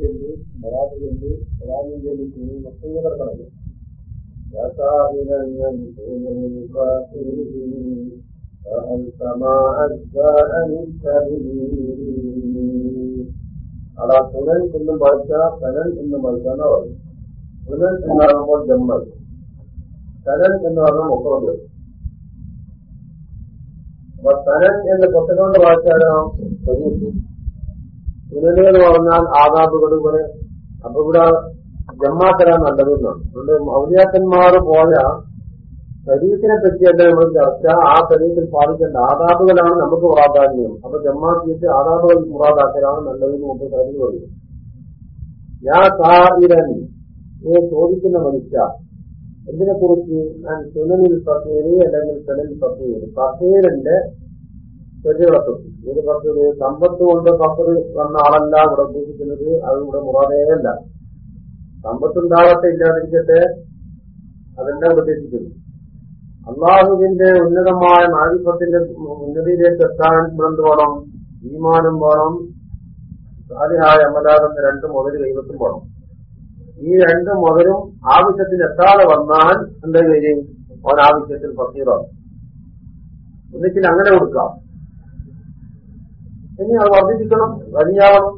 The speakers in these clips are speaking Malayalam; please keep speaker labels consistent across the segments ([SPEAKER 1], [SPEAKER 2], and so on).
[SPEAKER 1] ചൊല്ലി മറാത്ത് ചൊല്ലി സലാമിൻ ചൊല്ലി ഇനി മൊത്തം കിടക്കണല്ലോ അതാ സുനൻ എന്നും പഠിച്ച സനൻ എന്നും പഠിച്ചാന്ന് പറയും. സുനൻ എന്ന് പറയുമ്പോൾ ജമ്മൽ. സനൻ എന്ന് പറഞ്ഞാൽ മുപ്പത് അപ്പൊ സനൻ എന്ന് കൊട്ടുകൊണ്ട് വായിച്ചാലോ? എന്ന് പറഞ്ഞാൽ ആദാബുകൾ പോലെ അപ്പൊ ഇവിടെ ജമ്മാക്കലാണ് നല്ലതെന്നാണ് അതുകൊണ്ട് മൗര്യാക്കന്മാർ പോയ ശരീരത്തിനെ പറ്റിയല്ല നമ്മൾ ചർച്ച. ആ ശരീരത്തിൽ പാലിക്കേണ്ട ആദാബുകളാണ് നമുക്ക് പ്രാധാന്യം. അപ്പൊ ജമാക്കിയിട്ട് ആദാബുകൾ മുറാദാക്കലാണ് നല്ലതെന്ന് നമുക്ക് കരുതി പറയും ഞാൻ സാഹിരൻ നീ ചോദിക്കുന്ന മനുഷ്യ എന്തിനെ കുറിച്ച് ഞാൻ സുനനിൽ ഫക്കീര് അല്ലെങ്കിൽ സുനൽ ഫക്കീർ. ഫക്കീറിന്റെ പറ്റി ഏത് ഫക്കീർ സമ്പത്ത് കൊണ്ട് ഫക്കർ വന്ന ആളല്ല ഇവിടെ ഉദ്ദേശിക്കുന്നത് അത് ഇവിടെ മുറാദേയല്ല. സമ്പത്തുണ്ടാകട്ടെ ഇല്ലാതിരിക്കട്ടെ അതെല്ലാം ഉദ്ദേശിക്കുന്നു. അള്ളാഹുവിന്റെ ഉന്നതമായ മാരിഫത്തിന്റെ ഉന്നതിയിലേക്ക് എത്താൻ എന്ത് വേണം ഈമാനം വേണം സാധ്യമായ അമലാകുന്ന രണ്ട് മുതൽ കൈവത്തും വേണം. ഈ രണ്ട് മുതലും ആവശ്യത്തിന് എത്താതെ വന്നാൽ എന്താ കാര്യം? അവൻ ആവശ്യത്തിൽ പത്തിയതാണ് ഒന്നിച്ചിൽ അങ്ങനെ കൊടുക്കാം. ഇനി അത് വർദ്ധിപ്പിക്കണം വലിയാവണം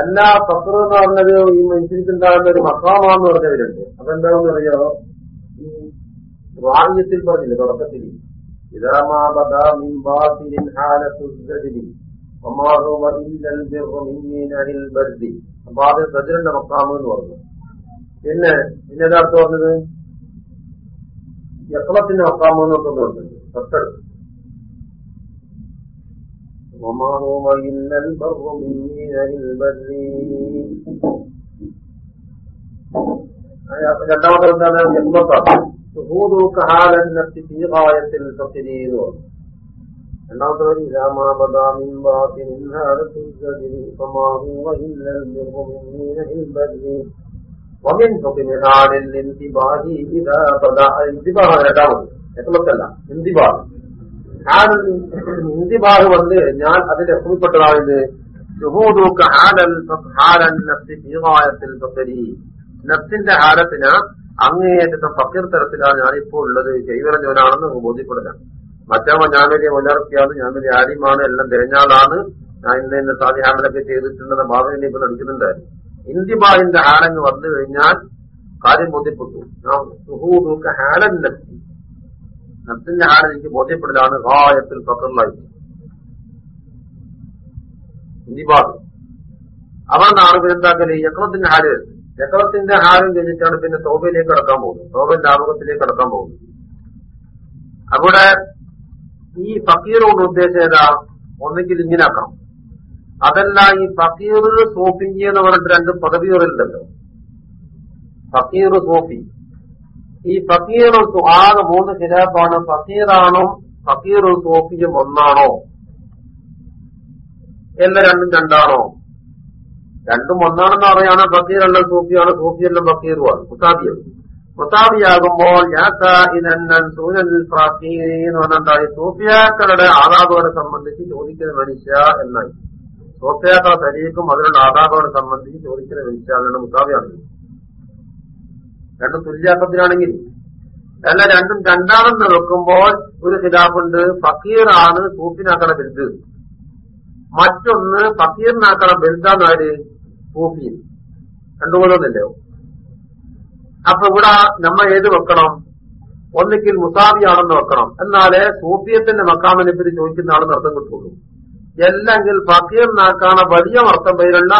[SPEAKER 1] അല്ല ഫക്ർ എന്ന് പറഞ്ഞത് ഈ മനുഷ്യർക്കുണ്ടാകുന്ന ഒരു മക്കാമാന്ന് പറഞ്ഞവരുണ്ട്. അതെന്താണെന്ന് അറിയാമോ ഈ റാഹിയത്തിൽ പറഞ്ഞില്ലേ തുടക്കത്തിൽ അപ്പൊ അത് സജരന്റെ മക്കാമ് എന്ന് പറഞ്ഞു. പിന്നെ പിന്നെ യക്കളത്തിന്റെ മക്കാമ് എന്നൊക്കെ പറഞ്ഞിട്ടുണ്ട്. തൊട്ടടുത്ത്. وما هو إلا البر من ميناء البر രണ്ടാമത്തെ എന്താണ് ഷുഹൂദൂക്ക് ഹാലൻ നഫ്സി ഫീ ഗായത്തിൽ ഫഖരീൻ രണ്ടാമത്തെ വരി ഇലാമാ ബദാ മിൻ ബാത്തിൻ ഹാലത്തുൽ സജരി ഫമാ ഹുവ ഇല്ല البر من ميناء البر ومن حكم حال الانتباه إذا بدا انتباه രണ്ടാമത് എത്രമത്തല്ല ഇന്തിബാഹ് ഇന്തിബാഹ് വന്ന് ഞാൻ അതിന്റെ ഫഖരി നഫ്സിന്റെ ഹാലത്തിന് അങ്ങേയറ്റത്തെ ഫക്കീർ തരത്തിലാണ് ഞാനിപ്പോ ഉള്ളത്. ചെയ്വറഞ്ഞവനാണെന്ന് ബോധ്യപ്പെടലാണ് മറ്റവ ഞാൻ വലിയ മുലർത്തിയാണ് ഞാൻ വലിയ ആര്യമാണ് എല്ലാം തിരഞ്ഞാളാണ്. ഞാൻ ഇന്ന് ഇന്ന് സാധ്യാമലൊക്കെ ചെയ്തിട്ടുണ്ടെന്ന ഭാവനയിൽ ഇപ്പൊ നടിക്കുന്നുണ്ട് ഇന്ത്യബാഹിന്റെ ഹാലങ്ങ് വന്നു കഴിഞ്ഞാൽ കാര്യം ബോധ്യപ്പെട്ടു. സുഹൂദൂക്ക് ഹാലൻ നഫ്സി. നഫ്സിന്റെ ഹാൽ എനിക്ക് ബോധ്യപ്പെടലാണ് ഹായത്തിൽ ഫക്കറിലായി ഇന്ത്യബാഹ് അവന്നാണ് പിന്നെന്താക്കൽ യക്രത്തിന്റെ ഹാൽ വരുന്നത് ചക്രത്തിന്റെ ഹാരം കഴിഞ്ഞിട്ടാണ് പിന്നെ തോബയിലേക്ക് കടക്കാൻ പോകുന്നത്. തോബന്റെ ആമുഖത്തിലേക്ക് കടക്കാൻ പോകുന്നത്. അവിടെ ഈ ഫക്കീറോട് ഉദ്ദേശം ഏതാ? ഒന്നെങ്കിൽ ഇങ്ങനാക്കണം അതല്ല ഈ ഫക്കീർ സോഫി എന്ന് പറഞ്ഞിട്ട് രണ്ട് പദവികളുണ്ടല്ലോ ഫക്കീർ സോഫി ഈ ഫക്കീർ ആകെ മൂന്ന് ഖിലാഫാണ്. ഫക്കീറാണോ ഫക്കീർ സോഫിയും ഒന്നാണോ? എന്ന രണ്ടും രണ്ടാണോ? രണ്ടും ഒന്നാണെന്ന് പറയാണ് ഫക്കീറല്ല സൂഫിയാണ് സൂഫിയെല്ലാം ഫക്കീറുമാണ്. മുസാബിയാണ് മുസാബിയാകുമ്പോൾ എന്ന് സൂഫിയാക്കളുടെ ആദാബുകളെ സംബന്ധിച്ച് ചോദിക്കുന്ന മനുഷ്യ എന്നായി. സൂഫിയാക്കളെ തരീക്കും അതിനുള്ള ആദാബുകളെ സംബന്ധിച്ച് ചോദിക്കുന്ന മനുഷ്യ എന്നാണ് മുസാബിയാണെങ്കിൽ രണ്ടും തുല്യാർത്ഥത്തിലാണെങ്കിൽ അല്ല രണ്ടും രണ്ടാണെന്ന് വെക്കുമ്പോൾ ഒരു ഖിലാഫുണ്ട് ഫക്കീറാണ് സൂഫിനാക്കണ ബിരുദ്. മറ്റൊന്ന് ഫക്കീറിനാക്കണ ബിരുദാന്നാര്? സൂഫിയിൽ രണ്ടുപോലൊന്നില്ലയോ അപ്പൊ ഇവിടെ നമ്മ ഏത് വെക്കണം? ഒന്നിക്കിൽ മുസാബിയാണെന്ന് വെക്കണം. എന്നാലേ സൂഫിയത്തിന്റെ പേര് ചോദിക്കുന്ന ആളെന്ന് അർത്ഥം കിട്ടുള്ളൂ. അല്ലെങ്കിൽ ഫക്കീറിനാക്കാണ വലിയ അർത്ഥം പേരുള്ള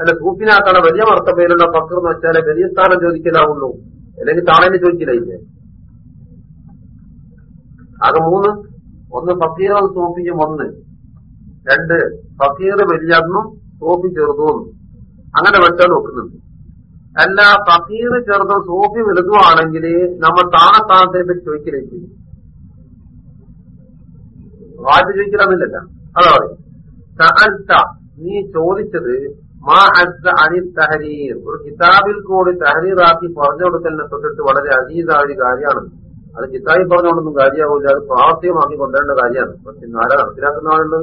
[SPEAKER 1] അല്ല സൂഫിനാക്കാണ് വലിയ മർത്തപ്പേരുള്ള പേരുള്ള ഫക്കർ എന്ന് വെച്ചാൽ വലിയ സ്ഥാനം ചോദിക്കലാവുള്ളൂ. അല്ലെങ്കിൽ താളനെ ചോദിക്കില്ല ഇല്ലേ? ആകെ മൂന്ന്. ഒന്ന് ഫക്കീറും സൂഫിയും ഒന്ന് രണ്ട് ഫക്കീർ വലിയന്നും സൂഫി ചെറുതും. അങ്ങനെ വെച്ചാൽ നോക്കുന്നുണ്ട് അല്ല ഫക്കീർ ചെറുതും സൂഫി വലുതുമാണെങ്കിൽ നമ്മൾ താണ സ്ഥാനത്തെ പറ്റി ചോദിക്കലേക്ക് വാറ്റ് ചോദിക്കലാന്നില്ലല്ല. അതാ പറയും നീ ചോദിച്ചത് മാ അസ്ദ അനി തഹരീർ. ഒരു കിതാബിൽ കൂടി തഹരീറാക്കി പറഞ്ഞു കൊടുക്കലിനെ തൊട്ടിട്ട് വളരെ അതീതായ ഒരു കാര്യമാണ്. അത് കിതാബിൽ പറഞ്ഞുകൊണ്ടൊന്നും കാര്യമാവില്ല. അത് പ്രാവർത്തികമാക്കി കൊണ്ടുവരേണ്ട കാര്യമാണ്. പക്ഷെ ആരാ നടപ്പിലാക്കുന്ന ആളുണ്ട്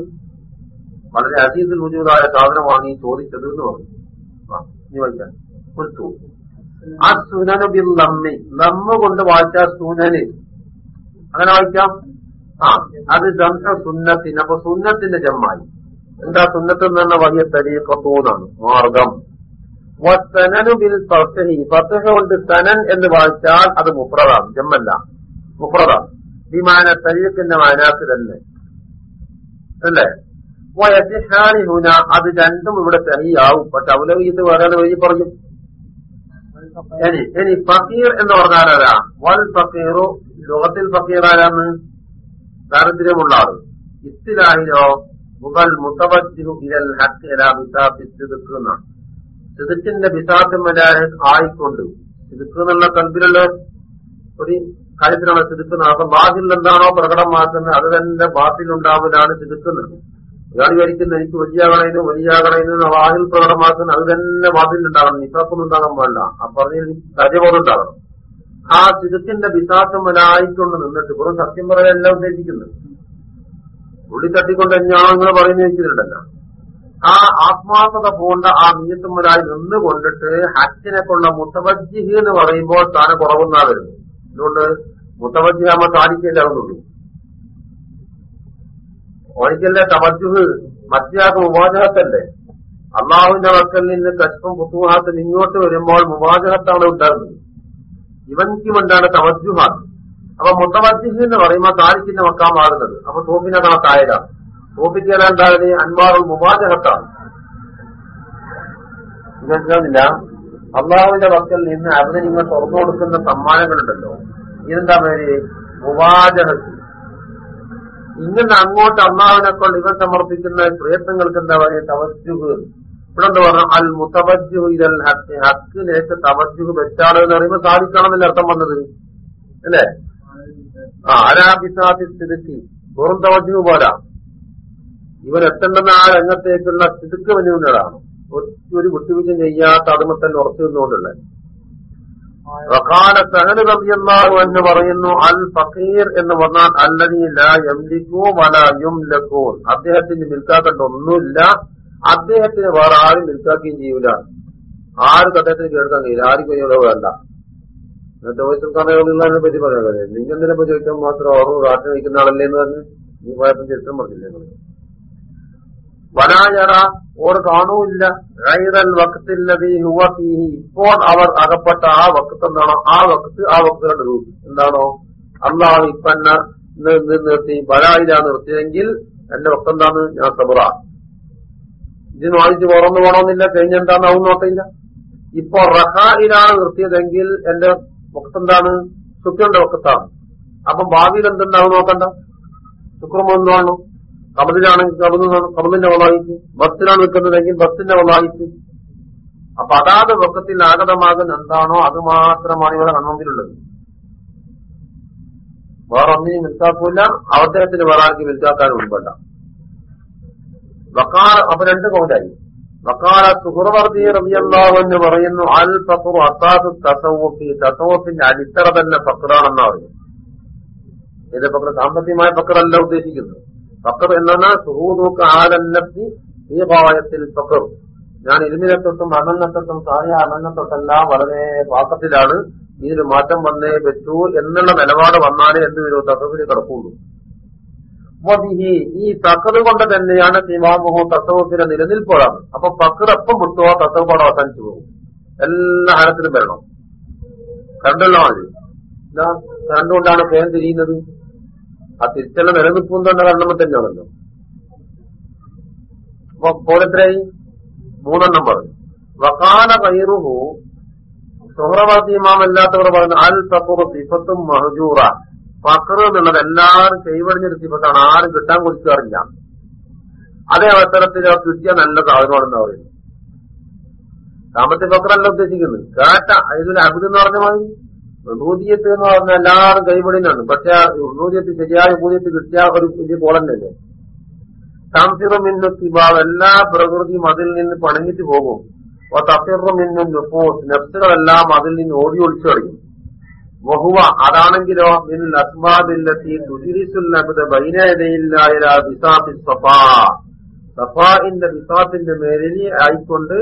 [SPEAKER 1] വളരെ അസീസിൽ രുചിതായ സാധനം വാങ്ങി ചോദിച്ചത് എന്ന് പറഞ്ഞു. ഇനി ആ ബിൽ നമ്മി നമ്മ കൊണ്ട് വായിച്ച സുനന്. അങ്ങനെ വായിക്കാം. ആ അത് ജംഹ സുന്നത്തിന്. അപ്പൊ സുന്നത്തിന്റെ ജമ്മായി. എന്താ സുന്നത്ത് പറഞ്ഞ വലിയ തരീക്കത്തൂന്നാണ് മാർഗം. ബിൽ കൊണ്ട് സനൻ എന്ന് വായിച്ചാൽ അത് മുപ്രതാണ് ജമ്മല്ല. മുഫ്രദാണ്. വിമാന തരീഖിന്റെ മാനാത്ത് തന്നെ. അല്ലേ? ഹുന അത് രണ്ടും ഇവിടെ തെളിയാവും പക്ഷെ അവലവീത്ത് വേറെ വഴി പറഞ്ഞു. ഇനി ഇനി ഫക്കീർ എന്ന് പറഞ്ഞാൽ ആരാ വൽ ഫക്കീറു. ലോകത്തിൽ ഫക്കീർ ആരാന്ന് ദാരിദ്ര്യമുള്ള ആൾ. ഇസ്തിലാഹിലോ മുഗൽ മുത്തവജ്ജു ബിസാത്തുമലായ ആയിക്കൊണ്ട് സിദ്ക്ക് എന്നുള്ള കൽബിലുള്ള ഒരു കാര്യത്തിലാണ് സിദുക്കുന്നത് അപ്പൊ ബാഹിൽ എന്താണോ പ്രകടമാക്കുന്നത് അത് തന്നെ ബാത്തിലുണ്ടാവലാണ് സിദുക്കുന്നത് ഞാൻ വിചാരിക്കുന്ന എനിക്ക് വലിയാകണേന് വലിയാകണേന് വാഹിൽ പ്രകടമാക്കുന്ന അത് തന്നെ വാതിലുണ്ടാകണം നിസാക്കൊന്നും ഉണ്ടാകാൻ പാടില്ല. ആ പറഞ്ഞതിൽ സജബോധം ഉണ്ടാകണം. ആ സിദ്ക്കിന്റെ ബിസാത്തുമലായിക്കൊണ്ട് നിന്നിട്ട് വെറും സത്യം പറയാനല്ല ഉദ്ദേശിക്കുന്നത്. ഉള്ളി തട്ടിക്കൊണ്ട് തന്നെയാണോ നിങ്ങൾ പറയുന്നത് വെച്ചിട്ടുണ്ടല്ലോ ആ ആത്മാർത്ഥത പോകേണ്ട ആ നീയത്തുമ്മലായി നിന്ന് കൊണ്ടിട്ട് ഹജ്ജിനെ കൊള്ള മുത്തവജ്ജിഹ് എന്ന് പറയുമ്പോൾ താനെ കുറവുന്നാ വരുന്നത്. അതുകൊണ്ട് മുത്തവജ്ജിഹാമ സാധിക്കില്ലാവുന്നുള്ളൂ ഒരിക്കലെ തവജുഹ് മറ്റേയാൾക്ക് മുവാജഹത്തല്ലേ? അള്ളാഹുവിന്റെ വക്കൽ നിന്ന് കഷ്പം പുത്തുഹാത്തും ഇങ്ങോട്ട് വരുമ്പോൾ മുവാജഹത്താണ് ഉണ്ടാകുന്നത്. ഇവൻക്കും ഉണ്ടാണ് തവജുഹാത്ത് അപ്പൊ മുത്തവജ്ജിഹ് എന്ന് പറയുമ്പോൾ താരിഖിന്റെ മക്കാമാകുന്നത് അപ്പൊ സോഫിനെ കണക്കായതാണ് സോഫിക്കേണ്ടാകുന്നത് അൻമാറുൽ മുവാജഹത്താണ്. മനസ്സിലാവുന്നില്ല അള്ളാഹുവിന്റെ വക്കൽ നിന്ന് അവന് നിങ്ങൾ തുറന്നു കൊടുക്കുന്ന സമ്മാനങ്ങളുണ്ടല്ലോ. ഇതെന്താ പേര്? മുവാജഹത്ത്. ഇങ്ങനെ അങ്ങോട്ട് അള്ളാഹുവിനെ കൊണ്ട് ഇവൻ സമർപ്പിക്കുന്ന പ്രയത്നങ്ങൾക്ക് എന്താ പറയുക? തവജുഹ് ഇവിടെ എന്താ പറഞ്ഞ? അൽ മുത്തവജുഹ് ഇതൽ ഹക്ക് ഹക്കിലേക്ക് തവജുഹ് വെച്ചാണ് എന്ന് പറയുമ്പോൾ സാധിക്കണമെന്നല്ലേ അർത്ഥം വന്നത്. അല്ലേ? ആ അരാബിസാത്തി സ്ഥിതിക്ക് വെറും തവജു പോരാ. ഇവൻ എത്തേണ്ടുന്ന ആ രംഗത്തേക്കുള്ള സ്ഥിതിക്ക് വലിയതാണ് ഒരു വിട്ടുവീഴ്ച ചെയ്യാത്ത അതുമ തന്നെ ഉറച്ചു നിന്നുകൊണ്ടുള്ള. വക്കാല സഹൽ റബിയല്ലാഹു എന്ന് പറയുന്നു അൽ ഫക്കീർ എന്ന് പറഞ്ഞാൽ അല്ലതി ലാ വലയും ലക്കോ അദ്ദേഹത്തിന് മിൽക്കാക്കേണ്ട ഒന്നുമില്ല. അദ്ദേഹത്തിന് വേറെ ആരും മിൽക്കാക്കുകയും ചെയ്യൂല. ആരും അദ്ദേഹത്തിന് കേൾക്കാൻ കഴിയില്ല. ആരും വേണ്ട ഇന്നത്തെ വയസ്സുകാരെ പറ്റി പറയാൻ നിങ്ങൾ എന്തിനെ പറ്റി ചോദിക്കാൻ മാത്രം ഓർമ്മ കാട്ടി നിൽക്കുന്ന ആളല്ലേ എന്ന് പറഞ്ഞ് നീ പോയപ്പോ ചരിത്രം പറഞ്ഞില്ലേ നിങ്ങൾ വനായറ ഓർ കാണൂല്ല. ഗൈറൽ വക്കത്തില്ലതി ഹുവീഹി ഇപ്പോൾ അവർ അകപ്പെട്ട ആ വക്കത്ത് എന്താണോ ആ വക്കത്ത് ആ വക്കത്തിന്റെ രൂപം എന്താണോ? അള്ളാഹു ഇപ്പന്ന നിർത്തി. ബലായില നിർത്തിയെങ്കിൽ എന്റെ വക്കെന്താണ് ഞാൻ സബറ. ഇതിന് വാങ്ങിച്ച് പുറന്നു പോണമെന്നില്ല കഴിഞ്ഞെന്താന്ന് അവൻ നോട്ടില്ല ഇപ്പൊ റഹായിലാണ് നിർത്തിയതെങ്കിൽ എന്റെ വക്കത്തെന്താണ് ശുക്രന്റെ വക്കത്താണ് അപ്പം ഭാവിയിൽ എന്തുണ്ടാവും നോക്കണ്ട. ശുക്രം ഒന്നാണോ കമലിന്റെ കബൽ കബലിന്റെ വലായിച്ച് ബസ്സിലാണ് നിൽക്കുന്നതെങ്കിൽ ബസ്സിന്റെ വളായിട്ട് അപ്പൊ അതാത് വക്കത്തിൽ ആഗതമാകുന്ന എന്താണോ അത് മാത്രമാണ് ഇവിടെ കൺമുമ്പിലുള്ളത്. വേറെ ഒന്നിനും മിൽക്കാക്കൂല അവസരത്തിന് വേറെ ആർക്കും മിൽക്കാക്കാനും ഉൾപ്പെട്ട വക്കാർ അപ്പൊ രണ്ട് കൗലായി വക്കാല സുഹൃവർത്തി റബിയല്ലാഹു എന്ന് പറയുന്നു അൽ ഫഖറു അസാദു തസവ്വുഫി തസവുഫിന്റെ അടിത്തറ തന്നെ ഫക്റാണെന്നാ പറയുന്നത്. ഇത് ഫക്ർ സാമ്പത്തികമായ ഫക്രല്ല ഉദ്ദേശിക്കുന്നത്. ഫക്കർ എന്നാണ് സുഹൂദൂക്ക് ആലന്നത്തി ഈ ഭാവത്തിൽ ഫക്കർ ഞാൻ ഇരുമിനെ തൊട്ടും അമലിനെ തൊട്ടും സായ അമലിനെ തൊട്ടെല്ലാം വളരെ പാക്കത്തിലാണ് ഇതിൽ മാറ്റം വന്നേ പറ്റൂ എന്നുള്ള നിലപാട് വന്നാലേ എന്ത് വരും? തസവിന് കിടക്കുള്ളൂ. ഈ തക്കത് കൊണ്ട് തന്നെയാണ് സിമാമുഹു തസവത്തിന്റെ നിലനിൽപ്പോഴാണ് അപ്പൊ ഫക്കർ എപ്പം വിട്ടുവോ തസവപ്പാട് അവസാനിച്ചു പോകും. എല്ലാ ഹരത്തിലും വരണം. കണ്ടല്ലോ മതി കണ്ടുകൊണ്ടാണ് ഫേൻ തിരിയുന്നത്. ആ തിരിച്ചുള്ള നിലനിൽപ്പും തന്നെ കണ്ണമ്മ തന്നെയാണല്ലോ. അപ്പൊ പോലെത്രയായി മൂന്നെണ്ണം പറഞ്ഞു. വക്കാല കൈറുഹു സുഹ്രവാദി ഇമാം പറഞ്ഞു അൽ തക്കുറ സിഫത്തും മഹജൂറ. ഫക്കർ എന്നുള്ളത് എല്ലാവരും സിഫത്താണ് ആരും കിട്ടാൻ കൊടുക്കാറില്ല. അതേ അവസരത്തിൽ കിട്ടിയ നല്ല സാധനമാണെന്ന് പറയുന്നു. സാമ്പത്തിക ഫക്കറല്ല ഉദ്ദേശിക്കുന്നത്. കേട്ട ഇതിൽ അബുദ് എന്ന് പറഞ്ഞ മതി ഉദൂതിയത്ത് എന്ന് പറഞ്ഞാൽ എല്ലാവരും കൈപിടിനാണ് പക്ഷെ ഉദൂതിയത്ത് ശരിയായ ഉദൂതിയത്ത് കിട്ടിയ ഒരു വലിയ കോളന്നല്ലേ സംസിറമിന്നുത്തിബാവ് എല്ലാ പ്രകൃതിയും അതിൽ നിന്ന് പണങ്ങിട്ട് പോകും. തഫിറുമിന്നും നുഫൂസ്. നെഫ്സുകളെല്ലാം അതിൽ നിന്ന് ഓടി ഒളിച്ചു കളയും. വഹുവ അതാണെങ്കിലോ മിൻ അസ്മാബില്ലത്തി സഫാഇന്റെ വിസാത്തിന്റെ മേലിൽ ആയിക്കൊണ്ട്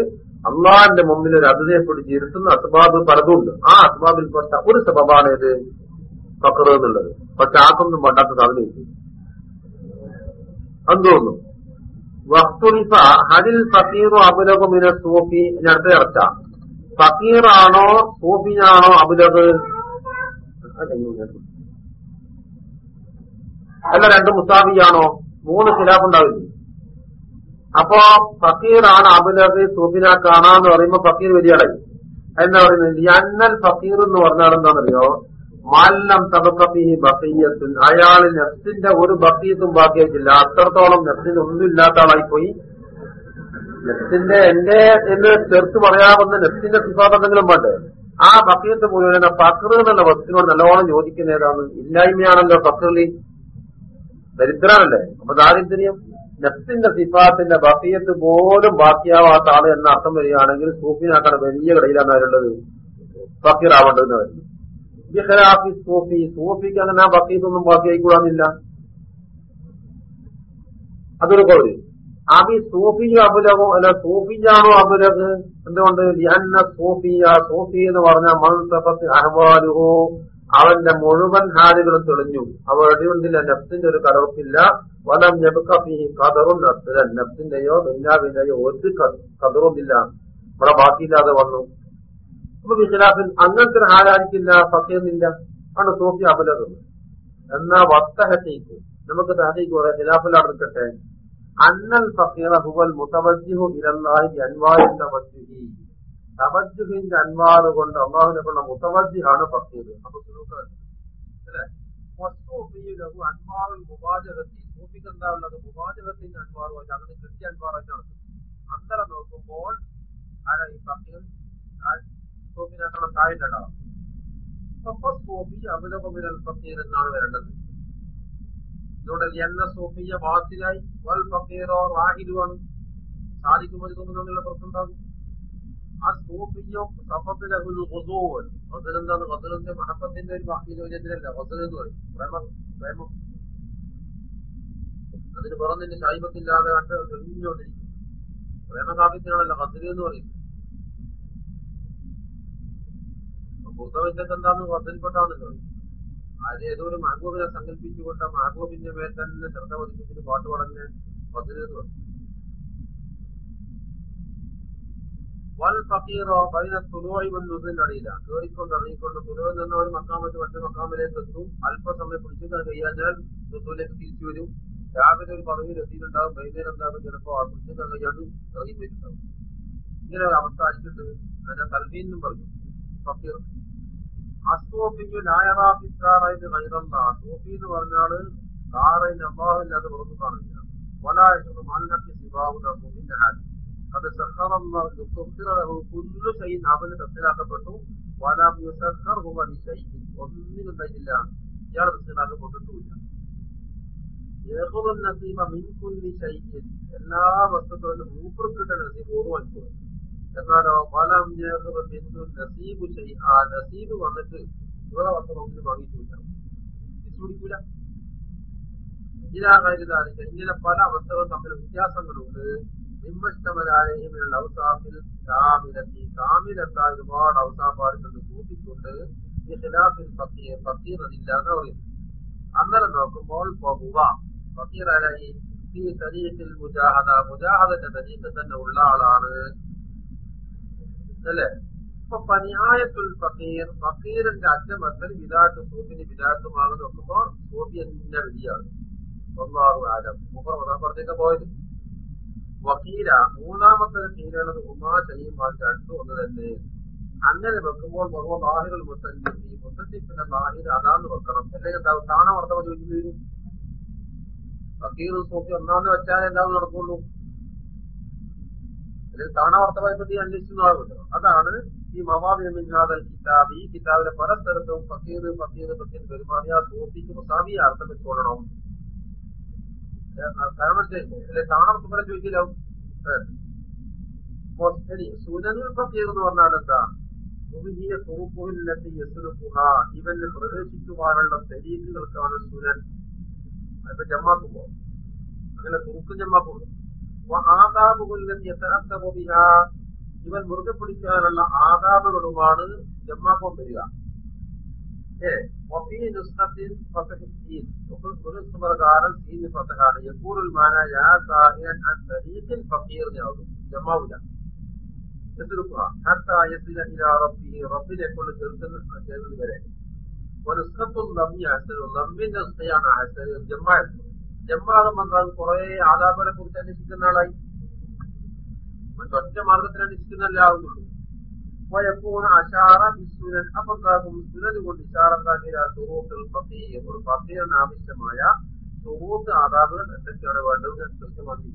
[SPEAKER 1] അള്ളാഹിന്റെ മുമ്പിൽ ഒരു അതിഥയെ പിടിച്ചിരുത്തുന്ന അസ്ബാബ് പലതുണ്ട്. ആ അസ്ബാബിൽപ്പെട്ട ഒരു സബബാണ് ഇത്. ഫക്കർ എന്നുള്ളത്. പക്ഷെ ആക്കൊന്നും വേണ്ടാത്ത സാധനം അന്തോന്നു വസ്തുനിഫ ഹരിൽ ഫക്കീറോ അബുലകുമിന സൂഫി. അടുത്ത ചർച്ച. ഫക്കീറാണോ സൂഫിനാണോ അബുലഗ്? അല്ല രണ്ട് മുസ്താഫിയാണോ? മൂന്ന് ഖിലാഫ് ഉണ്ടാവില്ലേ? അപ്പോ ഫക്കീറാണ് അബുലഗ് കാണാന്ന് പറയുമ്പോ ഫക്കീർ വലിയടങ്ങി എന്താ പറയുന്നത്? അന്നൽ ഫക്കീർ എന്ന് പറഞ്ഞാൽ എന്താണെന്നറിയോ? മാലം തബക്കഫി ബക്കീയത്തിൽ അയാൾ നെഫ്സിന്റെ ഒരു ബക്കീയത്തും ബാക്കിയായിട്ടില്ല. അത്രത്തോളം നെഫ്സിന് ഒന്നും ഇല്ലാത്ത ആളായി പോയി. നെഫ്സിന്റെ എന്റെ എന്ന് ചേർത്ത് പറയാവുന്ന നെഫ്സിന്റെ സിഫാത്ത് വേണ്ടേ? ആ ബക്കീത്ത് മുഴുവൻ ഫക്ർ എന്നുള്ള വസ്തുവിനോട് നല്ലോണം യോജിക്കുന്ന ഏതാണ്? ഇല്ലായ്മയാണല്ലോ ഫക്രലി ദരിദ്രനല്ലേ അപ്പൊ ദാരിദ്ര്യം നെഫ്സിന്റെ സിഫാത്തിന്റെ ബക്കീത്ത് പോലും ബാക്കിയാവാത്ത ആൾ എന്ന അർത്ഥം വരികയാണെങ്കിൽ സൂഫിനാക്കണ വലിയ കടയിലാണ് അവരുള്ളത്. ഫക്കീർ ആവേണ്ടതെന്ന് വരുന്നത് ബിഖലാഫി സൂഫി സൂഫിക്ക് അങ്ങനെ ആ ബക്കീത്തൊന്നും ബാക്കിയായിക്കൂടാന്നില്ല അതൊരു കൗരി അബി സൂഫി അബുലകോ അല്ല സൂഫിയാണോ അബുലക് എന്തുകൊണ്ട്? ലിയന്ന സൂഫിയ സൂഫി എന്ന് പറഞ്ഞ മൻസഫത്ത് അഹ്വാലുഹോ. അവന്റെ മുഴുവൻ ഹാലുകളും തെളിഞ്ഞു. അവ ഉണ്ടില്ല നഫ്സിന്റെ ഒരു കലർപ്പില്ല. വലം ഞബുക്കഫി കതറും നഫ്സിലൻ നഫ്സിന്റെയോ ദുഞ്ഞാവിന്റെയോ ഒരു കതറുന്നില്ല ഇവിടെ ബാക്കിയില്ലാതെ വന്നു. അപ്പൊ ബിഖിലാഫിൽ അങ്ങനത്തെ ഒരു ഹാലായിരിക്കില്ല ഫക്കീറിനില്ല ആണ് സൂഫി അബുലക് എന്നാ വസ്തഹത്തേക്ക് നമുക്ക് തഹത്തേക്ക് പറയാം. ഖിലാഫിലാണ് നിൽക്കട്ടെ അന്നൽ ഫക്കീറ ഹുവൽ ഇലല്ലാഹി അൻവാരി തവജ്ജുഹി. തവജ്ജുഹിന്റെ അൻവാറ് കൊണ്ട് കൊണ്ട മുതവജ്ജിഹാണ് ഫക്കീർ അപ്പൊ അല്ലേ? അൻവാറുൽ മുബാജകത്തി സൂഫിക്ക് എന്താ ഉള്ളത്? മുബാജകത്തിന്റെ അൻവാറുമായിട്ട് അങ്ങനെ കൃത്യ അൻവാറായിട്ട് നടക്കും. അന്നേരം നോക്കുമ്പോൾ ആരാ ഈ ഫക്കീർ അപ്പൊ സൂഫി അബുലബിനൽ ഫക്കീർ എന്നാണ് വരേണ്ടത്. ഇതോടെ എന്ന സൂഫിയ വാസിലായി വൽ ഫക്കീറോ റാഹിലുമാണ് സാധിക്കുമ്പോൾ ഇതൊന്നും തമ്മിലുള്ള പ്രശ്നമുണ്ടാകും ആ സൂഫിയോ സഫത്തിലഹുൽ ഹുസൂൻ ഹസലെന്താണ് ഹസലിന്റെ മഹബത്തിന്റെ ഒരു വാക്കിലോചനത്തിലല്ല ഹസൽ എന്ന് പറയും. പ്രേമം പ്രേമം. അതിന് പുറന്നിന്റെ ശായിബത്തില്ലാതെ കണ്ട് തെളിഞ്ഞു വന്നിരിക്കും പ്രേമകാവ്യത്തിനാണല്ലോ ഹസൽ എന്ന് പറയുന്നത്. ബുദ്ധവിദ്യക്ക് എന്താന്ന്? ഹസലിൽപ്പെട്ടാണല്ലോ അത് ഏതോ ഒരു മഹബൂബിനെ സങ്കല്പിച്ചുകൊണ്ട് മഹബൂബിന്റെ മേൽ തന്നെ ശ്രദ്ധ ഒതുക്കിച്ചിട്ട് പാട്ട് പറഞ്ഞ് പതിനെന്ന് വൽ ഫക്കീറോ ബൈന തുലോയി വന്നതിന്റെ ഇറങ്ങിക്കൊണ്ട് തുലോയിൽ നിന്ന് ഒരു മക്കാമത്ത് മറ്റു മക്കാമിലേക്ക് എത്തും. അല്പസമയം പിടിച്ചിട്ട് കഴിയാഞ്ഞാൽ തുലയിലേക്ക് തിരിച്ചു വരും. രാവിലെ ഒരു പദവിയിൽ എത്തിയിട്ടുണ്ടാകും വൈകുന്നേരം എന്താകും ചിലപ്പോ പിടിച്ചിട്ട് കഴിയാണ്ട് ഇറങ്ങി വരുന്നുണ്ടാവും ഇങ്ങനെ ഒരു അവസ്ഥ ആയിട്ടുണ്ട് അതിനെ തൽബീന്നും പറഞ്ഞു. ഫക്കീർ. അസ്തോഫിക്ക് നായറാഫിക്കാറായിട്ട് കൈറല്ല സൂഫി എന്ന് പറഞ്ഞാൽ കാറയിന് അള്ളാഹില്ലാതെ പുറത്തു കാണില്ല വലായിട്ട് മണ്ണക്കി ശിവാവുന്ന സൂഫിന്റെ ഹാജി അത് കുല്ലു ഷൈൻ അവന് തസ്സിലാക്കപ്പെട്ടു വലാം യുസഖർ ഹുവലി ഷൈൻ ഒന്നിനും കഴിഞ്ഞില്ല ഇയാൾ ഷൈൻ എല്ലാ വസ്തുക്കളും മൂപ്പർക്കിട്ട നസീബ് ഓർമ്മ എന്നാലോ വലം നസീബ് നസീബ് വന്നിട്ട് ഇവിടെ വസ്തു നോക്കി കരുതാതെ ഇങ്ങനെ പല അവസ്ഥകളും തമ്മിൽ വ്യത്യാസങ്ങളുണ്ട്. നിമ്മഷ്ടമരായുള്ള അവസാഫിൽ കാമിലെത്തി. കാമിലെത്താൻ ഒരുപാട് അവസാഫാറുകൾ കൂട്ടിക്കൊണ്ട് ഈ ഖിലാഫിൽ ഫക്കീർ ഫക്കീർ അതില്ലാന്ന് പറയുന്നു അന്നേരം നോക്കുമ്പോൾ പോകുക ഫക്കീർ ഈ തരീഖിൽ മുജാഹദ. മുജാഹദന്റെ തരീഖിൽ തന്നെ ഉള്ള ആളാണ്. അല്ലേ? ഇപ്പൊ പനിയായത്തുൽ ഫക്കീർ ഫക്കീറിന്റെ അറ്റമത്തൽ വിദാത്ത് സൂഫിന് വിദാത്തുമാകുന്ന നോക്കുമ്പോ സൂഫി എന്നെ വലിയാണ് ഒന്നാറും ആലം മുഖം പുറത്തേക്ക് പോയത്. വക്കീല മൂന്നാമത്തെ കീഴുള്ളത് ഉമാ ചെയ്യുമ്പോൾ രണ്ടും ഒന്ന് തന്നെ അങ്ങനെ വെക്കുമ്പോൾ ബഹുവ ബാഹികൾ മുസന്നിഫ് ഈ മുസന്നിഫിന്റെ അതാന്ന് വെക്കണം. അല്ലെങ്കിൽ താണ വർത്തവ ചോദിച്ചു വരും വക്കീൽ സൂഫി ഒന്നാന്ന് വെച്ചാൽ എന്താവും നടക്കുള്ളൂ? അല്ലെങ്കിൽ താണ പ്രതി പറ്റി അന്വേഷിച്ചു അതാണ് ഈ മവാബിമിൻഹാദൽ കിതാബ്. ഈ കിതാബിലെ പല സ്ഥലത്തും ഫക്കീർ ഫക്കീർ ഫക്കീർ പെരുമാറിയ സൂഫിക്ക് മുസാബി അർത്ഥം വെച്ചുകൊള്ളണം. കാരണം അല്ലെ താണവർത്തം ചോദിക്കില്ലാവും ശരി. സുനനുൽ ഫക്കീർ എന്ന് പറഞ്ഞാൽ എന്താ? ഇവന് പ്രവേശിക്കുവാനുള്ള തെരീക്കുകൾക്കാണ് സുനൻ. അതിപ്പോ ജമ്മാക്കുമ്പോ അങ്ങനെ തുറുക്കും ജമ്മാക്കുള്ളൂ ഇവൻ മുറുകെ പിടിക്കാനുള്ള ആദാബുകളുമാണ് ജമ്മാക്കം വരിക. പ്രകാരം സീന് ഫത്തഹാണ് യക്കൂറുൽ മാനായ ഫക്കീറിനാകും ജമ്മാവില്ല. റബ്ബിനെ കൊണ്ട് ചേർക്കുന്ന ചേർന്നവരെ ഒരു നമ്മിയാണ് ജമ്മാ എത്തുന്നത് ലമ്മിന്റെ നുസ്ഖയാണ് അഹ്സൻ ജമാഅ ജമാഅം വന്നാൽ കുറെ ആദാബുകളെ കുറിച്ച് അന്വേഷിക്കുന്ന ആളായി മറ്റൊറ്റ മാർഗത്തിൽ അന്വേഷിക്കുന്നല്ലേ ആവുന്നുള്ളൂ ويكون أشار بالسنن أفضلكم السنن والإشارة إلى شروط الفقيه ഒരു ഫക്കീറിന് ആവശ്യമായ ഷുറൂത്ത് ആദാബുകൾ എന്തൊക്കെയാണ് വേണ്ടത് കൃത്യമാക്കി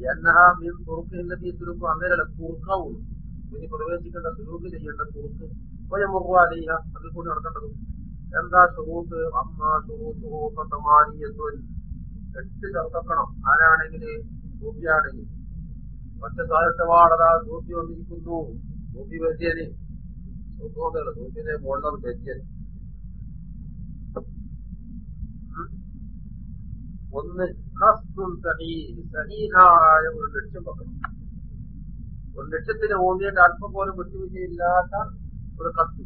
[SPEAKER 1] എന്നഹ മീൻ തുറുക്കില്ലതി തുറുക്ക് അന്നേരമല്ല തുറുക്കാവും ഇനി പ്രവേശിക്കേണ്ട സുലൂക്ക് ചെയ്യേണ്ട തുറുക്ക് സ്വയമുറുവാലിയ അതിൽ കൂടി നടക്കേണ്ടത് എന്താ ഷുറൂത്ത് അമ്മ ഷുറൂത്ത് ഓപ്പത്തമാനിയത്വൻ എട്ട് ചേർത്തക്കണം ആരാണെങ്കിൽ സൂഫിയാണെങ്കിൽ ഒറ്റ സാഹിത്യവാടതാ സൂഫി വന്നിരിക്കുന്നു. സൂഫി വ്യത്യന് സൂഫോദല്ല സൂഫിനെ പോണ്ടത് വ്യത്യൻ ഒന്ന് സഹീഹായ ഒരു ലക്ഷ്യം വെക്കണം. ഒരു ലക്ഷ്യത്തിന് ഓന്നിയിട്ട് അല്പം പോലും വിട്ടുവീഴ്ചയില്ലാത്ത ഒരു കത്ത്.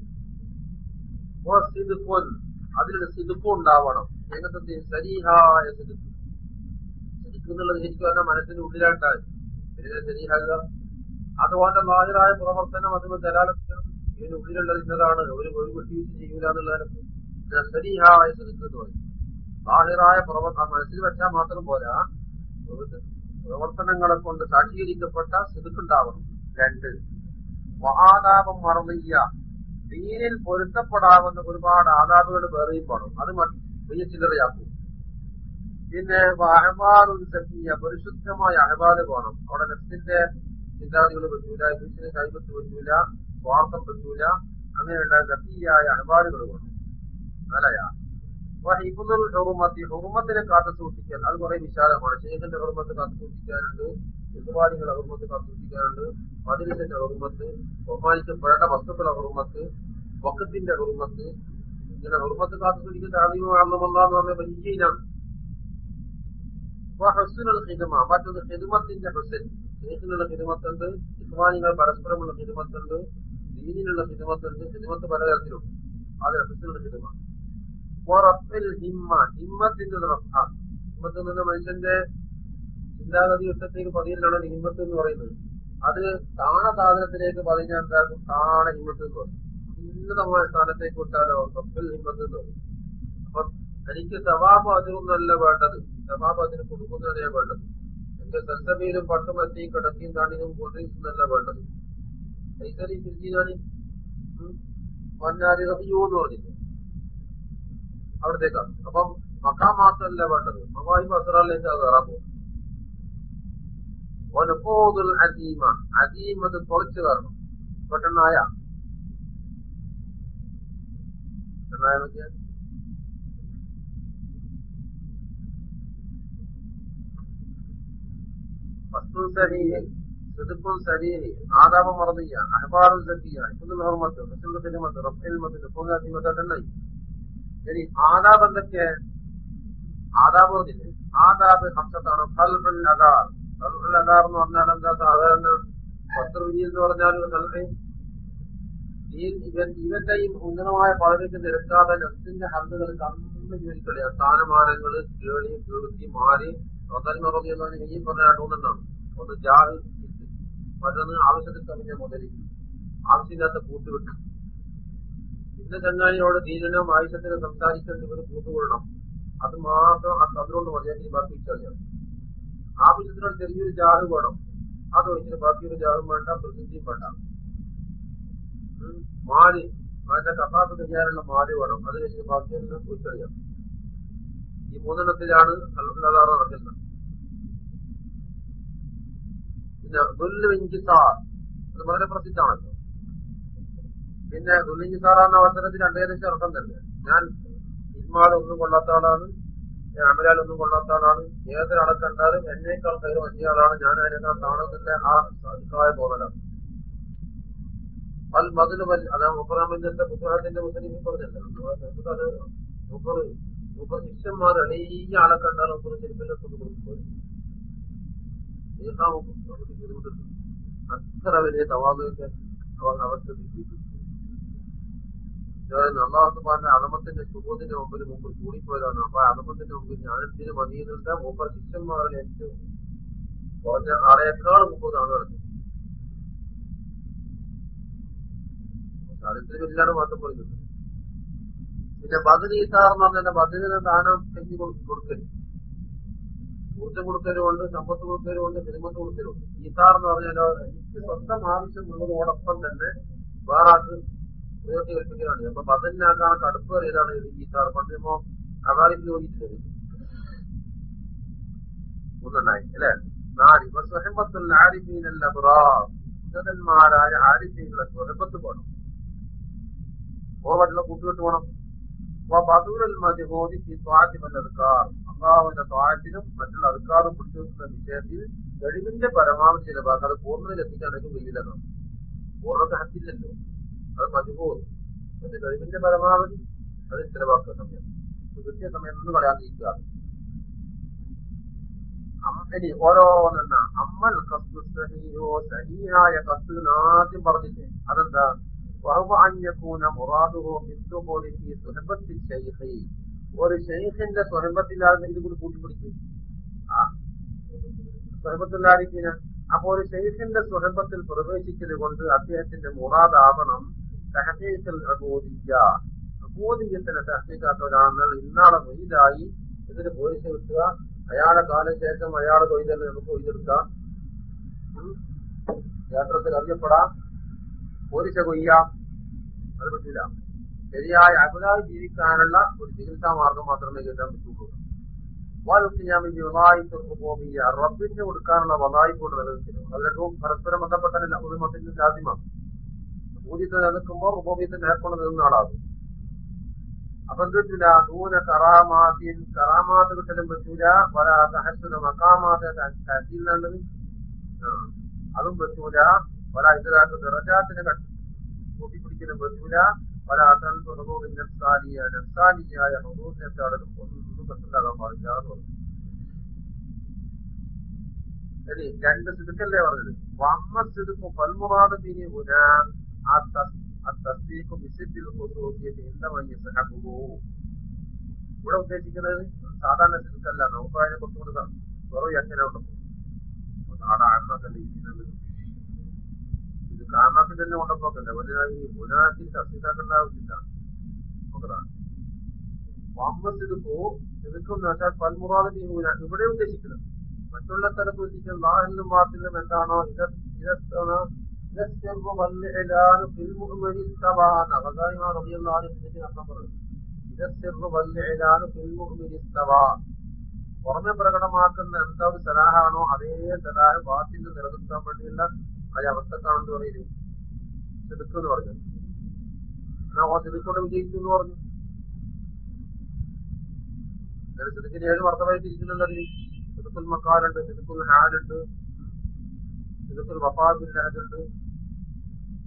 [SPEAKER 1] അതിലൊരു സിതുക്കും ഉണ്ടാവണം. എങ്ങനത്തെ സരീഹായ സിതുക്ക് സിതുക്കുന്നുള്ളത് ശരിക്കും അവരുടെ മനസ്സിന്റെ ഉള്ളിലാണ്ടായി ശരിയാകുക അതുപോലെ ലാഹിറായ പ്രവർത്തനം അതിന് ജലാലത്തിനും ഇതിന് ഉള്ളിലുള്ളത് ഇന്നതാണ്. ഒരു ഒരു വിട്ടുവീഴ്ച ചെയ്യൂല എന്നുള്ള ശരിയായ സിതുക്ക് എന്ന് പറയും. ബാഹിറായ പ്രവർത്തനം മനസ്സിൽ വെച്ചാൽ മാത്രം പോരാ. പ്രവർത്തനങ്ങളെ കൊണ്ട് സാക്ഷീകരിക്കപ്പെട്ട സിതുക്കുണ്ടാവണം രണ്ട്. മഹാതാപം മറന്നില്ല ദീനിൽ പൊരുത്തപ്പെടാവുന്ന ഒരുപാട് ആദാബുകൾ വേറെയും പാടും. അത് വലിയ ചില്ലറയാക്കും. പിന്നെ സക്കിയ പരിശുദ്ധമായ അഹബാദ് പോകണം അവിടെ നെഫ്സിന്റെ ചിന്താഗതികൾ പറ്റൂല ഇംഗ്ലീഷിന് കൈപത്ത് പറ്റൂല സ്വാർത്ഥം പറ്റൂല. അങ്ങനെയുള്ള സക്കിയായ അഹബാദുകൾ വേണം. അല്ലയാ ഹിബുദുൽ ഹുറുമത്തി ഹുറുമത്തിനെ കാത്തു സൂക്ഷിക്കാൻ. അത് കുറെ വിശാലമാണ്. ഷെയ്ഖിന്റെ ഹുറുമത്ത് കാത്തു സൂക്ഷിക്കാനുണ്ട് ഹിന്ദുവാദികളുടെ ഹുറുമത്ത് കാത്തു സൂക്ഷിക്കാനുണ്ട് മതിലിന്റെ ഹുറുമത്ത് ബഹുമാനിക്കപ്പെടേണ്ട വസ്തുക്കളുടെ ഹുറുമത്ത് വക്കത്തിന്റെ ഹുർമത്ത്. ഇങ്ങനെ ഉറുമത്ത് കാത്തു പിടിക്കുന്ന ആദ്യമാണെന്നല്ല എന്ന് പറഞ്ഞ പരിചയിലാണ് മറ്റൊന്ന് ഹിദമത്തിന്റെ ഹുസൻ. സ്നേഹത്തിനുള്ള ഹിദമത്തുണ്ട് ഇസ്മാനികൾ പരസ്പരമുള്ള ഹിദമത്തുണ്ട് ദീനിനുള്ള ഹിദമത്തുണ്ട് ഹിദമത്ത് പലതരത്തിലുണ്ട് അത് ഹസ്സിനുള്ള ഹിദമ ഹിമ്മ ഹിമ്മത്തിന്റെ ഹിമ്മത്ത് എന്ന് മനുഷ്യന്റെ ചിന്താഗതി യുദ്ധത്തേക്ക് പതിയിലാണ് ഹിമ്മത്ത് എന്ന് പറയുന്നത്. അത് താണ സാധനത്തിലേക്ക് പതിഞ്ഞാൽ താണ ഹിമ്മത്ത് എന്ന് പറയും. ഉന്നതമായ സ്ഥാനത്തേക്ക് വിട്ടാലോ എന്ന് പറയും അപ്പൊ എനിക്ക് സവാബ് അതിനൊന്നല്ല വേണ്ടത്. സവാബ് അതിന് കൊടുക്കുന്നതേ വേണ്ടത്. എന്റെ സൽസഭയിലും പട്ടും എത്തിയും കിടത്തിയും താണിനും കൊണ്ടിരിക്കുന്നല്ല വേണ്ടത്. ഐസരി തിരിച്ചാണി മഞ്ഞാരി റബിയോ എന്ന് അവിടത്തേക്കാണ്. അപ്പം മക്കാം മാത്രമല്ല വേണ്ടത്. മവാഹിബ് അസറാലിലേക്ക് അത് കയറാൻ പോകും ഒനപ്പോതുൽ അദീമ. അദീം കാരണം പെട്ടെന്നായ പെട്ടെന്നായ again? വസ്തു സഹീഹ് സിദ്ഖുൻ സഹീഹ് ആദാബ് മർദിയ അഹ്ബാറു സക്കിയ ഇബ്നുൽ ഹുർമത്ത് റസൂൽ ഖിദ്മത്ത് റബ്ബിൽ മദ് ഫുഗാതി മദതന്നായി ശരി ആദാബ് എന്തൊക്കെ? ആദാബ് പറഞ്ഞില്ലേ ആദാബ് ഹംസത്താണ്. ഖൽബുൽ അദാർ. ഖൽബുൽ എന്ന് പറഞ്ഞാൽ എന്താ സാധാരണ? പത്രവിധി എന്ന് പറഞ്ഞാൽ നൽകി ഇവൻ ഇവന്റെ ഈ ഉന്നതമായ പദവിക്ക് നിരക്കാതെ നഫ്സിന്റെ ഹന്തുകൾ കമ്മി ജോലിക്കളി സ്ഥാനമാനങ്ങൾ കേളി കീർത്തി മാറി സ്വതന്മറിയാണ് ഈ പറഞ്ഞ രണ്ടുമൂന്നെണ്ണം ഒന്ന് ജാഹ് മറ്റൊന്ന് ആവശ്യത്തിൽ കവിഞ്ഞ മുതലി ആവശ്യമില്ലാത്ത കൂട്ടുവിട്ടു ഇന്ന് ചങ്ങാനിയോട് ദീനനും ആവശ്യത്തിന് സംസാരിക്കേണ്ടി ഒരു കൂട്ടുകൊള്ളണം അത് മാത്രം അതുകൊണ്ട് മതിയാക്കി ബാക്കി വിശ്വസിക്കാം ആവശ്യത്തിനോട് ചെറിയൊരു ജാഹ് വേണം. അത് ഒഴിച്ചിട്ട് ബാക്കിയൊരു ജാഹും വേണ്ട പ്രസിദ്ധിയും വേണ്ട. മാലി അതിന്റെ കഥാപ് ചെയ്യാനുള്ള മാലി വേണം. അത് കഴിഞ്ഞ് ബാക്കിയെല്ലാം കുറിച്ചറിയാം ഈ മൂന്നെണ്ണത്തിലാണ് അൽഫലാദാർ നടക്കുന്നത്. പിന്നെ ദുല്ലുവിഞ്ചിസാർ അത് വളരെ പ്രസിദ്ധമാണല്ലോ. പിന്നെ ദുല്ലിഞ്ചിസാർ എന്ന അവസരത്തിൽ രണ്ടേകദേശം അർത്ഥം തന്നെ. ഞാൻ ഇസ്മാൽ ഒന്നും കൊള്ളാത്ത ആളാണ് ഞാൻ അമലാൽ ഒന്നും കൊള്ളാത്ത ആളാണ്. ഏതൊരാളെ കണ്ടാലും എന്നേക്കാൾ കയറി വലിയ ആളാണ്. ഞാൻ അതിനേക്കാൾ താണെന്നില്ല ആ സാധിക്കായ തോന്നലാണ് അൽ പുസ്തകത്തിന്റെ മുസ്ലിം പറഞ്ഞല്ലോ. അത് മുപ്പർ ആളെ കണ്ടാൽ മുപ്പർ ബുദ്ധിമുട്ടുണ്ട്. അത്ര വലിയ തവാദൊക്കെ അവർ അവസ്ഥ അള്ളാഹുബാന്റെ അളമത്തിന്റെ ശുഭത്തിന്റെ മുമ്പിൽ മുമ്പ് കൂടിപ്പോയതാണ്. അപ്പൊ അളമത്തിന്റെ മുമ്പിൽ ഞാനെന്തിനു മതിയെന്നിട്ട് മൂപ്പർ ശിഷ്യന്മാരിൽ ഏറ്റവും കുറഞ്ഞ ആളേക്കാൾ മുമ്പ് കാണുന്നത് എല്ലാവരും മാത്രം പോയിട്ടുണ്ട്. പിന്നെ ബദരീസാർ എന്ന് പറഞ്ഞാൽ ബദലിന് ദാനം എഴുതി കൊടുക്കരുത് ഊർജം കൊടുക്കലുമുണ്ട് സമ്പത്ത് കൊടുക്കലുമുണ്ട് സിനിമത്ത് കൊടുക്കലുമുണ്ട്. ഈസാർ എന്ന് പറഞ്ഞാൽ എനിക്ക് സ്വന്തം ആവശ്യമുള്ളതോടൊപ്പം തന്നെ വേറെ ആൾക്ക് ഉയർത്തി കൽപ്പിക്കലാണ് അപ്പൊ ബദലിനാക്കാണ് കടുപ്പ് കയറിയതാണ് ഇത് ഈസാർ പണ്ട് നമ്മോ അകാലിക്ക് ചോദിച്ചിട്ടുണ്ട് ഒന്നുണ്ടായി അല്ലെ? നാല് സ്വഹമ്പത്തുള്ള ആരിഫീനല്ല അബ്റാർ ഉന്നതന്മാരായ ആരിഫീനുള്ള സ്വഹമ്പത്ത് പോകണം ഓർമ്മട്ടുള്ള കൂട്ടുകെട്ട് വേണം അള്ളാഹുവിന്റെ ത്വാത്തിനും മറ്റുള്ള അധികാറും പിടിച്ചു വെക്കുന്ന വിഷയത്തിൽ കഴിവിന്റെ പരമാവധി ചിലവാക്കുക അത് പൂർണതയിൽ എത്തിക്കാനൊക്കെ കഴിയില്ലെന്നോ പൂർണത ഹത്തില്ലല്ലോ. അത് മതിബോധ് പക്ഷെ പരമാവധി അത് ചിലവാക്കുക സമയം. കിട്ടിയ സമയം ഒന്നും കളയാതിരിക്കുക ഇനി ഓരോന്നെണ്ണ. അമ്മൽ കസ്തു സഹിയോ സഹിയായ കസ്തു ആദ്യം പറഞ്ഞില്ലേ? അതെന്താ? وهو أن يكون مراده بالدخول في صحبة الشيخ ഒരു ഷെയ്ഖിന്റെ സ്വഹബത്തിലാകുന്ന ഇത് കൂടി കൂട്ടിപ്പിടിക്കും ആ സ്വഹബത്തിലായിരിക്കില്ല അപ്പൊ ഒരു ഷെയ്ഖിന്റെ സ്വഹബത്തിൽ പ്രവേശിക്കൽ കൊണ്ട് അദ്ദേഹത്തിന്റെ മുറാദാവണം തഹസീഖൽ അബോധിയ അബോധിയത്തിന് തഹസീഖാത്തവരാണെന്നാൽ ഇന്നാളെ മൊയ്തായി ഇതിന് പോലീസ് കിട്ടുക അയാളെ കാലശേഷം അയാളെ കൊയ്തന്നെ നമുക്ക് കൊയ്തെടുക്കാം ക്ഷേത്രത്തിൽ അറിയപ്പെടാം പോലീസ കൊയ്യാം അത് പറ്റില്ല ശരിയായ അബുദായി ജീവിക്കാനുള്ള ഒരു ചികിത്സാ മാർഗം മാത്രമേ കിട്ടാൻ പറ്റുള്ളൂ. വാദത്തിൽ ഞാൻ ഭൂമി റബ്ബിന് കൊടുക്കാനുള്ള വലായിക്കൊണ്ട് നിലനിൽക്കുന്നു. അതിലൊക്കെ പരസ്പരം ബന്ധപ്പെട്ട ഉദമത്തിന് സാധ്യമാണ് പൂജ്യത്തെ നിൽക്കുമ്പോൾ ഉപഭോഗ്യത്തെ നേർക്കൊണ്ട് നിന്ന ആളാകും. അപ്പൊ എന്തിട്ടില്ല ദൂന കറാമാത്തിൻ കറാമാത്ത് കിട്ടലും പറ്റൂല. വല സഹസുര തഹസീലിനുള്ളത് അതും പറ്റൂല. വല ഇതാക്ക് നിറജാത്തിന് കൂട്ടിപ്പിടിക്കുന്ന പറ്റൂല പല അകൽപ്പ് ഹബൂബിൻ തടലും ഒന്നും മനസ്സിലാകാൻ പാടില്ല എന്ന് പറഞ്ഞു. ശരി രണ്ട് സിതുക്കല്ലേ പറഞ്ഞത്? വമ്മ സിതുക്കും പൽമുറാദ് പിന്നെ ഉന ഇവിടെ ഉദ്ദേശിക്കുന്നത് സാധാരണ സിതുക്കല്ല നമുക്ക് അതിനെ കുറച്ചുകൂടി വെറും എങ്ങനെ ഉണ്ടാക്കും നാടാണ് കാരണത്തിൽ തന്നെ കൊണ്ടപ്പോക്കല്ല വലുതായി മുനാത്തിൽ തസ്തിതാക്കേണ്ട ആവശ്യമില്ല. ഇതുപ്പോ ഇതുക്കും വെച്ചാൽ പൽമുറാദ് ബിഹൂന ഇവിടെ ഉദ്ദേശിക്കുന്നത് മറ്റുള്ള സ്ഥലത്ത് ഉദ്ദേശിക്കുന്ന നാഹിലും മാത്തിലും എന്താണോ? പുറമെ പ്രകടമാക്കുന്ന എന്താ ഒരു സലാഹാണോ? അതേ സലാഹ് ബാത്തിൽ നിലനിർത്താൻ വേണ്ടിയുള്ള ആ അവസ്ഥക്കാണെന്ന് പറയുന്നത്. സിദുക്ക് എന്ന് പറഞ്ഞു. എന്നാ ആ സിതുക്കോടെ വിജയിച്ചു എന്ന് പറഞ്ഞു. സിതുക്കിന് ഏഴ് വർദ്ധമായിട്ട് ഇരിക്കുന്നുണ്ടല്ലോ സിതുക്കുൽ മക്കാലുണ്ട് സിദുക്കുൽ ഹാലുണ്ട് സിതുക്കുൽ വഫാബില്ലാതുണ്ട്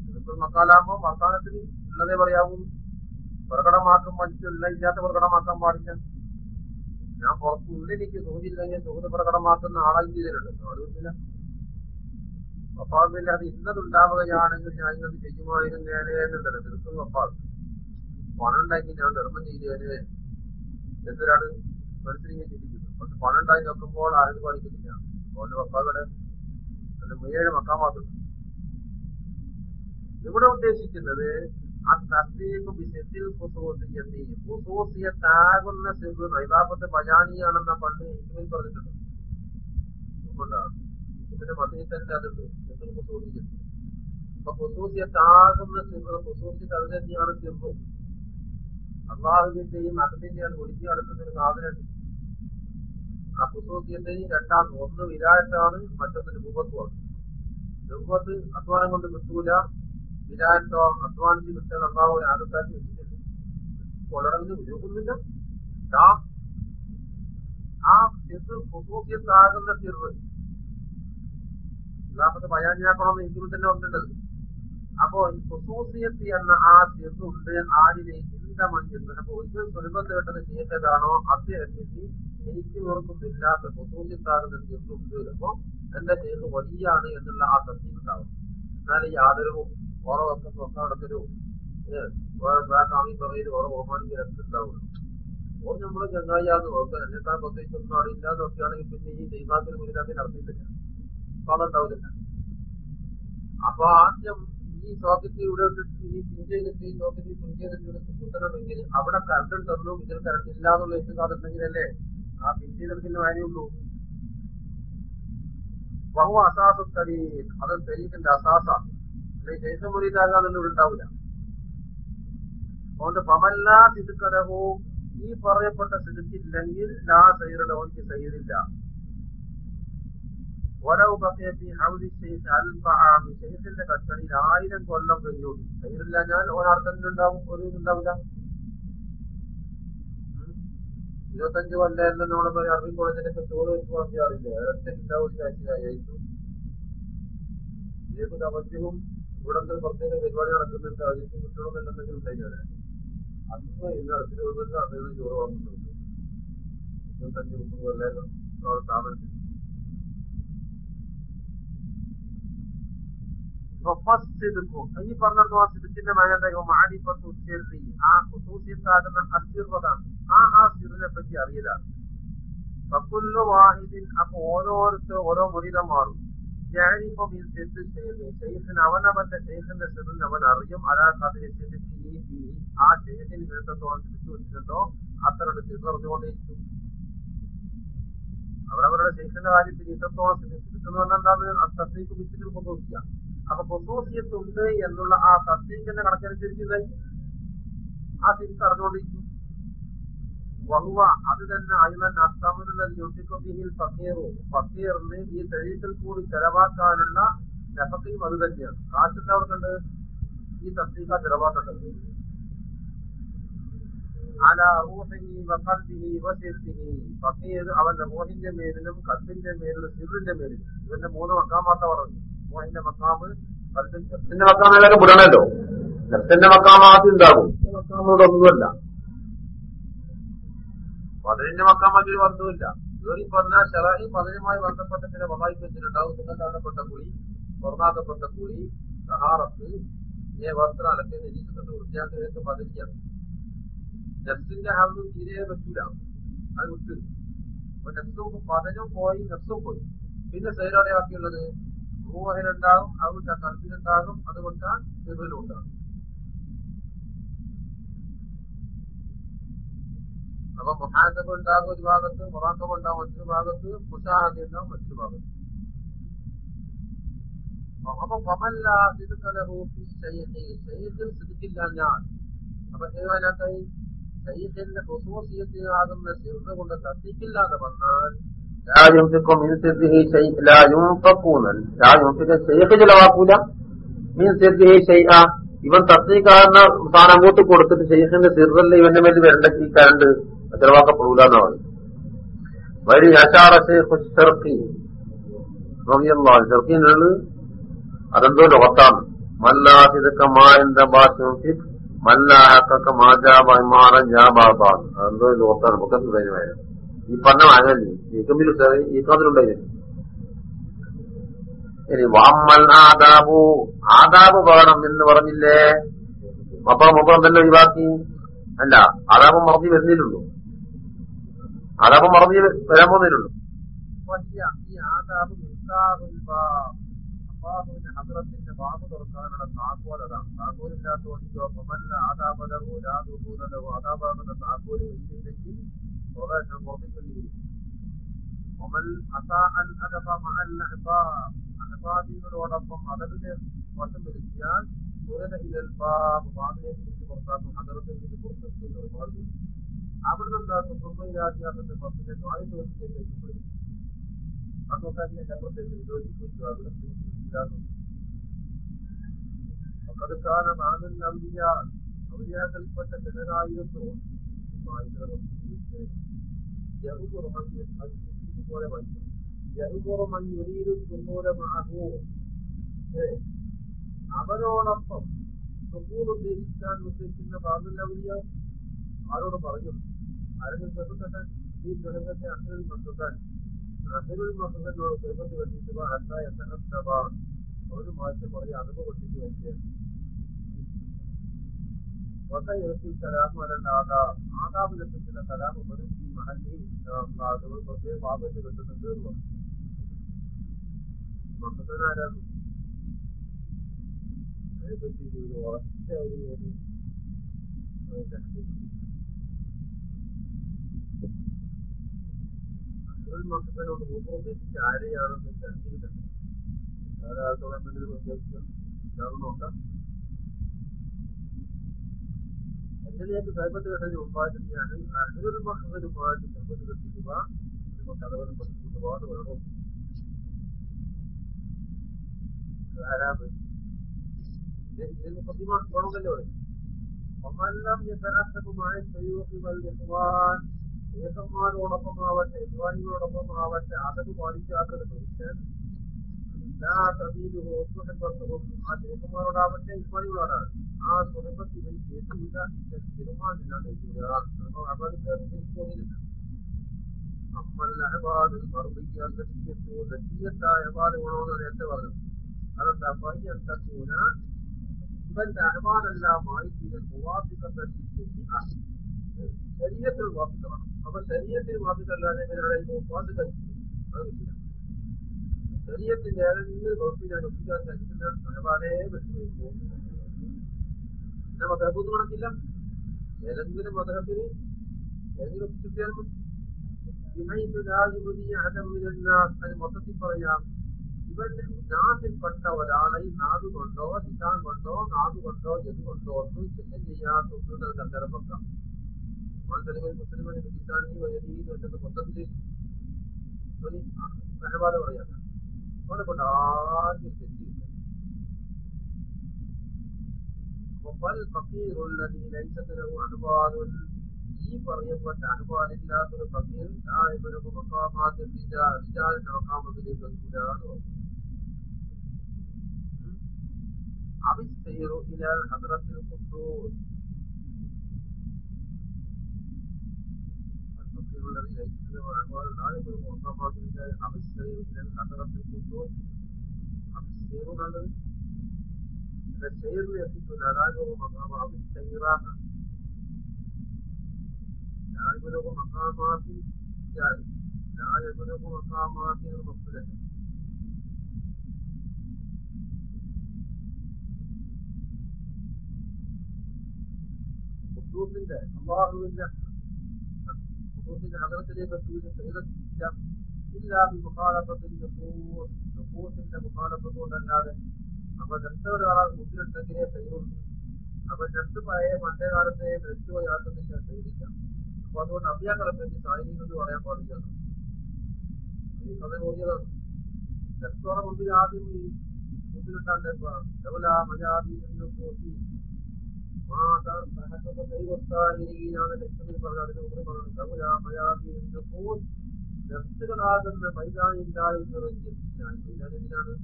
[SPEAKER 1] സിദുക്കുൽ മക്കാലാകുമ്പോൾ വർത്താനത്തിന് ഉള്ളതേ പറയാവൂ. പ്രകടമാക്കാൻ പറ്റില്ല ഇല്ലാത്ത പ്രകടമാക്കാൻ പാടില്ല. ഞാൻ പുറത്ത് ഉള്ളിലേക്ക് തോന്നിയില്ലെങ്കിൽ തോന്നുന്ന പ്രകടമാക്കുന്ന ആളായി ചെയ്തിട്ടുണ്ട് അതുകൊണ്ടില്ല. വഫാബില്ല അത് ഇന്നതുണ്ടാവുകയാണെങ്കിൽ ഞാൻ ഇന്നത് ചെയ്യുമായിരുന്നേനെ എന്നുണ്ടല്ലോ തീർത്തും വഫാദ് പണം ഉണ്ടെങ്കിൽ ഞാൻ ധർമ്മം ചെയ്തേനെ എന്നൊരാൾ മനസ്സിലിങ്ങനെ ചിന്തിക്കുന്നു പക്ഷെ പണം ഉണ്ടായി നോക്കുമ്പോൾ ആരും പാലിക്കുന്നില്ല അതുകൊണ്ട് വഫാബിടെ ഏഴ് മക്കാമാത്തുണ്ട് ഇവിടെ ഉദ്ദേശിക്കുന്നത് ആ തസ്ദീഖ് ബിസിൽ ഖുസൂസിയത്തി ഖുസൂസിയത്താകുന്ന സിബ് നൈതാപത്തെ ബജാനിയാണെന്ന പണ്ട് എനിക്ക് പറഞ്ഞിട്ടുണ്ട് അതുകൊണ്ടാണ് ഇതിന്റെ മതിയിൽ തന്നെ അതുണ്ട് ഖുസൂസിയത്ത് അപ്പൊ ഖുസൂസിയത്താകുന്ന ഖുസൂസിയത്ത് അത് തന്നെയാണ് സിബ് അള്ളാഹുവിന്റെയും അഹദിന്റെയും ഒഴുകി നടക്കുന്ന ഒരു സാധനം ആ ഖുസൂസിയത്തെയും രണ്ടാം ഒന്ന് വിരാട്ടാണ് മറ്റൊന്ന് രൂപത്വമാണ് രൂപത്ത് അധ്വാനം കൊണ്ട് കിട്ടൂല. വിരാട്ടോ അധ്വാനിച്ച് കിട്ടാൻ അള്ളാഹു ആകത്താക്കി വെച്ചിട്ടുണ്ട്. കൊള്ളടങ്ങിന് ഉപയോഗിക്കുന്നില്ല ആ സിറ് ഖുസൂസിയത്താകുന്ന സിറ് അല്ലാത്ത ബയാനിയാക്കണമെന്ന് എനിക്ക് തന്നെ വന്നിട്ടത് അപ്പോ ഈ കുസൂസിയത്ത് എന്ന ആ സിറുണ്ട് ആരിനെ ചിന്തമഞ്ഞെന്ന് അപ്പൊ ഇത് സ്വരൂപത്ത് കേട്ടത് ചെയ്യേണ്ടതാണോ അദ്ദേഹത്തിന് എനിക്ക് ഓർക്കുന്നില്ലാത്ത ഖുസൂസിയത്താകുന്ന സിറുണ്ട് അപ്പോ എന്റെ പേര് വലിയാണ് എന്നുള്ള ആ സത്യം ഉണ്ടാവും. എന്നാലും ഈ ഓരോ ഒക്കെ സ്വസ്ഥാടത്തിലും കാമി പറയലും ഓരോ ബഹുമാനിക്കലൊക്കെ ഉണ്ടാവുള്ളൂ ഓർ നമ്മുടെ ചങ്ങായിയാന്ന് ഓർക്കാൻ എന്നെക്കാൾ പ്രത്യേകിച്ച് ഒന്നും അവിടെ ഇല്ലാന്ന് നോക്കുകയാണെങ്കിൽ പിന്നെ ഈ ദൈവാത്തിന് മുന്നിലാക്കി നടത്തിയിട്ടില്ല. അപ്പൊ അതുണ്ടാവില്ല അപ്പൊ ആദ്യം ഈ സോക്കറ്റ് ഇവിടെ ഈ പിൻ ചെയ്തിട്ട് ഈ സോക്കറ്റ് കുത്തണമെങ്കിൽ അവിടെ കറണ്ട് തന്നു ഇതിൽ കറണ്ട് ഇല്ല എന്നുള്ള എത്തുകാതുണ്ടെങ്കിലല്ലേ ആ പിൻ ചെയ്തെടുക്കുന്ന കാര്യമുള്ളൂ ബഹു അസാസ തരീഖ് അത് തരീഖിന്റെ അസാസ. അല്ലെങ്കിൽ ശേഷം ഇവിടെ ഉണ്ടാവില്ല. അതുകൊണ്ട് പമല്ലാ സിതുക്കലഹോ ഈ പറയപ്പെട്ട സിതുക്കില്ലെങ്കിൽ ലാ സൈറുടെ ഓനിക്ക് സൈറില്ല. ഒലവ് ബക്കയത്തി ഹൗദി ഷെയ്ഖ് അൽഫാമി ഷെയ്ഖിന്റെ കസ്റ്റഡിയിൽ ആയിരം കൊല്ലം കഴിഞ്ഞു. സൈറില്ല ഞാൻ ഒരാൾക്കുണ്ടാവും ഒരു ഉണ്ടാവില്ല ഇരുപത്തഞ്ച് കൊല്ലായിരുന്നു നമ്മളെ പോയി അറബി കോളേജിലൊക്കെ ചോറ് വെച്ച് പറഞ്ഞാറില്ല ഒരൊറ്റ ഉണ്ടാവും കാഴ്ചയായിരിക്കും ഇതിലേക്ക് തവജ്ജവും ഇവിടെ എന്തൊരു പ്രത്യേക പരിപാടി നടക്കുന്നുണ്ട് അതിലേക്ക് കിട്ടണമെന്നുണ്ടെങ്കിൽ ഉണ്ടായില്ല അന്ന് ഇന്ന് അടുത്തിൽ വന്നിട്ട് അതിൽ ചോറ് വാങ്ങുന്നുണ്ട്. ഇരുപത്തഞ്ച് മുപ്പത് കൊല്ലായിരുന്നു. അവിടെ സ്ഥാപനത്തിൽ ഈ പറഞ്ഞിടത്ത് ആ സിദ്ധിന്റെ മഴ മാടിപ്പത്ത് ഉച്ചേർത്തി ആ കുസൂസിയത്താകുന്ന അസ്ഥിർവതാണ് ആ ആ സിറിനെ പറ്റി അറിയലാണ് ഫക്കുല്ലു വാഹിദിൻ അപ്പൊ ഓരോരുത്തർ ഓരോ മുറിതം മാറും ഞാനിപ്പം ഈ സിദ്ധ് ഷെയ്ഖിന് അവനവന്റെ ഷെയ്ഖിന്റെ സിറിന് അവൻ അറിയും കഥയെ സിദ്ധിച്ച് ആ ഷെയ്ഖിന് വിരുദ്ധത്തോളം തിരിച്ചു വെച്ചിട്ടുണ്ടോ അത്തരം സിദ്ധ് അറിഞ്ഞുകൊണ്ടേയിരിക്കും അവരവരുടെ ഷെയ്ഖിന്റെ കാര്യത്തിൽ ഇത്രത്തോളം സിദ്ധിക്കുന്നു എന്താണ് തസ്ലീക്ക് വിശുദ്ധ കൊണ്ടുപോയില്ല അപ്പൊ ഉണ്ട് എന്നുള്ള ആ തസ്ലീക്കിന്റെ കണക്കനുസരിച്ച് ആ തിരിച്ച് അറിഞ്ഞുകൊണ്ടിരിക്കും. വഹുവ അത് തന്നെ അയുവൻ അസ്താമിനുള്ള യുദ്ധിക്കൊബിഹിൽ ഫക്കീറു. ഫക്കീറിന് ഈ തെരീക്കിൽ കൂടി ചെലവാക്കാനുള്ള നെഫക്കയും അത് തന്നെയാണ്. കാശുണ്ട് അവർക്കുണ്ട്. ഈ തസ്ലീക്ക ചെലവാക്കേണ്ടത് അല റൂഹിഹി വഖൽബിഹി വസിർഹിഹി ഫക്കീർ അവന്റെ റൂഹിന്റെ മേലിലും കൽബിന്റെ മേലിലും സിറിന്റെ മേലിലും. ഇവന്റെ മൂന്ന് മക്കാമാത്ത പറഞ്ഞു റൂഹിന്റെ മക്കാമ് കൽബിന്റെ
[SPEAKER 2] മക്കാമൊക്കെ വിടണല്ലോ നെഫ്സിന്റെ മക്കാമാദ്യം ഉണ്ടാകും. മക്കാമോട് ഒന്നുമല്ല
[SPEAKER 1] പതിനഞ്ച് മക്കാമതിൽ ബന്ധമില്ല ഇവർ പറഞ്ഞ ഷറായി പതിനുമായി ബന്ധപ്പെട്ട ചില വഹായി വെച്ചിട്ടുണ്ടാവും സുഖത്താക്കപ്പെട്ട കുഴി പുറത്താക്കപ്പെട്ട കുഴി സഹാറത്ത് ഏ വസ്ത്രം അലക്കി നിരീക്ഷണത്തെ വൃത്തിയാക്കലേക്ക് പതിരിക്കാണ് നെഫ്സിന്റെ ഹാർന്ന് തീരെ പറ്റൂല. അത് വിട്ട്. അപ്പൊ നെഫ്സും പതിനും പോയി നെഫ്സും പോയി. പിന്നെ സൈലോടെ ആക്കിയുള്ളത്? റൂഹനുണ്ടാകും അവിടെ കൽബിനുണ്ടാകും അതുകൊണ്ട് സിറിലും ഉണ്ടാകും അപ്പൊ മുഹാദബ് ഉണ്ടാകും ഒരു ഭാഗത്ത് മുറാക്കബ് ഉണ്ടാകും മറ്റൊരു ഭാഗത്ത് മുഷാഹദ് ഉണ്ടാകും മറ്റൊരു ഭാഗത്ത്. അപ്പൊ ഞാൻ. അപ്പൊ ഏതാനാക്കായി ശൈഖിന്റെ ഹുസൂസിയത്ത് ആകുന്ന സിർന്ന് കൊണ്ട് തത്തിക്കില്ലാതെ വന്നാൽ
[SPEAKER 2] ഷെയ്ഖ് ചിലവാക്കൂല മീൻ സിദ്ധിഹി ഷെയ്ഖ ഇവൻ തസ്തിക്കാരന സാധനം അങ്ങോട്ട് കൊടുത്തിട്ട് ഷെയ്ഖിന്റെ സിറല്ല ഇവന്റെ മേൽ വരണ്ട ഈ കരണ്ട് ചെലവാക്കപ്പെടൂല എന്നാ പറയും വരി അശാറ ഷെയ്ഖ് ഷർക്കി ഷർക്കിനുള്ളത് അതെന്തോ ലോകത്താണ്. മല്ലാഹിദക്ക മാന്റെ ഭാഷ മല്ലാഹക്ക മാജാബാൻ ജാബാബാൻ അതെന്തോ ലോകത്താണ്. മുഖത്ത് പേരുമായ ഈ പറഞ്ഞ വാങ്ങല്ലേ ഈ കമ്പിൽ ഈ കാതിലുണ്ടായി ഇനി വാമ്മൽ ആദാബു ആദാബ് പകരം എന്ന് പറഞ്ഞില്ലേ? മപ്പുറം മപ്പുറം തന്നെ ഒഴിവാക്കി. അല്ല ആദാബ് മറഞ്ഞു വരുന്നില്ലുള്ളൂ ആദാബ് മറഞ്ഞു വരാൻ പോകുന്നില്ലുള്ളൂ
[SPEAKER 1] ഹദ്രത്തിന്റെ വാമു തുറക്കാനുള്ള താക്കോലതാണ് താക്കോലില്ലാത്ത ഒന്നിക്കോ ആദാബലവോ രാദൂലവോ ആദാബാകുന്ന وبات الوظيفة لي ومن أتى أن أدب مع الإعطاء إعطاء دين ولطم أدبه وتم الاتيان ورد إلى الباب وعمله في مرتاز حضرته في فرصة الغالي عبد الله تصمي ياتي أن تفصل دعائي توجيه لكي أنه من يجب أن يجب أن يجب وقد كان معنا الأولياء أولياء كلمة جنرائية ആനന്ദ ഔലിയ ഔലിയാക്കൽപ്പെട്ട ചിലരായിരുന്നു പോലെ വായിക്കും യഹുപുറമൻ യുരീരും തുന്നൂലമാകൂ അവരോടൊപ്പം സുബൂർ ഉദ്ദേശിക്കാൻ ഉദ്ദേശിക്കുന്ന ബാദുല്ലൗലിയ ആരോട് പറഞ്ഞു ആരെങ്കിലും ചെറുക്കട്ടെ ഈ ജനങ്ങളുടെ അച്ഛനിൽ ബന്ധത്താൻ അതിനൊരു മക്കളോട് ചെറുപ്പത്തിൽ വെട്ടിയിട്ട് അല്ല എത്തനത്തവ ഒരു മാസം കുറേ അറിവ് കൊട്ടിട്ട് വെച്ചത് وسيأتي الكلام على الآداب آداب لكن الكلام മടങ്ങി കുറച്ച് പാപത്ത് കിട്ടുന്നുണ്ട് എന്ന് പറഞ്ഞു. പ്രസംഗനാരാണ് അതിനെപ്പറ്റി ഒരു ഉറച്ച ഒരു മക്കത്തിനോട് മൂപ്പർ ഉദ്ദേശിച്ച ആരെയാണെന്ന് ചർച്ചയിലുണ്ട്. ഒരാൾക്കോളം എന്തെങ്കിലും ഉദ്ദേശിച്ചു ഉണ്ടാകുന്നുണ്ടോ എന്തിനേക്ക് സൈബത്ത് കെട്ടതിന് മുമ്പായിട്ട് നീ അനു അനുരു മക്കളുമായിട്ട് സൈബത്ത് കെട്ടിക്കുക നമുക്ക് അതവരെ ഒരുപാട് വേണം. ആരാമ് വേണമെന്നല്ലേ പറയും ഒന്നെല്ലാം യഥാർത്ഥമായ സൈവത്തിവാൻ ഏകന്മാരോടൊപ്പമാവട്ടെ ഇസ്വാനികളോടൊപ്പമാവട്ടെ അതത് പാലിക്കാത്തത് മനുഷ്യൻ എല്ലാ തബീലും ആ ചേക്കന്മാരോടാവട്ടെ ഇസ്വാനികളോടാണ് ആ സുഹൃത്തി ഇവർക്ക് എത്തില്ല തീരുമാനമില്ലാതെ നമ്മൾ അഹബാദ് മറുപടിക്കാൻ ലക്ഷ്യത്തോ ലക്ഷ്യത്തായ അഹബാദുകളോന്ന് നേരത്തെ പറഞ്ഞു അതെന്താ പയ്യന്തൂന ഇവന്റെ അഹബാദെല്ലാമായി തീരൻ മുവാഫിക്കത്തെ ശരീരത്തിൽ വാപ്പിക്കണം അപ്പൊ ശരീരത്തിൽ വാപ്പിക്കല്ലാതെ ഇവരുടെ വാപ്പിക്കാൻ അത് കിട്ടില്ല ശരീരത്തിന്റെ ഏതെങ്കിലും വകുപ്പിനെ ഒപ്പിക്കാൻ കഴിക്കുന്ന അഹബാദേ വിട്ടുപോയി പിന്നെ മതഹബൂത്ത് കണക്കില്ല ഏതെങ്കിലും മതഹബിന് ഏതെങ്കിലും കിട്ടിയാലും അതിന് മൊത്തത്തിൽ പറയാം. ഇവന്റെ നാട്ടിൽപ്പെട്ട ഒരാളെ നാട് കൊണ്ടോ നിസാൻ കൊണ്ടോ നാട് കൊണ്ടോ എത് കൊണ്ടോ ഒന്നും ചെറ്റം ചെയ്യാത്ത ഒന്നും വെക്കാം മുസ്ലിമിന് മുസ്ലിമിന് നിസാനി വെച്ചത് മൊത്തത്തിൽ ഒരു സഹപാഠ പറയാം. അവനെ കൊണ്ട് ആദ്യം തെറ്റിയില്ല ഈ പറയപ്പെട്ട അനുപാലില്ലാത്തൊരു ഫക്കീർ ദായിമനു മക്കാമാത്തിൽ റിജാലിന്റെ മക്കാമത്തിലേക്ക് എത്തൂലാന്ന് അവിസ്തീറു ഇല ഹദ്റത്തിൽ ഖുദ്ദൂസ് الفقير الذي ليس له أحوال دائما مقامات الرجال أبصر إلى الحضرة القدوس أبصر നല്ലത് فالسير يكون نراجه مقامات السيراق لا يبلغ مقامات الجاري لا يبلغ مقامات المقصودة خطوط الله إلا خطوط حضرة الرسول سيرة إلا بمخالفة النفوس. نفوس إلا مخالفة هذا അപ്പൊ രണ്ടോട് ആളാൽ മുമ്പിലുണ്ടെങ്കിലേ തയ്യുള്ളൂ അപ്പൊ രണ്ട് പഴയ പണ്ടേ കാലത്തെ മരിച്ചുപോയ ആൾക്കൊന്നില്ല ചെയ്തില്ല. അപ്പൊ അതുകൊണ്ട് അമ്പ്യാക്കളെ പറ്റി പറയാൻ പാടില്ല. ഈ കഥ മുമ്പിൽ ആദ്യം ഈ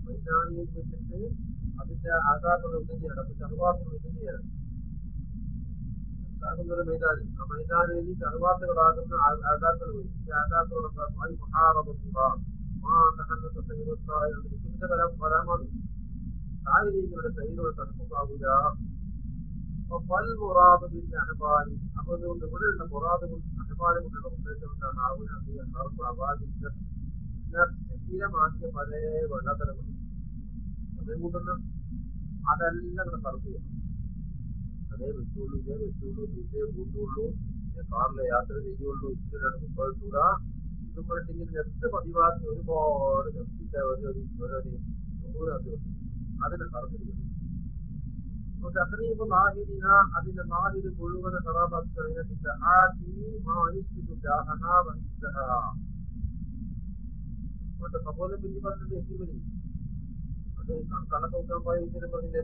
[SPEAKER 1] മൈതാനിയിൽ വെച്ചിട്ട് അതിന്റെ ആകാശങ്ങൾ ഉണ്ടെങ്കിലാണ് അപ്പൊ ഒന്നും ചെയ്യണം ആകുന്നൊരു മൈതാനി. ആ മൈതാനിയിൽ ചർവാസുകളാകുന്ന ആകാരങ്ങൾ വരും. ഈ മാന്റെ കലം വരാമാണ്. മുറാദ് ബിൻ അഹബാലി അപ്പൊ അതുകൊണ്ട് ഇവിടെയുള്ള മുറാദ് അഹബാലി കൊണ്ടുള്ള ഉദ്ദേശം എന്താണ്? ആവുന ശരീരമാക്കിയ പല വെള്ളത്തരങ്ങളും അതേ കൂട്ടുന്ന അതെല്ലാം ഇവിടെ സർവ് ചെയ്യണം അതേ വെച്ചുള്ളൂ ഇതേ വെച്ചുള്ളൂ ഇതേ കൂട്ടുള്ളൂ കാറിലെ യാത്ര ചെയ്യുള്ളൂ ഇച്ചിരി മുമ്പോട്ടൂടാ ഇതും പറഞ്ഞിട്ട് നെറ്റ് പതിവാക്കി ഒരുപാട് നെറ്റിന്റെ ഒരു ഒരു അതിനെ സർവ് ചെയ്യണം وتقريب ظاهرها أدل ظاهر بلوغ قرابة كلمة الآتي ما يثبت جاهها وإنتها وتقبل بالنسبة للإحتمالي വിഷയം പറഞ്ഞില്ലേ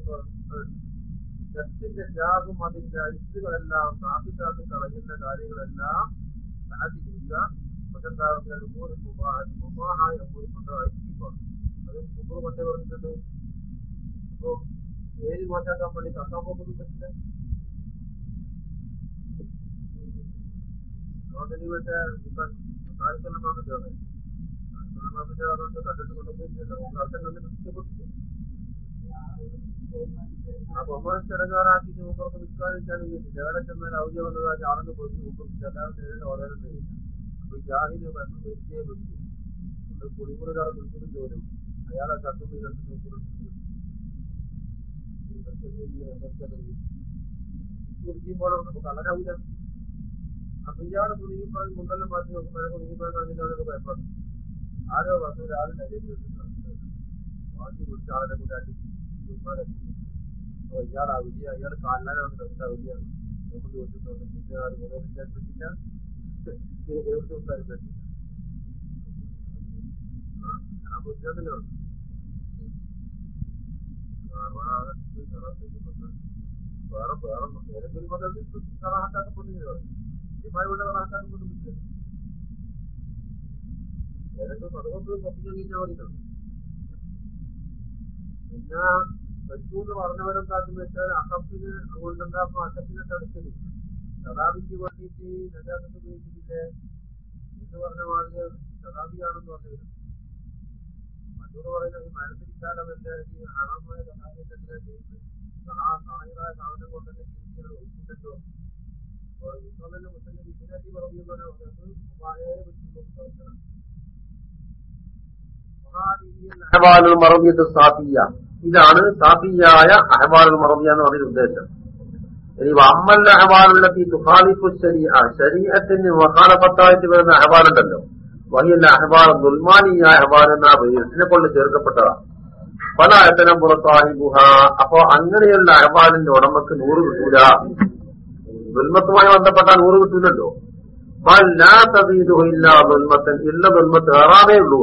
[SPEAKER 1] ടെസ്റ്റിന്റെ ത്യാഗം അതിന്റെ ഐറ്റുകളെല്ലാം സാധിക്കാതെ കളയുന്ന കാര്യങ്ങളെല്ലാം സാധി ചെയ്യുക മറ്റെന്താകുന്ന മുബാഹായ കൊണ്ട് ഐക്യം അത് മുമ്പ് കൊണ്ടേ പറഞ്ഞിട്ടുണ്ട്. അപ്പോ പേര് മാറ്റാക്കാൻ വേണ്ടി കക്കാൻ പോകുന്നു പറ്റില്ല. മറ്റേ കാര്യത്തിലാണ് കേട്ടത് അതുകൊണ്ട് കണ്ടിട്ട് കൊണ്ടുപോയില്ല അർത്ഥം കണ്ടിട്ട് ഇഷ്ടപ്പെട്ടില്ല അപ്പൊ അമ്മ ചടങ്ങാറാക്കിയിട്ട് മുമ്പൊക്കെ നിൽക്കാതിരിക്കാണെങ്കിൽ എവിടെ ചെന്നാൽ ഔദ്യ വന്നത് ആ ചാടന്ന് പോയി മുമ്പ് ചെല്ലാതെ നേരിട്ട് ഓരോന്നും ചെയ്യില്ല അപ്പൊ ജാഹിന് വരുത്തിയേ പറ്റൂ അത് കുളിമുറി ഒരാൾ വിളിച്ചിട്ടും ജോലും അയാളെ കത്തുമ്പി കണ്ടു കുടിക്കുമ്പോൾ നമുക്ക് കളരാവില്ല അപ്പൊ ഇയാൾ കുടുങ്ങിപ്പോയി മുണ്ടെല്ലാം മാറ്റി നോക്കുമ്പോൾ കുടുങ്ങിപ്പോയി കാണിക്കാനൊക്കെ ഭയപ്പെടും ആരോ വന്നു ഒരാൾ നിലയിൽ മാറ്റി കുടിച്ച ആളെ കൂടെ അപ്പൊ ഇയാൾ അവിദ്യ അയാൾ കാലാനാണ് കണ്ട അവിദ്യാണ് നമ്മൾ ചോദിച്ചിട്ടുണ്ട് പിന്നെ ആരും വിരോധിക്കാൻ പറ്റില്ല എവിടെ കൊടുത്താലും പറ്റില്ല ആ ബുദ്ധിമുട്ടില്ലോ വേറെ വേറെ ഏതെങ്കിലും മതത്തിൽ കണക്കാക്കപ്പെട്ടില്ല കൃത്യമായി ഇവിടെ കണക്കാക്കപ്പെട്ടില്ല പിന്നെ പറ്റൂന്ന് പറഞ്ഞവരെന്താക്കുന്ന വെച്ചാൽ അക്കപ്പിന് കൊണ്ടെന്താക്കും അക്കപ്പിനെ തടുക്കൽ സദാബിക്ക് വേണ്ടിയിട്ട് നജാസത്ത് ഉപയോഗിക്കുന്നില്ലേ എന്ന് പറഞ്ഞ മാതിരി സദാബിയാണെന്ന് പറഞ്ഞു മറ്റൊരു പറയുന്നത് ഈ മഴത്തിരിക്കാലമല്ല ഈ ഹണമായ സഹായത്തെന്തിനാ ചെയ്യുന്നത് സഹാ സഹായമായ സാധനം കൊണ്ട് തന്നെ ജീവിക്കാൻ ഒഴിച്ചിട്ടല്ലോ അപ്പോൾ ഇപ്പം തന്നെ മുസ്ലിം ഇതിനാറ്റി പറയുന്നത് പറഞ്ഞത് ഉപായേ പറ്റുള്ളൂ പ്രവർത്തനം അഹ്വാലുൽ മറബിയത്ത് സാഫിയ. ഇതാണ് സാഫിയായ അഹബാലുൽ മറബിയ എന്ന് പറയുന്ന ഉദ്ദേശം. ഇനി അമ്മല്ല അഹ്വാലുള്ളത്തി തുഹാലിഫു ശരീഅ. ശരീഅത്തിന് വഹാലപ്പത്തായിട്ട് വരുന്ന അഹ്വാലുണ്ടല്ലോ. വഹിയല്ല അഹ്വാൽ ദുൽമാനിയ അഹ്വാൽ എന്ന പേരിനെ കൊണ്ട് ചേർക്കപ്പെട്ടതാണ്. പല അത്തരം പുറത്താഹിബുഹ. അപ്പോ അങ്ങനെയുള്ള അഹബാലിന്റെ ഉടമക്ക് നൂറ് കിട്ടൂല. ദുൽമത്തുമായി ബന്ധപ്പെട്ട നൂറ് കിട്ടൂലല്ലോ. ഇല്ല ദുൽമത്തൻ ഇല്ല ദുൽമത്ത് ഏറാമേ ഉള്ളൂ.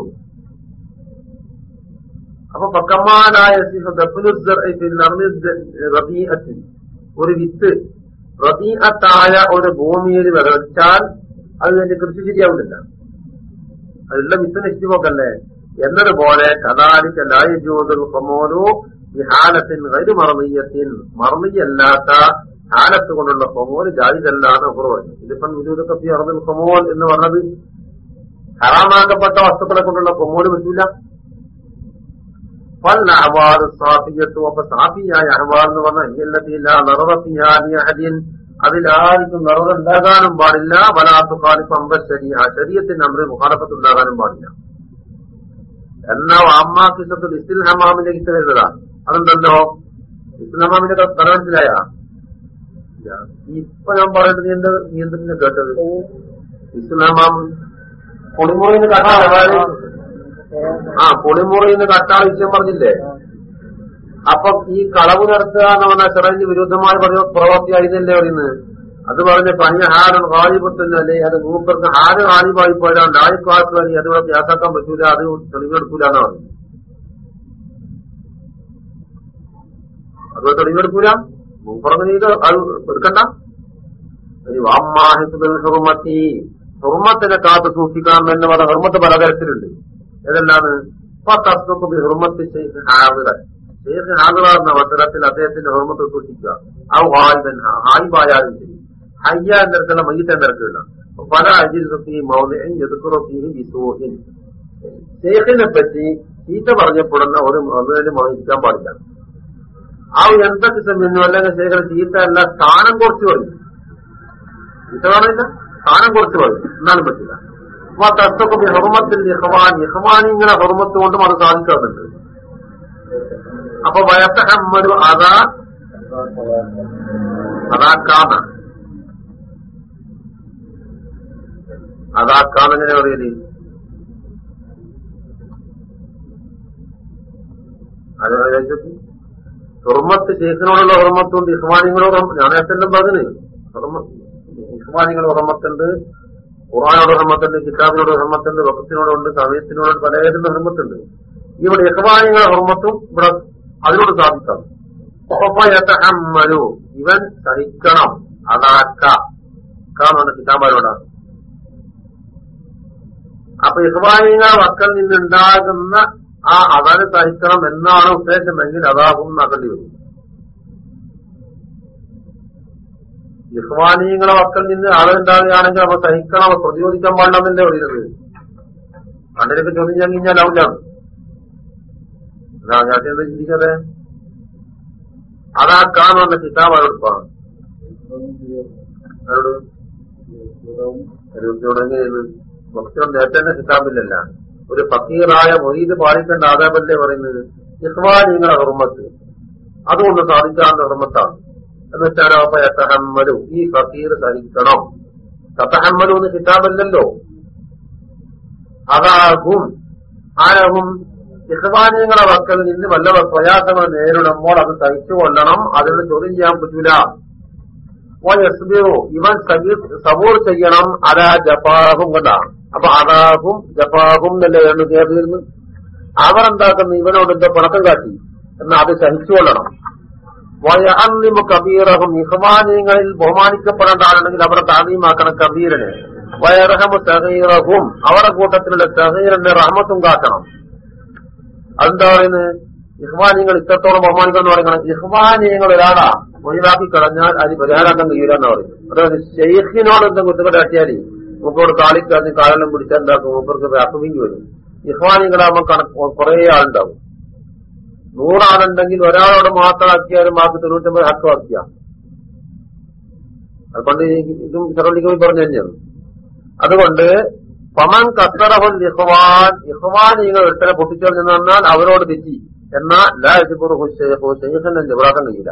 [SPEAKER 1] അപ്പൊ പക്കമാനായ ഒരു വിത്ത് റബീഅത്തായ ഒരു ഭൂമിയിൽ വിളച്ചാൽ അത് എന്റെ കൃഷി ശരിയാവുന്നില്ല. അതിലുള്ള വിത്ത് നശിച്ചു പോക്കല്ലേ? എന്നതുപോലെ കഥാലിക്ക ലായജോദൽ ഹൊമോലോ ഈ ഹാലത്തിൻ ഒരു മറന്നീയത്തിൻ മറന്നീയല്ലാത്ത ഹാലത്ത് കൊണ്ടുള്ള ഹൊമോൽ ജാതിതല്ലാതെ കുറവ് ഇതിപ്പം വിദൂരക്കത്തി അറുതിൽ ഹൊമോൽ എന്ന് പറഞ്ഞത് ഹറാമാക്കപ്പെട്ട വസ്തുക്കളെ കൊണ്ടുള്ള ഹൊമോൽ പറ്റൂല. സാഫിയായ അഹ്വാൽ എന്ന് പറഞ്ഞാൽ അതിലാർക്കും നിറവ് ഉണ്ടാകാനും പാടില്ല. വലാത്തു ഖാലിഫ് അമ്പ ശരിയ ശരീരത്തിന്റെ അമ്ര മുഖാലഫത്ത് ഉണ്ടാകാനും പാടില്ല. എന്നാ അമ്മാ കിസത്തുൽ ഇസ്തിൽ ഹമാമിന്റെ കിസ വരുന്നതാ. അതുണ്ടല്ലോ ഇസ്തിൽ ഹമാമിന്റെ കഥ മനസ്സിലായ? ഇപ്പൊ ഞാൻ പറയുന്നത് എന്താ? നീ എന്തിനാ കേട്ടത്? ഇസ്തിൽ ഹമാം കുളിമുറിന്ന് കഥ ആ കുളിമുറിന്ന് കട്ടാൾ വിഷയം പറഞ്ഞില്ലേ? അപ്പൊ ഈ കളവ് നടത്തുക എന്ന് പറഞ്ഞാൽ ചെറിയ വിരുദ്ധമായ പ്രവൃത്തിയായിരുന്നല്ലേ പറയുന്നത്? അത് പറഞ്ഞ പഞ്ഞ ഹാരൻ ഹാലിപത്തല്ലേ അത് മൂപ്പർക്ക് ഹാര ഹാലിബായി പോയാൽ ലായിക്കാസ് വഴി അത് വ്യാസാക്കാൻ പറ്റൂല അത് തെളിവെടുക്കൂല എന്നാ പറഞ്ഞു അതുപോലെ തെളിവെടുക്കൂല? മൂപ്പറങ്ങ് ചെയ്ത് അത് എടുക്കണ്ട. ഹുർമത്തി ഹുർമത്തിനെ കാത്തു സൂക്ഷിക്കണം എന്ന് പറഞ്ഞ ഹുർമത്ത് പലതരത്തിലുണ്ട്. ഹാദിറൻ ഷെയ്ഖ് അവസരത്തിൽ അദ്ദേഹത്തിന്റെ ഹുർമത്ത് സൂക്ഷിക്കുക. ആ വാൽബൻ ഹായിബായാലും ശരി ഹയ്യ എന്നിടത്തുള്ള മയ്യത്ത് എന്നിടത്തുള്ള പല വിസൂഹിൻ ഷെയ്ഖിനെ പറ്റി ചീത്ത പറഞ്ഞപ്പെടുന്ന ഒരു മൊബൈലും വഹിക്കാൻ പാടില്ല. ആ എന്തൊക്കെ സമയം അല്ലെങ്കിൽ ഷെയ്ഖിന് ചീത്ത അല്ല സ്ഥാനം കുറച്ച് പറയും. ചീത്ത പറഞ്ഞില്ല സ്ഥാനം കുറച്ച് പറയും. എന്നാലും പറ്റില്ല. തത്വക്ക് ഹുർമത്തിൽ ഹുർമത്ത് കൊണ്ടും അത് സാധിക്കാറുണ്ട് അപ്പൊ വയത്തഹമ്മരു അതാ അതാക്കാന്നെങ്ങനെ പറയൽ അത് ഹുർമത്ത് ഷേഖിനോടുള്ള ഹുർമത്തുണ്ട് ഇഹ്മാനിങ്ങളോട് ഞാൻ നേരത്തെ പറഞ്ഞു ഇഹ്മാനികളുടെ ഹുർമത്തുണ്ട്. ഖുറാനോട് ഹർമ്മത്തുണ്ട് കിതാബിനോട് ഹർമ്മത്തുണ്ട് വക്കത്തിനോടുണ്ട് സമയത്തിനോട് പലവിധ ഹർമ്മത്തുണ്ട് ഇവിടെ ഇഹ്വാനികളെ ഹർമ്മത്തും ഇവിടെ അതിനോട് സാധിക്കാം ഇവൻ സഹിക്കണം അതാക്ക. കാണുന്ന കിതാബാരോടാണ് അപ്പൊ ഇഹ്വാനികളെ വക്കൽ നിന്നുണ്ടാകുന്ന ആ അതാണ് സഹിക്കണം എന്നാണ് ഉദ്ദേശമെങ്കിൽ അതാകും നകണ്ടി വരും. ഇഹ്വാനീയങ്ങളെ വക്കൽ നിന്ന് ആളുണ്ടാവുകയാണെങ്കിൽ അവ സഹിക്കണം അവ പ്രതിരോധിക്കാൻ പാടില്ലെന്നല്ലേ പറയുന്നത് അതിനൊക്കെ ചോദ്യം ചെയ്യാൻ കഴിഞ്ഞാൽ എന്താ ചിന്തിക്കാതെ? അതാ കാണുന്ന കിതാബ് അവരോടൊപ്പാണ് അവരോട് എങ്ങനെയാണ് ഭക്തം നേരത്തെ തന്നെ കിതാബില്ലല്ല ഒരു ഫക്കീറായ മൊയ്ത് പാലിക്കേണ്ട ആദാബല്ലേ പറയുന്നത്? ഇഹ്വാനീങ്ങളെ ഹുർമത്ത്. അതുകൊണ്ട് സാധിക്കാവുന്ന ഹുർമത്താണ്. എന്ന് വെച്ചാൽ അപ്പൊ യത്തഹമ്മലു ഈ ഫക്കീർ സഹിക്കണം. തത്തഹമ്മലു എന്ന് കിതാബല്ലല്ലോ. അതാകും. ആരാകും? ഇഹ്വാനിയങ്ങളെ വക്കൽ നിന്ന് വല്ല പ്രയാസങ്ങൾ നേരിടുമ്പോൾ അത് സഹിച്ചുകൊള്ളണം അതിന് ചോദ്യം ചെയ്യാൻ പറ്റൂല. ഓ യസ്ബിറു ഇവൻ സബൂർ ചെയ്യണം. അതാ ജപ്പാകും കൊണ്ടാണ് അപ്പൊ അതാഹും ജപ്പാകും എന്നല്ലേ എന്ന് കയറിയിരുന്നു അവർ എന്താക്കുന്നു? ഇവനോട് എന്തോ പണക്കം കാട്ടി. എന്നാൽ അത് സഹിച്ചുകൊള്ളണം കബീറഹും ഇഹ്വാനിയങ്ങളിൽ ബഹുമാനിക്കപ്പെടേണ്ട ആളുണ്ടെങ്കിൽ അവരെ താലീമാക്കണം കബീറിനെ. വയറഹമു തഹീറഹും അവരുടെ കൂട്ടത്തിലുള്ള തഹീറിന്റെ റഹമത്തും കാക്കണം. അതെന്താ പറയുന്നത്? ഇഹ്വാനിയങ്ങൾ ഇത്രത്തോളം ബഹുമാനിക്കണം എന്ന് പറയുന്നത് ഇഹ്വാനിയങ്ങൾ ഒരാളാ. ഒഴിവാക്കി കളഞ്ഞാൽ അത് പരിഹാരം തീരാന്ന് പറയും അതായത് ഷെയ്ഖിനോട് എന്തെങ്കിലും കുത്തുകട കാട്ടിയാൽ കാളിക്കാതി കാലെല്ലാം പിടിച്ചാൽ എന്താക്കും? മൂപ്പർക്ക് അസുഖിങ്ങി വരും. ഇഹ്വാനികളാകുമ്പോൾ കുറെ ആളുണ്ടാവും. നൂറാളുണ്ടെങ്കിൽ ഒരാളോട് മാത്രമാക്കിയാലും ബാക്കി തൊണ്ണൂറ്റമ്പത് ഹക്കമാക്കിയ. അത് പണ്ട് ഇതും ചെറുള്ളിക്ക് പറഞ്ഞു തന്നെയാണ് അതുകൊണ്ട് പമൻ കത്തറഹുൽ ഇഹ്വാൻ ഇഹ്വാൻ നിങ്ങൾ പൊട്ടിച്ചോൾ എന്ന് പറഞ്ഞാൽ അവരോട് തെറ്റി. എന്നാൽ ജബറാക്കാൻ കഴിയില്ല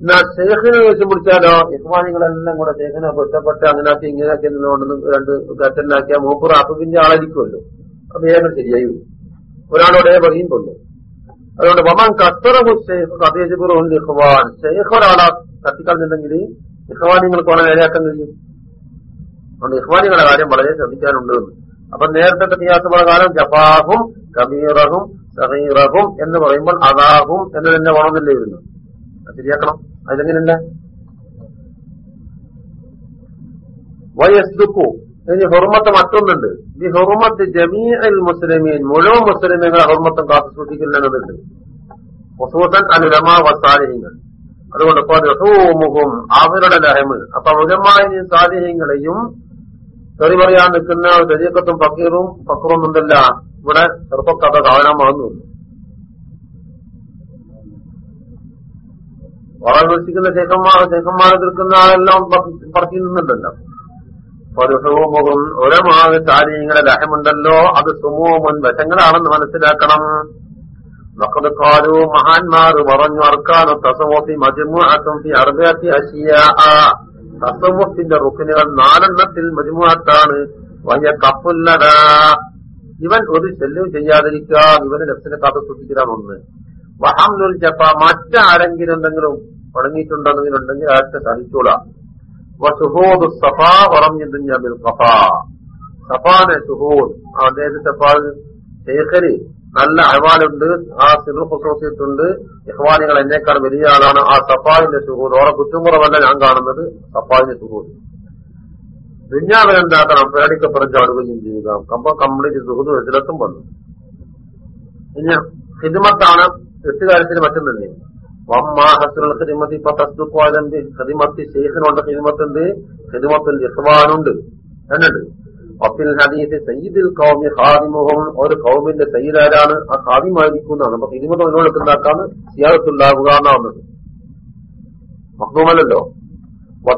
[SPEAKER 1] എന്നാൽ ഷെയ്ഖിനെ വെച്ച് പിടിച്ചാലോ ഇഹ്വാനികളെല്ലാം കൂടെ ഷെയ്ഖിനെ പൊറ്റപ്പെട്ട് അങ്ങനെ ആക്കി ഇങ്ങനെ ആക്കി എന്നുള്ളതുകൊണ്ട് രണ്ട് കറ്റലിലാക്കിയാൽ മൂപ്പുറ അസുഖിന്റെ ആളായിരിക്കുമല്ലോ. അപ്പൊ ഏകം ശരിയായി ഒരാളോടെ പറയുന്നുള്ളൂ അതുകൊണ്ട് വമാൻ കത്തറഹു ഷെയ്ഖ് കഥയജിബുറുഹുൽ ഇഹ്വാൻ ഷെയ്ഖ് ഒരാളെ തട്ടിക്കളഞ്ഞിട്ടുണ്ടെങ്കിൽ ഇഹ്വാനിങ്ങൾക്ക് വളരെ നേരെയാക്കാൻ കഴിയും. അതുകൊണ്ട് ഇഹ്വാനികളുടെ കാര്യം വളരെ ശ്രദ്ധിക്കാനുണ്ട്. അപ്പൊ നേരത്തെ തിയാസ പ്രകാരം ജഫാഹും കബീറഹും സഹീറഹും എന്ന് പറയുമ്പോൾ അതാഹും എന്ന് തന്നെ വേണമെന്നില്ലേ വരുന്നു ശരിയാക്കണം. അതെങ്ങനെയല്ല വയസ്ദുക്കു ഇനി ഹുർമത്ത് മറ്റൊന്നുണ്ട്. ഈ ഹുർമത്ത് ജമീഅൽ മുസ്ലിമീൻ മുഴുവൻ മുസ്ലിമീങ്ങളെ ഹുർമത്തും കാത്തു സൂക്ഷിക്കുന്നതുണ്ട് ഹുസൂസൻ അനുലമ വസാലിഹ്യങ്ങൾ അതുകൊണ്ട് പതുഹൂമുഹും അവരുടെ ലഹമ്. അപ്പൊ മുജമായും സാലിഹ്യങ്ങളെയും തെറി പറയാൻ നിൽക്കുന്ന ദരീക്കത്തും ഫക്കീറും ഫക്കറും ഒന്നുമില്ല. ഇവിടെ ചെറുപ്പക്കഥ കാണാൻ മറന്നു വളരെ വിളിച്ചിരിക്കുന്ന ശേഖന്മാർ ശേഖന്മാരെ എതിർക്കുന്ന ആളെല്ലാം പറക്കി നിന്നുണ്ടല്ലോ. പരുഹവും ഒരമാവ് സാലിഹ്യങ്ങളെ ലഹമുണ്ടല്ലോ. അത് സുമൂമുൻ വശങ്ങളാണെന്ന് മനസ്സിലാക്കണം. നക്കതുക്കാലു മഹാന്മാർ പറഞ്ഞു അർക്കാനു തസവോഫി മജുമുഅത്തും ഫി അശിയാ. തസവുഫിന്റെ റുക്കിനുകൾ നാലെണ്ണത്തിൽ മജുമുഅത്താണ്. വയ്യ കപ്പുല്ലട ഇവൻ ഒരു ശല്യം ചെയ്യാതിരിക്കാൻ ഇവന് നഫ്സിനെ കാത്തു സൂക്ഷിക്കാൻ ഒന്ന്. വഹംലുൽ ജപ്പ മറ്റാരെങ്കിലും എന്തെങ്കിലും തുടങ്ങിയിട്ടുണ്ടെന്നെങ്കിലും ഉണ്ടെങ്കിൽ അയാൾക്ക് സഹിച്ചോളാം വസുഹൂദ് സഫാ സുഹൂദ്. നല്ല അഹ്വാനുണ്ട് ആ സിറു ഫുസോസിയത്തുണ്ട് ഇഹ്വാനികൾ എന്നേക്കാൾ വലിയ ആളാണ്. ആ സഫാവിന്റെ സുഹൂദ്. ഓറെ കുറ്റമുറവല്ല ഞാൻ കാണുന്നത്. സഫാവിന്റെ സുഹൂദ്. ദുഞ്ഞാവൻ എന്താക്കണം? പേടിക്കപ്പുറം ചെയ്യുക. അപ്പൊ കംപ്ലീറ്റ് സുഹൃത്ത് വെച്ചിടത്തും വന്നു. പിന്നെ ഹിദ്മത്താണ് എട്ടുകാര്യത്തിന് മറ്റൊന്നുണ്ട് ഹിദ്മത്ത് ഇപ്പൊ തസ്തുക്വാദന്റെ ഹിദ്മത്ത് ഷെയ്ഖിനുള്ള ഹിദ്മത്തുണ്ട് ഹിദ്മത്തുൽ യസ്വാനുണ്ട് എന്നുണ്ട് അപ്പിൽ ഹദീസ് സയ്യിദുൽ കൗമി ഹാദിമുഹം ഒരു കൗമിന്റെ സയ്യിദാരാണ്. ആ ഖാദിമായിരിക്കുന്നതാണ് അപ്പൊ ഹിദ്മത്ത് മുന്നോട്ട് ഉണ്ടാക്കാന്ന് സിയാദത്തുണ്ടാവുക എന്നാണ്. മഹ്മൂമല്ലോ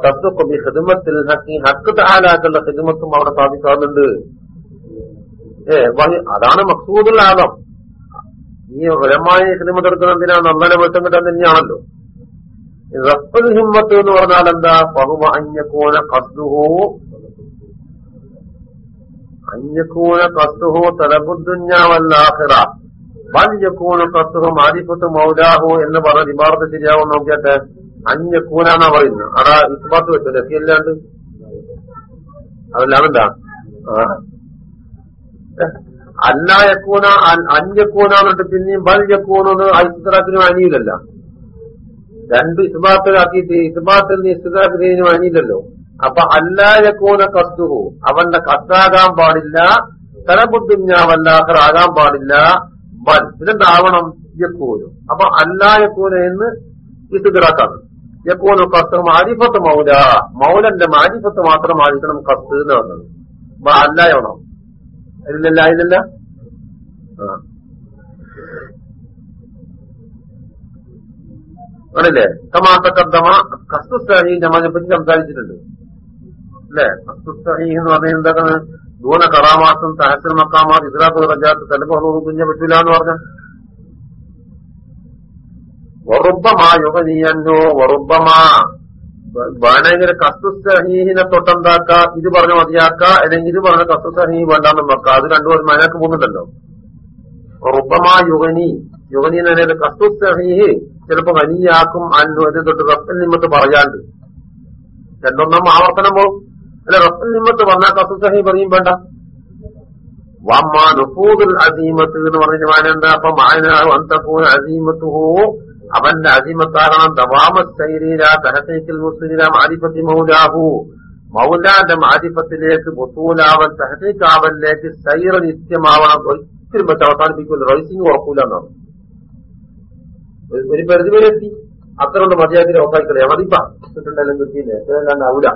[SPEAKER 1] തസ്തുക്കും ഈ ഖിദ്മത്തിൽ ഹഖി ഹഖ് തആലാക്കുള്ള ഖിദ്മത്തും അവിടെ സാധിക്കാറുണ്ട് ഏ അതാണ് മഖ്സൂദുൽ ആദം. ഈ ഹിമത്ത് എടുക്കുന്ന എന്തിനാ? നന്നലെ വെട്ടം കിട്ടാൻ തന്നെയാണല്ലോ. റഫുൽ ഹിമ്മത്ത് എന്ന് പറഞ്ഞാൽ എന്താ? ബഹുമ അഞ്ഞക്കൂന കസ്തുഹോ അഞ്ഞക്കൂന കസ്തുഹോ തലബുദ്ദുഞ്ഞാവല്ലാഹിറ ബൽ കസ്തുഹോ മാരിഫത്ത് മൗലാഹു എന്ന് പറഞ്ഞ വിമാർത്ഥ ശരിയാവും നോക്കിയാട്ടെ? അഞ്ഞക്കൂനാന്നാ പറയുന്നത്. അതാ ഇസ്ബാത്ത് വെച്ചു? ലഫിയല്ലാണ്ട് അതല്ലാണ്ടാ അല്ല യക്കൂന അഞ്ഞക്കൂനാന്നിട്ട് പിന്നെയും ബൽ യക്കൂനെന്ന് ഐസ്തറാക്കിനും അനിയില്ലല്ല. രണ്ട് ഇസ്ബാത്തിലാക്കിയിട്ട് ഇസ്ബാത്തിൽ നിന്ന് ഇസ്തറാക്കിനും അനിയില്ലല്ലോ. അപ്പൊ അല്ലായക്കൂന കസ്തുഹു അവന്റെ കത്താകാൻ പാടില്ല. തലബുദ്ധിഞ്ഞാവല്ലാഹർ ആകാൻ പാടില്ല. ബൽ. ഇതെന്താവണം? യക്കൂനും അപ്പൊ അല്ലായക്കൂന എന്ന് ഇസ്തറാക്കാണ് യക്കൂനു കസ്തു മാരിഫത്ത് മൗല. മൗലന്റെ മാരിഫത്ത് മാത്രമായിരിക്കണം കത്ത് എന്ന് പറഞ്ഞത്. അല്ലായണം അതിലല്ല അതിലല്ല ആ. ആണല്ലേ? കമാത്തക്കദ്ദമ കസ്തുസ്തഹി ജമാനെ പറ്റി സംസാരിച്ചിട്ടുണ്ട്. അല്ലേ? കസ്തുസ്തഹി എന്ന് പറഞ്ഞാൽ എന്താണ്? ദൂന കറാമാത്തും തഹസിൽ മക്കാമാർ ഇസ്ലാത്ത് റജാത്ത് തലപ്പൊന്നും കുഞ്ഞ പറ്റൂല എന്ന് പറഞ്ഞ? വറുബമാ യുഗനീയന്നോ വറുബമാ വേണമെങ്കിൽ കസ്തുസഹീഹിനെ തൊട്ടെന്താക്ക ഇത് പറഞ്ഞ മതിയാക്ക അല്ലെങ്കിൽ ഇത് പറഞ്ഞ സഹീഹി വേണ്ടാന്ന് വെക്ക. അത് രണ്ടുപേരും മനക്ക് പോകുന്നുണ്ടല്ലോ. റുബമാ യുഗനി. യുഗനി എന്ന് പറയുന്നത് കസ്തുസ്തഹീഹ് ചിലപ്പോ ഖനിയാക്കും അന്നു അത് തൊട്ട് റഫൽ നിമ്മത്ത് പറയാണ്ട്. രണ്ടൊന്നും ആവർത്തനം പോകും അല്ല റഫൽ നിമ്മത്ത് വന്നാൽ കസ്തുസ്തഹീ പറയും വേണ്ട. വമ്മ നുഫൂദുൽ അസീമത്ത് എന്ന് പറഞ്ഞ മാനെന്താ? അപ്പൊ മാനാഹു അന്തക്കൂൻ അസീമത്തുഹോ അവന്റെ അസീമത്താകണം ദവാമത്തൈരീല തഹത്തേക്കിൽ മുസ്ലില മാരിപ്പത്തി മൗലാഹു. മൗലാന്റെ മാരിപ്പത്തിലേക്ക് മുസൂലാവൻ തഹത്തേക്കാവലിലേക്ക് സൈറ നിത്യമാവണം. ഒരിക്കലും പറ്റി അവസാനിപ്പിക്കില്ല റൈസിംഗ് ഉറക്കൂല എന്നാണ് ഒരു- പരിധി വരെ എത്തി. അത്ര കൊണ്ട് മതിയാക്കി അവസാനിക്കണേ മതിപ്പ. കിട്ടുണ്ടെല്ലാം കിട്ടിയില്ലേ എത്രയല്ലാണ്ട് ആവൂല.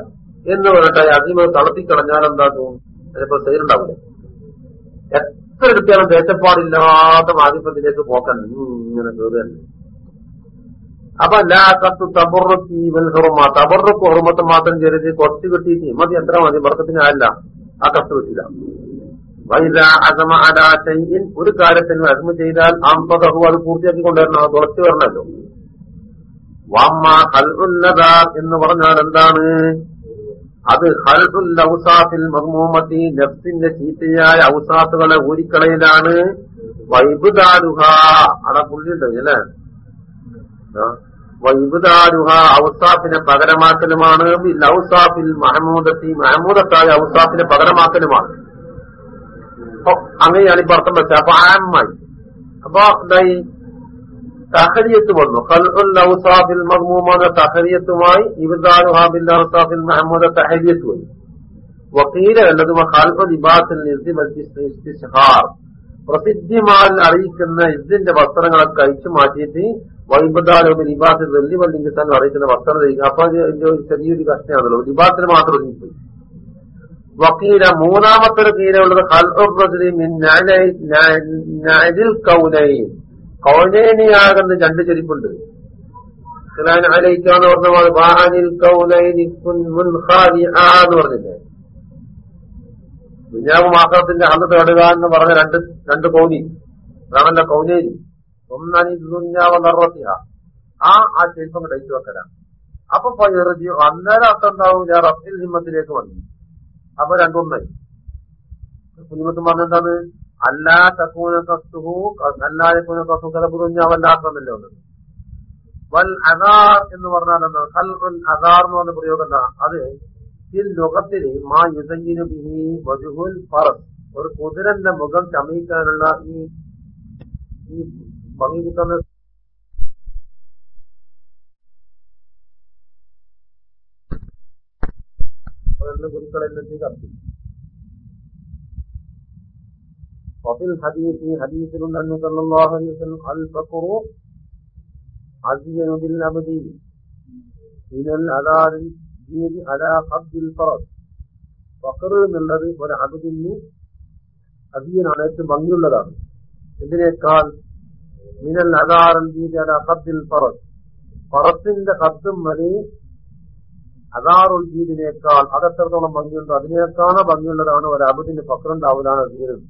[SPEAKER 1] എന്ന് പറഞ്ഞിട്ട് അസീമ തളർത്തിക്കളഞ്ഞാൽ എന്താക്കും ചിലപ്പോ സൈറുണ്ടാവില്ല എത്ര കിട്ടിയാലും ദേശപ്പാടില്ലാത്ത ആധിപത്യത്തിലേക്ക് പോക്കാൻ ഇങ്ങനെ കയറുകയല്ലേ അപ്പൊ ലാ കത്തു തബറുക്കി വൽ ഹുറുമ തബറുക്ക് ഹുറുമത്ത് മാത്രം ചെറിയ കുറച്ച് കിട്ടിയിട്ട് മതി എത്ര മതി? വർക്കത്തിന് അല്ല ആ കത്ത് കിട്ടില്ല ഒരു കാര്യത്തിന് അസമ ചെയ്താൽ അമ്പതഹു അത് പൂർത്തിയാക്കി കൊണ്ടുവരണം. തുളച്ചു വരണല്ലോ. ഹൽ ഹൽഉല്ലദാ എന്ന് പറഞ്ഞാൽ എന്താണ്? അത് ഹൽഉൽ ഔസാഫിൽ മഹ്മൂമത്തി നഫ്സിന്റെ ചീത്തയായ ഔസാഫുകളെ ഊരിക്കളയിലാണ്. വൈബുദാലുഹ അവിടെ പുള്ളിയുണ്ടല്ലേ ഔസാഫിനെ പകരമാക്കലുമാണ്. മഹമൂദത്തി മഹമൂദത്തായ ഔസാഫിനെ പകരമാക്കലുമാണ്. അപ്പൊ അങ്ങനെയാണ് ഇപ്പൊ അർത്ഥം വെച്ചത്. അപ്പൊ ആമായി. അപ്പൊ എന്തായി തഹരിയത്ത് വന്നു. ഔസാഫിൽ മഹ്മൂമാണ് തഹരിയത്തുമായി ഇബ്ദാലുഹാ ബിൽ ഔസാഫിൽ മഹമൂദ തഹരിയത്ത് വന്നു. വക്കീല എന്നത് പ്രസിദ്ധിമാരിൽ അറിയിക്കുന്ന ഇതിന്റെ വസ്ത്രങ്ങളൊക്കെ അഴിച്ചു മാറ്റിയിട്ട് വൈബദാലോബ് ലിബാസിൽ വെള്ളി തന്നെ അറിയിക്കുന്ന വസ്ത്രം ധരിക്കുക. അപ്പൊ അത് അതിന്റെ ഒരു ചെറിയൊരു കഷ്ടമാണല്ലോ ലിബാസിന് മാത്രം ഒതുങ്ങിപ്പോയി വക്കീല മൂന്നാമത്തെ കൗനൈ കൗനേനിയാകുന്ന രണ്ട് ചെരിപ്പുണ്ട്. ഖിലാൻ പറഞ്ഞ പോലെ ബാഹാനിൽ കൗനൈനി പറഞ്ഞില്ലേ? ദുഞ്ഞാവ് മാസത്തിന്റെ അന്ന് തേടുക എന്ന് പറഞ്ഞ രണ്ട് രണ്ട് കൗനി അതാണല്ലോ കൗനേരി ഒന്നാനി ദുഞ്ഞാവ് നർവത്തിഹ ആ ആ ചെരുപ്പം കഴിച്ചു വെക്കലാണ്. അപ്പൊ പയറുതി അന്നേരം അർത്ഥം ഞാൻ റഫിൽ ഹിമ്മത്തിലേക്ക് വന്നു. അപ്പൊ രണ്ടൊന്നായി കുഞ്ഞിമത്തും പറഞ്ഞെന്താണ് അല്ലാ തക്കൂന കസ്തുഹു അല്ലാതെ കൂന വന്നത് വൽ അദാർ എന്ന് പറഞ്ഞാൽ എന്താ ഹൽ ഉൽ അദാർ എന്ന് പറഞ്ഞ പ്രയോഗം എന്താ? അത് ഈ ലോകത്തിൽ മാ യുസയ്യിനു ബിഹി വജുഹുൽ ഫറസ് ഒരു കുതിരന്റെ മുഖം ചമയിക്കാനുള്ള ഈ ഭംഗി കിട്ടുന്ന അതെല്ലാം കുരുക്കളെല്ലാം കത്തി وفي الحديث حديث أنه صلى الله عليه وسلم الفقر عزين بالعبد من الأذار الجيد على قبض الفرس ഫക്കർ എന്നുള്ളത് ഒരു അബുദിന് അബിയനാണ് ഏറ്റവും ഭംഗിയുള്ളതാണ് ഇതിനേക്കാൾ മിനൽ അല ഖബ്ദിൽ ഫറസ് ഫറസിന്റെ കത്തും വരെ അദാറുൽ ജീദിനേക്കാൾ അതെത്രത്തോളം ഭംഗിയുണ്ടോ അതിനേക്കാണ് ഭംഗിയുള്ളതാണ് ഒരു അബുദിന്റെ ഫക്രുണ്ടാവലാണ് ജീരൻ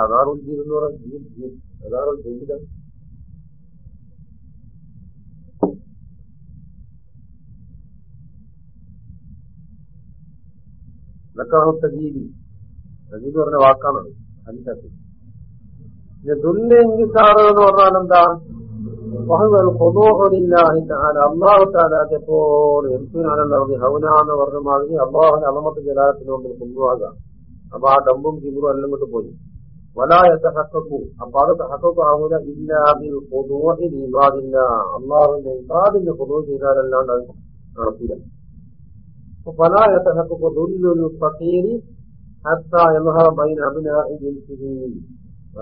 [SPEAKER 1] അതാറുൽ ജീദ് എന്ന് പറയുന്നത് ജീദ് ജീദ് അദാറുൽ തജീബി തജീബ് പറഞ്ഞ വാക്കാണത്. ഹരിതത്തിൽ ദുല്ല ഇൻകിസാറ് എന്ന് പറഞ്ഞാൽ എന്താ? അള്ളാഹു താലാത്തെ പോലെ എംസുനാണെന്ന് ഹൗന എന്ന് പറഞ്ഞ മാതിരി അള്ളാഹുന്റെ അളമത്ത് ജലാലത്തിന് മുമ്പിൽ കൊണ്ടുപോകാം. അപ്പൊ ആ ഡമ്പും കിബറും എല്ലാം കൊണ്ട് പോയി. വലായത്തഹക്കു അപ്പൊ അത് തഹക്കാവൂല ഇല്ലാതിൽ പൊതുവിൽ ഇബാദില്ല. അള്ളാഹുവിന്റെ ഇബാദിന്റെ പൊതുവ് ചെയ്താലല്ലാണ്ട് അത് നടത്തില്ല അപ്പൊ വലായത്തഹക്കു ദുല്ലുൽ ഫീരി ഹത്ത എന്ന ബൈൻ അഭിനായി ഓ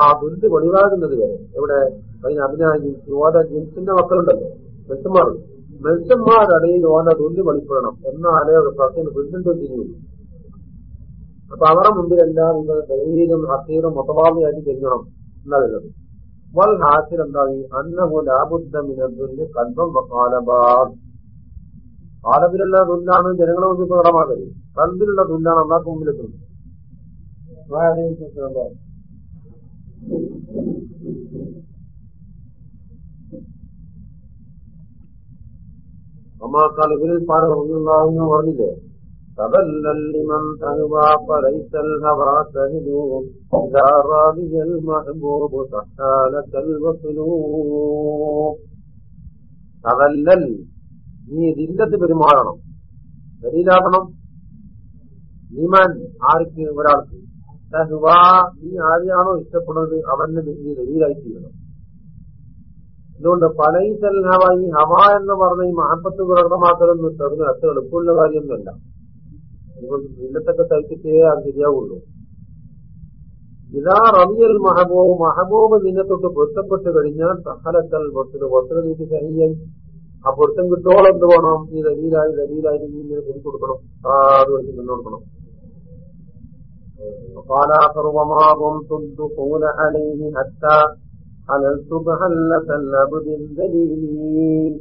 [SPEAKER 1] ആ ബില്ല് വെളിവാകുന്നത് വരെ. എവിടെ? അതിന് അഭിനായി യുവാത ജിൻസിന്റെ മക്കളുണ്ടല്ലോ. മെൽസന്മാർ മെൽസന്മാരടയിൽ ഓന്റെ തുല്യ വെളിപ്പെടണം. എന്നാലേ ഒരു പ്രത്യേക ബില്ലുണ്ട് തിരിയുള്ളൂ അപ്പൊ അവരുടെ മുമ്പിലെല്ലാം നിങ്ങൾ ദൈഹിലും ഹസീറും മൊത്തഭാവിയായിട്ട് കഴിഞ്ഞണം എന്നറിയുന്നത് വൽ ഹാസിൽ എന്താ അന്നഹു ലാബുദ്ധ മിനദ്ദുല്ല് കൽബം കാലബിലുള്ള തുല്ലാണ് ജനങ്ങളെ മുമ്പിൽ പ്രകടമാകരുത് കൽബിലുള്ള തുല്ലാണ് അന്നാക്ക് മുമ്പിലെത്തുന്നത് അമ്മാക്കാൽ ഇവരിൽ പാടുന്നു പറഞ്ഞില്ലേ تبلل لمن تهوى فليس الهوى سهلو إذا راضي المحبوب سحالة الوصلوب തവല്ലൽ നീ ഇതില്ലത്ത് പെരുമാറണം. ദലീലാകണം നിമൻ ആർക്ക് ഒരാൾക്ക്? നീ ആരെയാണോ ഇഷ്ടപ്പെടുന്നത് അവന് നീ ദലീലായിത്തീരണം അതുകൊണ്ട് പലയിത്തൽ ഹവ ഈ ഹവ എന്ന് പറഞ്ഞ ഈ മഹബത്ത് പ്രകടമാക്കലൊന്നും അതിന് അത്ര എളുപ്പമുള്ള കാര്യമൊന്നുമല്ല. അതുകൊണ്ട് ദില്ലത്തൊക്കെ തയ്ച്ചിട്ടേ അത് ശരിയാവുള്ളൂ. ഇതാ റബിയൽ മഹബൂബ്. മഹബൂബ് നിന്നെ തൊട്ട് പൊരുത്തപ്പെട്ട് കഴിഞ്ഞാൽ സഹലത്തൽ പൊരുത്തത് നീക്ക് സഹിയായി. ആ പൊരുത്തം കിട്ടോളം എന്ത് വേണം ഈ ദലീലായി ദലീലായി നീ ഇങ്ങനെ കുടിക്കൊടുക്കണം അത് വെച്ച് മുന്നോടുക്കണം قال آخر وما رمت الدخول عليه حتى حللت بحلة العبد الذليل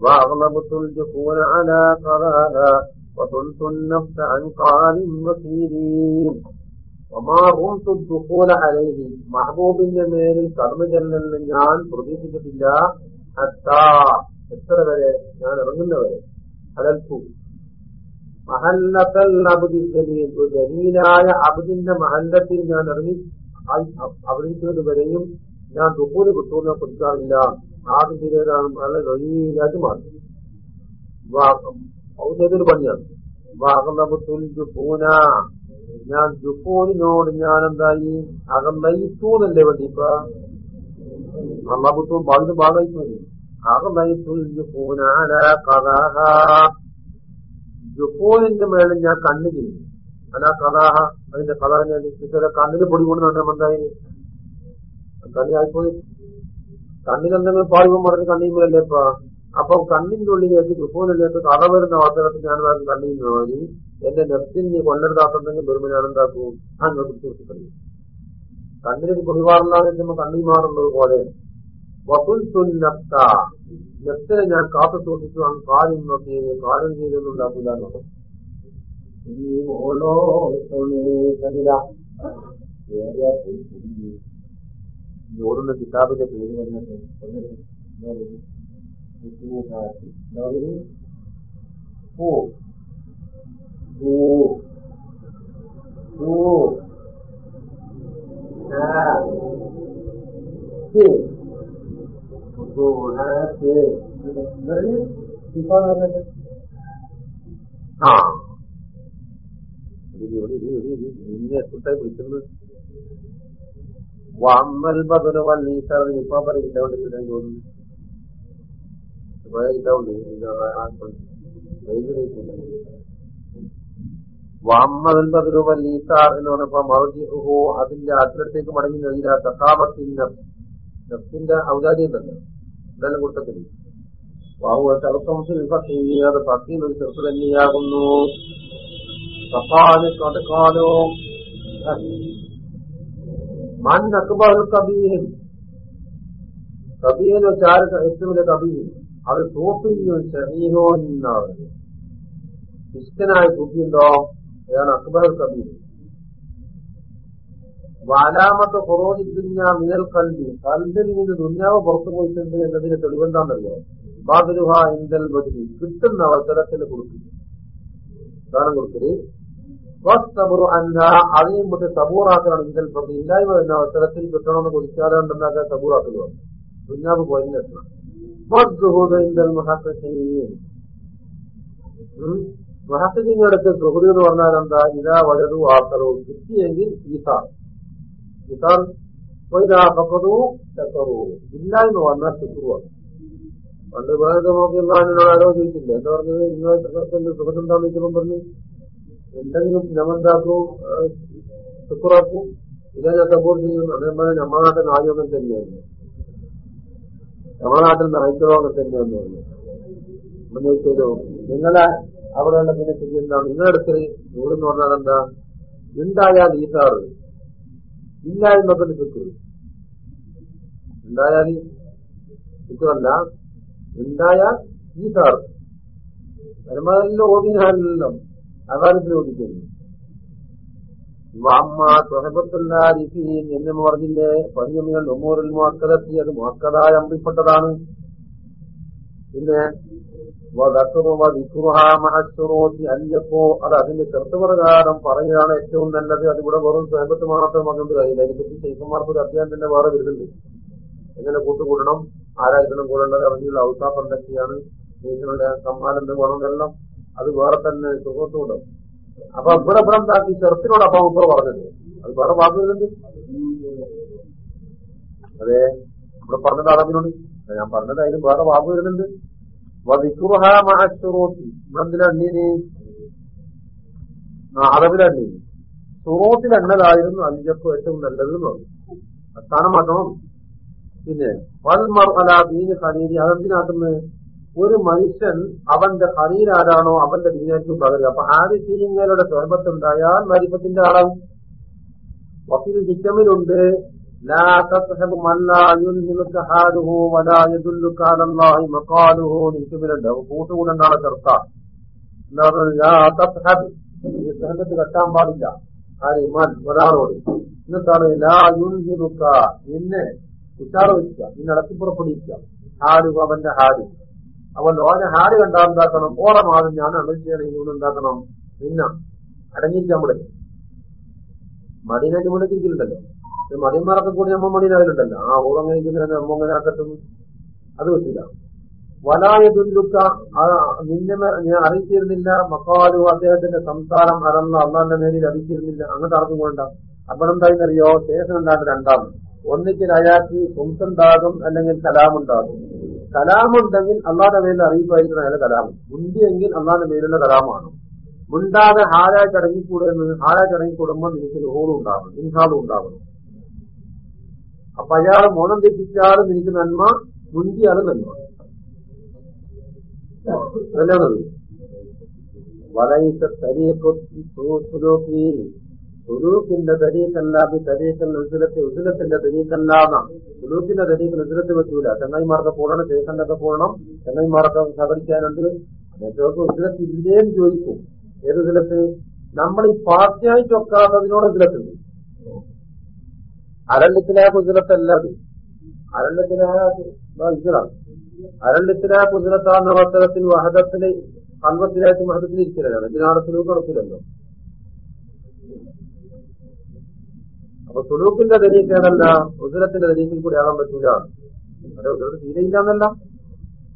[SPEAKER 1] وأغلبت الجفون على قراها وصلت النفس عن قال وكيرين وما رمت الدخول عليه മഹബൂബിന്റെ മേലിൽ കടന്നു ചെല്ലലിന് ഞാൻ പ്രതീക്ഷിച്ചിട്ടില്ല ഹത്താ എത്ര വരെ? ഞാൻ ഇറങ്ങുന്നവരെ അലൽപ്പു മഹല്ലത്തൽ അബുദി ദലീലായ അബുദിന്റെ മഹല്ലത്തിൽ ഞാൻ ഇറങ്ങി. അവതരിക്കുന്നത് വരെയും ഞാൻ ദുഃഖൂൽ കിട്ടുമെന്ന് കൊടുക്കാറില്ല. ആദ്യം ചെയ്തതാണ് വളരെ ദലീലായിട്ട് മാറി. ഔദ്യോഗിക പണിയാണ്. ജുഫൂന. ഞാൻ ജുഫൂനിനോട് ഞാൻ എന്തായി അകന്നയിത്തൂന്നല്ലേ വേണ്ടി ഇപ്പൊ? അള്ളാബുത്തു ബാധിത ഭാഗമായി കഥാഹ ജുഫൂനിന്റെ മേളിൽ ഞാൻ കണ്ണു ചെയ്യുന്നു അല്ല കഥാഹ അതിന്റെ കഥ കണ്ണിന് പൊടി കൊണ്ടുവന്ന എന്തായി കണ്ണിയായിപ്പോയി കണ്ണിനെന്തെങ്കിലും പാടുമ്പോൾ പറഞ്ഞ് കണ്ണിയുമ്പോഴല്ലേ ഇപ്പൊ? അപ്പൊ കണ്ണിന്റെ ഉള്ളിലേക്ക് ദുഃഖൂനിലേക്ക് കഥ വരുന്ന അവസരത്തിൽ ഞാൻ കണ്ണിൽ മാറി എന്റെ നെഫ്റ്റിന് കൊല്ലരുതാക്കുന്നെങ്കിൽ ഞാൻ എന്താക്കും? അങ്ങ് പിടിച്ചു കളയും കണ്ണിലേക്ക് കുടിവാറില്ലാതെ നമ്മൾ കണ്ണി മാറുന്നത് പോലെ. നെഫ്റ്റിനെ ഞാൻ കാത്തു സൂക്ഷിച്ചു. ആ കാര്യം നോക്കി കാലം ചെയ്തൊന്നുണ്ടാക്കില്ല ഓരോ ഓടുന്ന കിതാബിന്റെ പേര് വന്നിട്ട് പൂ. പൂ. പൂ. ആ. നിന്നെ കുട്ടായി വിളിക്കുന്നത് വമ്മൽ ബദൽ വല്ലീസാർ ഇപ്പൊ പറയില്ലാണ്ടിരിക്കാൻ തോന്നുന്നു വാമ്മൽ ബദൽ വല്ലീസാർ എന്ന് പറഞ്ഞപ്പോ മറുജിഹോ അതിന്റെ അതിലത്തേക്ക് മടങ്ങി നൽകിയ തക്കാപത്തിന്റെ നഫ്സിന്റെ ഔദാര്യം തന്നെ എന്തായാലും കൂട്ടത്തിൽ അത് പത്തിയിൽ ഒരു ചെറുപ്പ് തന്നെയാകുന്നു കടക്കാലോ മൻ അക്ബർ കബീൻ കബീൻ വെച്ചാൽ ഏറ്റവും വലിയ കബീൻ അവർ സൂഫിയോ ഷഹീഹോ എന്നാണ്. ഇഷ്ടനായ സൂഫിയുണ്ടോ അതാണ് അക്ബർ കബീർ. വാലാമത്ത് കുറോജി ദുഞ്ഞ മിനൽ കൽബി കൽബിൽ നിന്ന് ദുഞ്ഞാവ് പുറത്തു പോയിട്ടുണ്ട് എന്നതിന് തെളിവെന്താണെന്നറിയോ? ബാദുരുഹ ഇന്ദൽ ബദലി കിട്ടുന്ന അവസരത്തിൽ കൊടുക്കും. ദാനം കൊടുക്കൽ. അതിനെയും വിട്ട് സബൂറാക്കണം ഇന്ദൽ പ്രതി ഇല്ലായ്മ എന്ന അവസരത്തിൽ കിട്ടണമെന്ന് കുടിക്കാതെ ഉണ്ടെന്നാക്കാൻ സബൂറാക്കൽ വന്നു ദുഞ്ഞാവ് പോയതിന് എത്തണം ഇന്ദൽ മഹാസീൻ മഹാസീങ്ങളുടെ സുഹൃത് എന്ന് പറഞ്ഞാൽ എന്താ ഇതാ വലതു ആക്കറു കിട്ടിയെങ്കിൽ ഈസാർ പക്കറു ചക്കറു ഇല്ലായ്മ വന്നാൽ ശുക്രുവാണ് പണ്ട് നോക്കിയെന്നോട് ആരോ ചോദിച്ചില്ല എന്താ പറഞ്ഞത്? നിങ്ങൾ സുഖം ചോദിച്ചപ്പം പറഞ്ഞു എന്തെങ്കിലും ഞമ്മന്താക്കൂ ശുക്രാക്കൂ. ഇതാ ഞാൻ സപ്പോർട്ട് ചെയ്യുന്നു. അതേപോലെ നമ്മുടെ നാട്ടിൽ നായൊന്നും തന്നെയാണ്. നമ്മുടെ നാട്ടിൽ തന്നെയാന്ന് പറഞ്ഞു. എന്ന് ചോദിച്ചോ നിങ്ങളെ അവിടെയുള്ള പിന്നെ സ്ഥിതി എന്താ നിങ്ങളെടുക്കൽ നൂറെന്ന് പറഞ്ഞാൽ എന്താ? ഇല്ല എന്നൊക്കെ നിൽക്കുന്നത് ഉണ്ടായാൽ ഇതല്ല ഉണ്ടായാൽ ഈസാറ് പരമാവധി ഓതിനാലല്ലോ അകാലത്തിൽ ഓടിക്കുന്നു എന്ന് പറഞ്ഞില്ലേ? പതിയമികൾ ഒമൂറിൽ മുക്കതെത്തി അത് മുക്കതായ അമ്പിപ്പെട്ടതാണ് പിന്നെ അല്ലപ്പോ അത് അതിന്റെ ചെറുത്ത് പ്രകാരം പറയുകയാണ് ഏറ്റവും നല്ലത്. അതിവിടെ വെറും സ്വയംബത്ത് മാത്രം വന്നുകൊണ്ട് കഴിയില്ല അതിനെപ്പറ്റി ശൈഖന്മാർക്ക് ഒരു അധ്യായം തന്നെ വേറെ വരുന്നുണ്ട്. എങ്ങനെ കൂട്ടുകൂടണം? ആരായിരിക്കണം കൂടേണ്ടത്? അവധിയുള്ള ഔസാഫ് എന്തൊക്കെയാണ്? ശേഷങ്ങളുടെ സമ്മാനം വേണം എല്ലാം അത് വേറെ തന്നെ സുഖത്തോടും അപ്പൊ ഇവിടെ ഇവിടെ എന്താക്കി ചെറുത്തിനോട് അപ്പൊ ഉപ്പർ പറഞ്ഞത്? അത് വേറെ വാക്ക് വരുന്നുണ്ട്. അതെ. ഇവിടെ പറഞ്ഞത് അറബിനോട് ഞാൻ പറഞ്ഞത് അതിന് വേറെ വാക്ക് വരുന്നുണ്ട്. മഹഷുറോത്തി ഇവിടെ എന്തിനണ്ണീന് അറബിലണ്ണീന് സുറോത്തിൽ എണ്ണലായിരുന്നു ഏറ്റവും നല്ലത് എന്ന് പറഞ്ഞു. സ്ഥാനമാക്കണം പിന്നെ വൽമർ അല ദീന് ഖലീലി. അതെന്തിനാക്കുന്നത് ഒരു മനുഷ്യൻ അവന്റെ ഖലീൽ ആരാണോ അവന്റെ ദീനായിരിക്കും പകരുക അപ്പൊ ആദ്യ ശീലിങ്ങളുടെ സ്വരൂപത്തുണ്ടായാൽ മരിപ്പത്തിന്റെ ആളാവും. വക്കീൽ ഹിക്കമിലുണ്ട്. لا تصحب من لا يلهمك حاله ولا يدلك على الله مقاله ഹിക്കമിലുണ്ട് കൂട്ടുകൂടെന്നാണ് ചെറുത്ത എന്താ ലാ തസ്ഹബ് ഈ സഹബത്ത് കെട്ടാൻ പാടില്ല ആര് മൻ ഒരാളോട് എന്നിട്ടാണ് ലാ യുൽഹിമുക്ക നിന്നെ ഉച്ചാറ് വെക്കുക നിന്നെ ഇളക്കിപ്പുറപ്പെടിക്കുക ഹാരു അവന്റെ ഹാരു അവൻ ഓനെ ഹാര് കണ്ടാൽ എന്താക്കണം ഓറെ മാതം ഞാൻ അമൽ ചെയ്യണമെങ്കിൽ എന്താക്കണം നിന്ന അടങ്ങിയിരിക്കാൻ ഇവിടെ മടീനായിട്ട് മുന്നിട്ടിരിക്കുന്നുണ്ടല്ലോ മടിയന്മാരൊക്കെ കൂടി നമ്മ മടീനാവിലുണ്ടല്ലോ ആ ഊറങ്ങനെ ഇരിക്കുന്നതിനെ നമ്മ അങ്ങനെ ആക്കത്തുന്നു അത് പറ്റില്ല വലായ നിന്നെ ഞാൻ അറിയിച്ചിരുന്നില്ല മക്കാലു അദ്ദേഹത്തിന്റെ സംസാരം അറന്ന അള്ളാന്റെ മേലിൽ അറിയിച്ചിരുന്നില്ല. അങ്ങോട്ട് അറിഞ്ഞു കൊണ്ട അറിയോ ശേഷം ഉണ്ടാകും രണ്ടാം ഒന്നിക്കൽ അയാൾക്ക് സുംസുണ്ടാകും അല്ലെങ്കിൽ കലാമുണ്ടാകും. കലാമുണ്ടെങ്കിൽ അള്ളാന്റെ മേലിൽ അറിയിപ്പായിരിക്കണം അയാളെ കലാം മുണ്ടിയെങ്കിൽ അള്ളാന്റെ മേലുള്ള കലാമാണ്. മുണ്ടാതെ ഹാരായിട്ട് അടങ്ങിക്കൂടുന്നത് ഹാരായിട്ട് അടങ്ങിക്കൂടുമ്പോൾ നിനക്ക് ഹോളും ഉണ്ടാകണം ഇൻഹാളും ഉണ്ടാകണം അപ്പൊ അയാൾ മോനം തെറ്റിച്ചാലും എനിക്ക് നന്മ മുന്തിയാലും നന്മ. അതല്ലാന്നത് വലയിച്ച തരീഖുലോക്കി സുലൂക്കിന്റെ തരീക്കല്ല ബി തരീക്കൽ ഉസുലത്തെ ഉസുലത്തിന്റെ തരീക്കല്ല എന്നാണ് സുലൂക്കിന്റെ തരീക്കൽ ഉസുലത്ത് പറ്റൂല. ചെങ്ങൈമാർക്ക് പോകണം ചേക്കണ്ടൊക്കെ പോകണം. ചെങ്ങൈമാർക്ക് സഹകരിക്കാനുണ്ട്. അതൊക്കെ ഉസുലത്ത് ഇല്ലേന്ന് ചോദിക്കും. ഏത് ഉസുലത്ത് നമ്മൾ ഈ പാർട്ടിയായി ചൊക്കാത്തതിനോട് ഉസുലത്തുണ്ട് അരണ്ടിത്തിലാക്ക് ഉസുലത്തല്ല അത് അരണ്ടിത്തിലാക്ക് ഇതാണ് അരണ്ടിത്തിലാക്ക് ഉസുലത്താന്ന അവസരത്തിൽ വഹദത്തിന് അൻപത്തിലായിട്ട് മഹദത്തിൽ ഇരിക്കലാണ് സുലൂക്ക് നടക്കില്ലല്ലോ അപ്പൊ സുലൂക്കിന്റെ ദരീക്കേടല്ല ഉദരത്തിന്റെ ദരീക്കിൽ കൂടി ആകാൻ പറ്റൂല. അവിടെ ഉദരത്ത് തീരെയില്ല എന്നല്ല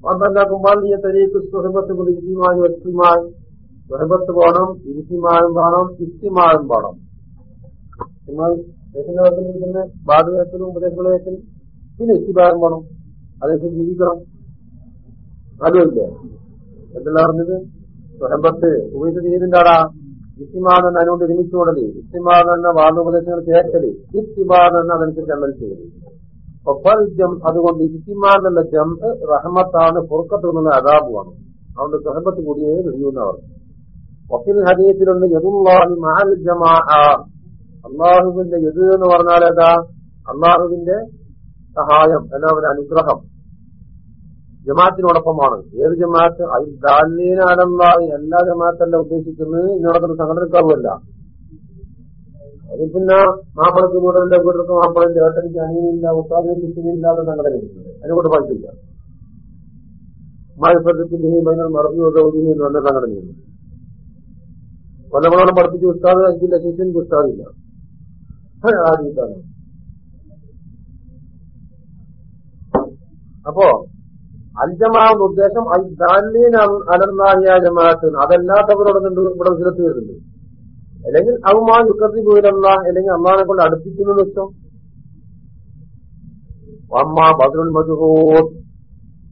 [SPEAKER 1] മാത്രണ്ടാക്കുമ്പോൾ നീ തരീക്ക് സുഹബത്ത് കൊണ്ട് ഇരുത്തിമായും വ്യക്തിമായും സുഹബത്ത് ദേശത്തിന്റെ ബാധകത്തിലും ഉപദേശങ്ങളും പിന്നെ എത്തിഭാഗം വേണം അതേസം ജീവിക്കണം. അതുമില്ലേ? എന്തെല്ലാം പറഞ്ഞത് സുഹബത്ത് ഉപയോഗിച്ച് തീരുന്നുണ്ട് ആടാ. ഇസ്തിമാൻ അതിനോട് ഒരുമിച്ചോടൽ ഇസ്തിമാൻ എന്ന വാദോപദേശങ്ങൾ ചേർക്കൽ ഇസ്തിമാൻ എന്ന അതനുസരിച്ച് അമൽ ചെയ്യൽ. ഒപ്പം അതുകൊണ്ട് ഇസ്തിമാൻ എന്ന ജം റഹമത്താണ് പുറക്കത്ത് നിന്നുള്ള അതാബുമാണ് അതുകൊണ്ട് സഹബത്ത് കൂടിയേ കഴിയുന്നവർ ഒപ്പിൽ ഹരിയത്തിലുണ്ട് യദുല്ലാഹി മഹൽ അള്ളാഹുവിന്റെ യദ് എന്ന് പറഞ്ഞാൽ ഏതാ? അള്ളാഹുവിന്റെ സഹായം എല്ലാവരുടെ അനുഗ്രഹം. ജമാഅത്തിനോടൊപ്പമാണ്. ഏത് ജമാഅത്ത്? ദാലീനാലി എല്ലാ ജമാഅത്തല്ല ഉദ്ദേശിക്കുന്നത്. ഇതിനോടൊപ്പം സംഘടനക്കാവുമല്ല അത് പിന്നെ മാപ്പിളക്ക് വീടലിന്റെ വീട്ടിലേക്ക് മാപ്പിളന്റെ ഏട്ടനിക്ക് അനിയനില്ല ഉത്താദിന് സംഘടന സംഘടനയുണ്ട് അതിനോട് പാടില്ല മായപ്പത്തിന്റെയും മൈനൽ മറന്നു ഗൗരിയും സംഘടനയുണ്ട് കൊല്ലങ്ങളോളം പഠിപ്പിച്ച് ഉസ്താദ് അഞ്ചില്ല ശിഷ്യനിക്ക് ഉസ്താദില്ല. ആദ്യത്താണ് അപ്പോ അഞ്ചമാവുന്ന ഉദ്ദേശം അലർന്നാഹിയ ജമാഅത്ത് അതല്ലാത്തവരോട് ഇവിടെ ഉസിരത്ത് വരുന്നുണ്ട്? അല്ലെങ്കിൽ അവമാ യുക്കത്തി പോയിരുന്ന അല്ലെങ്കിൽ അമ്മാനെ കൊണ്ട് അടുപ്പിക്കുന്നു വെച്ചോ? അമ്മ ബദ്രുൽ മജുഹൂദ്.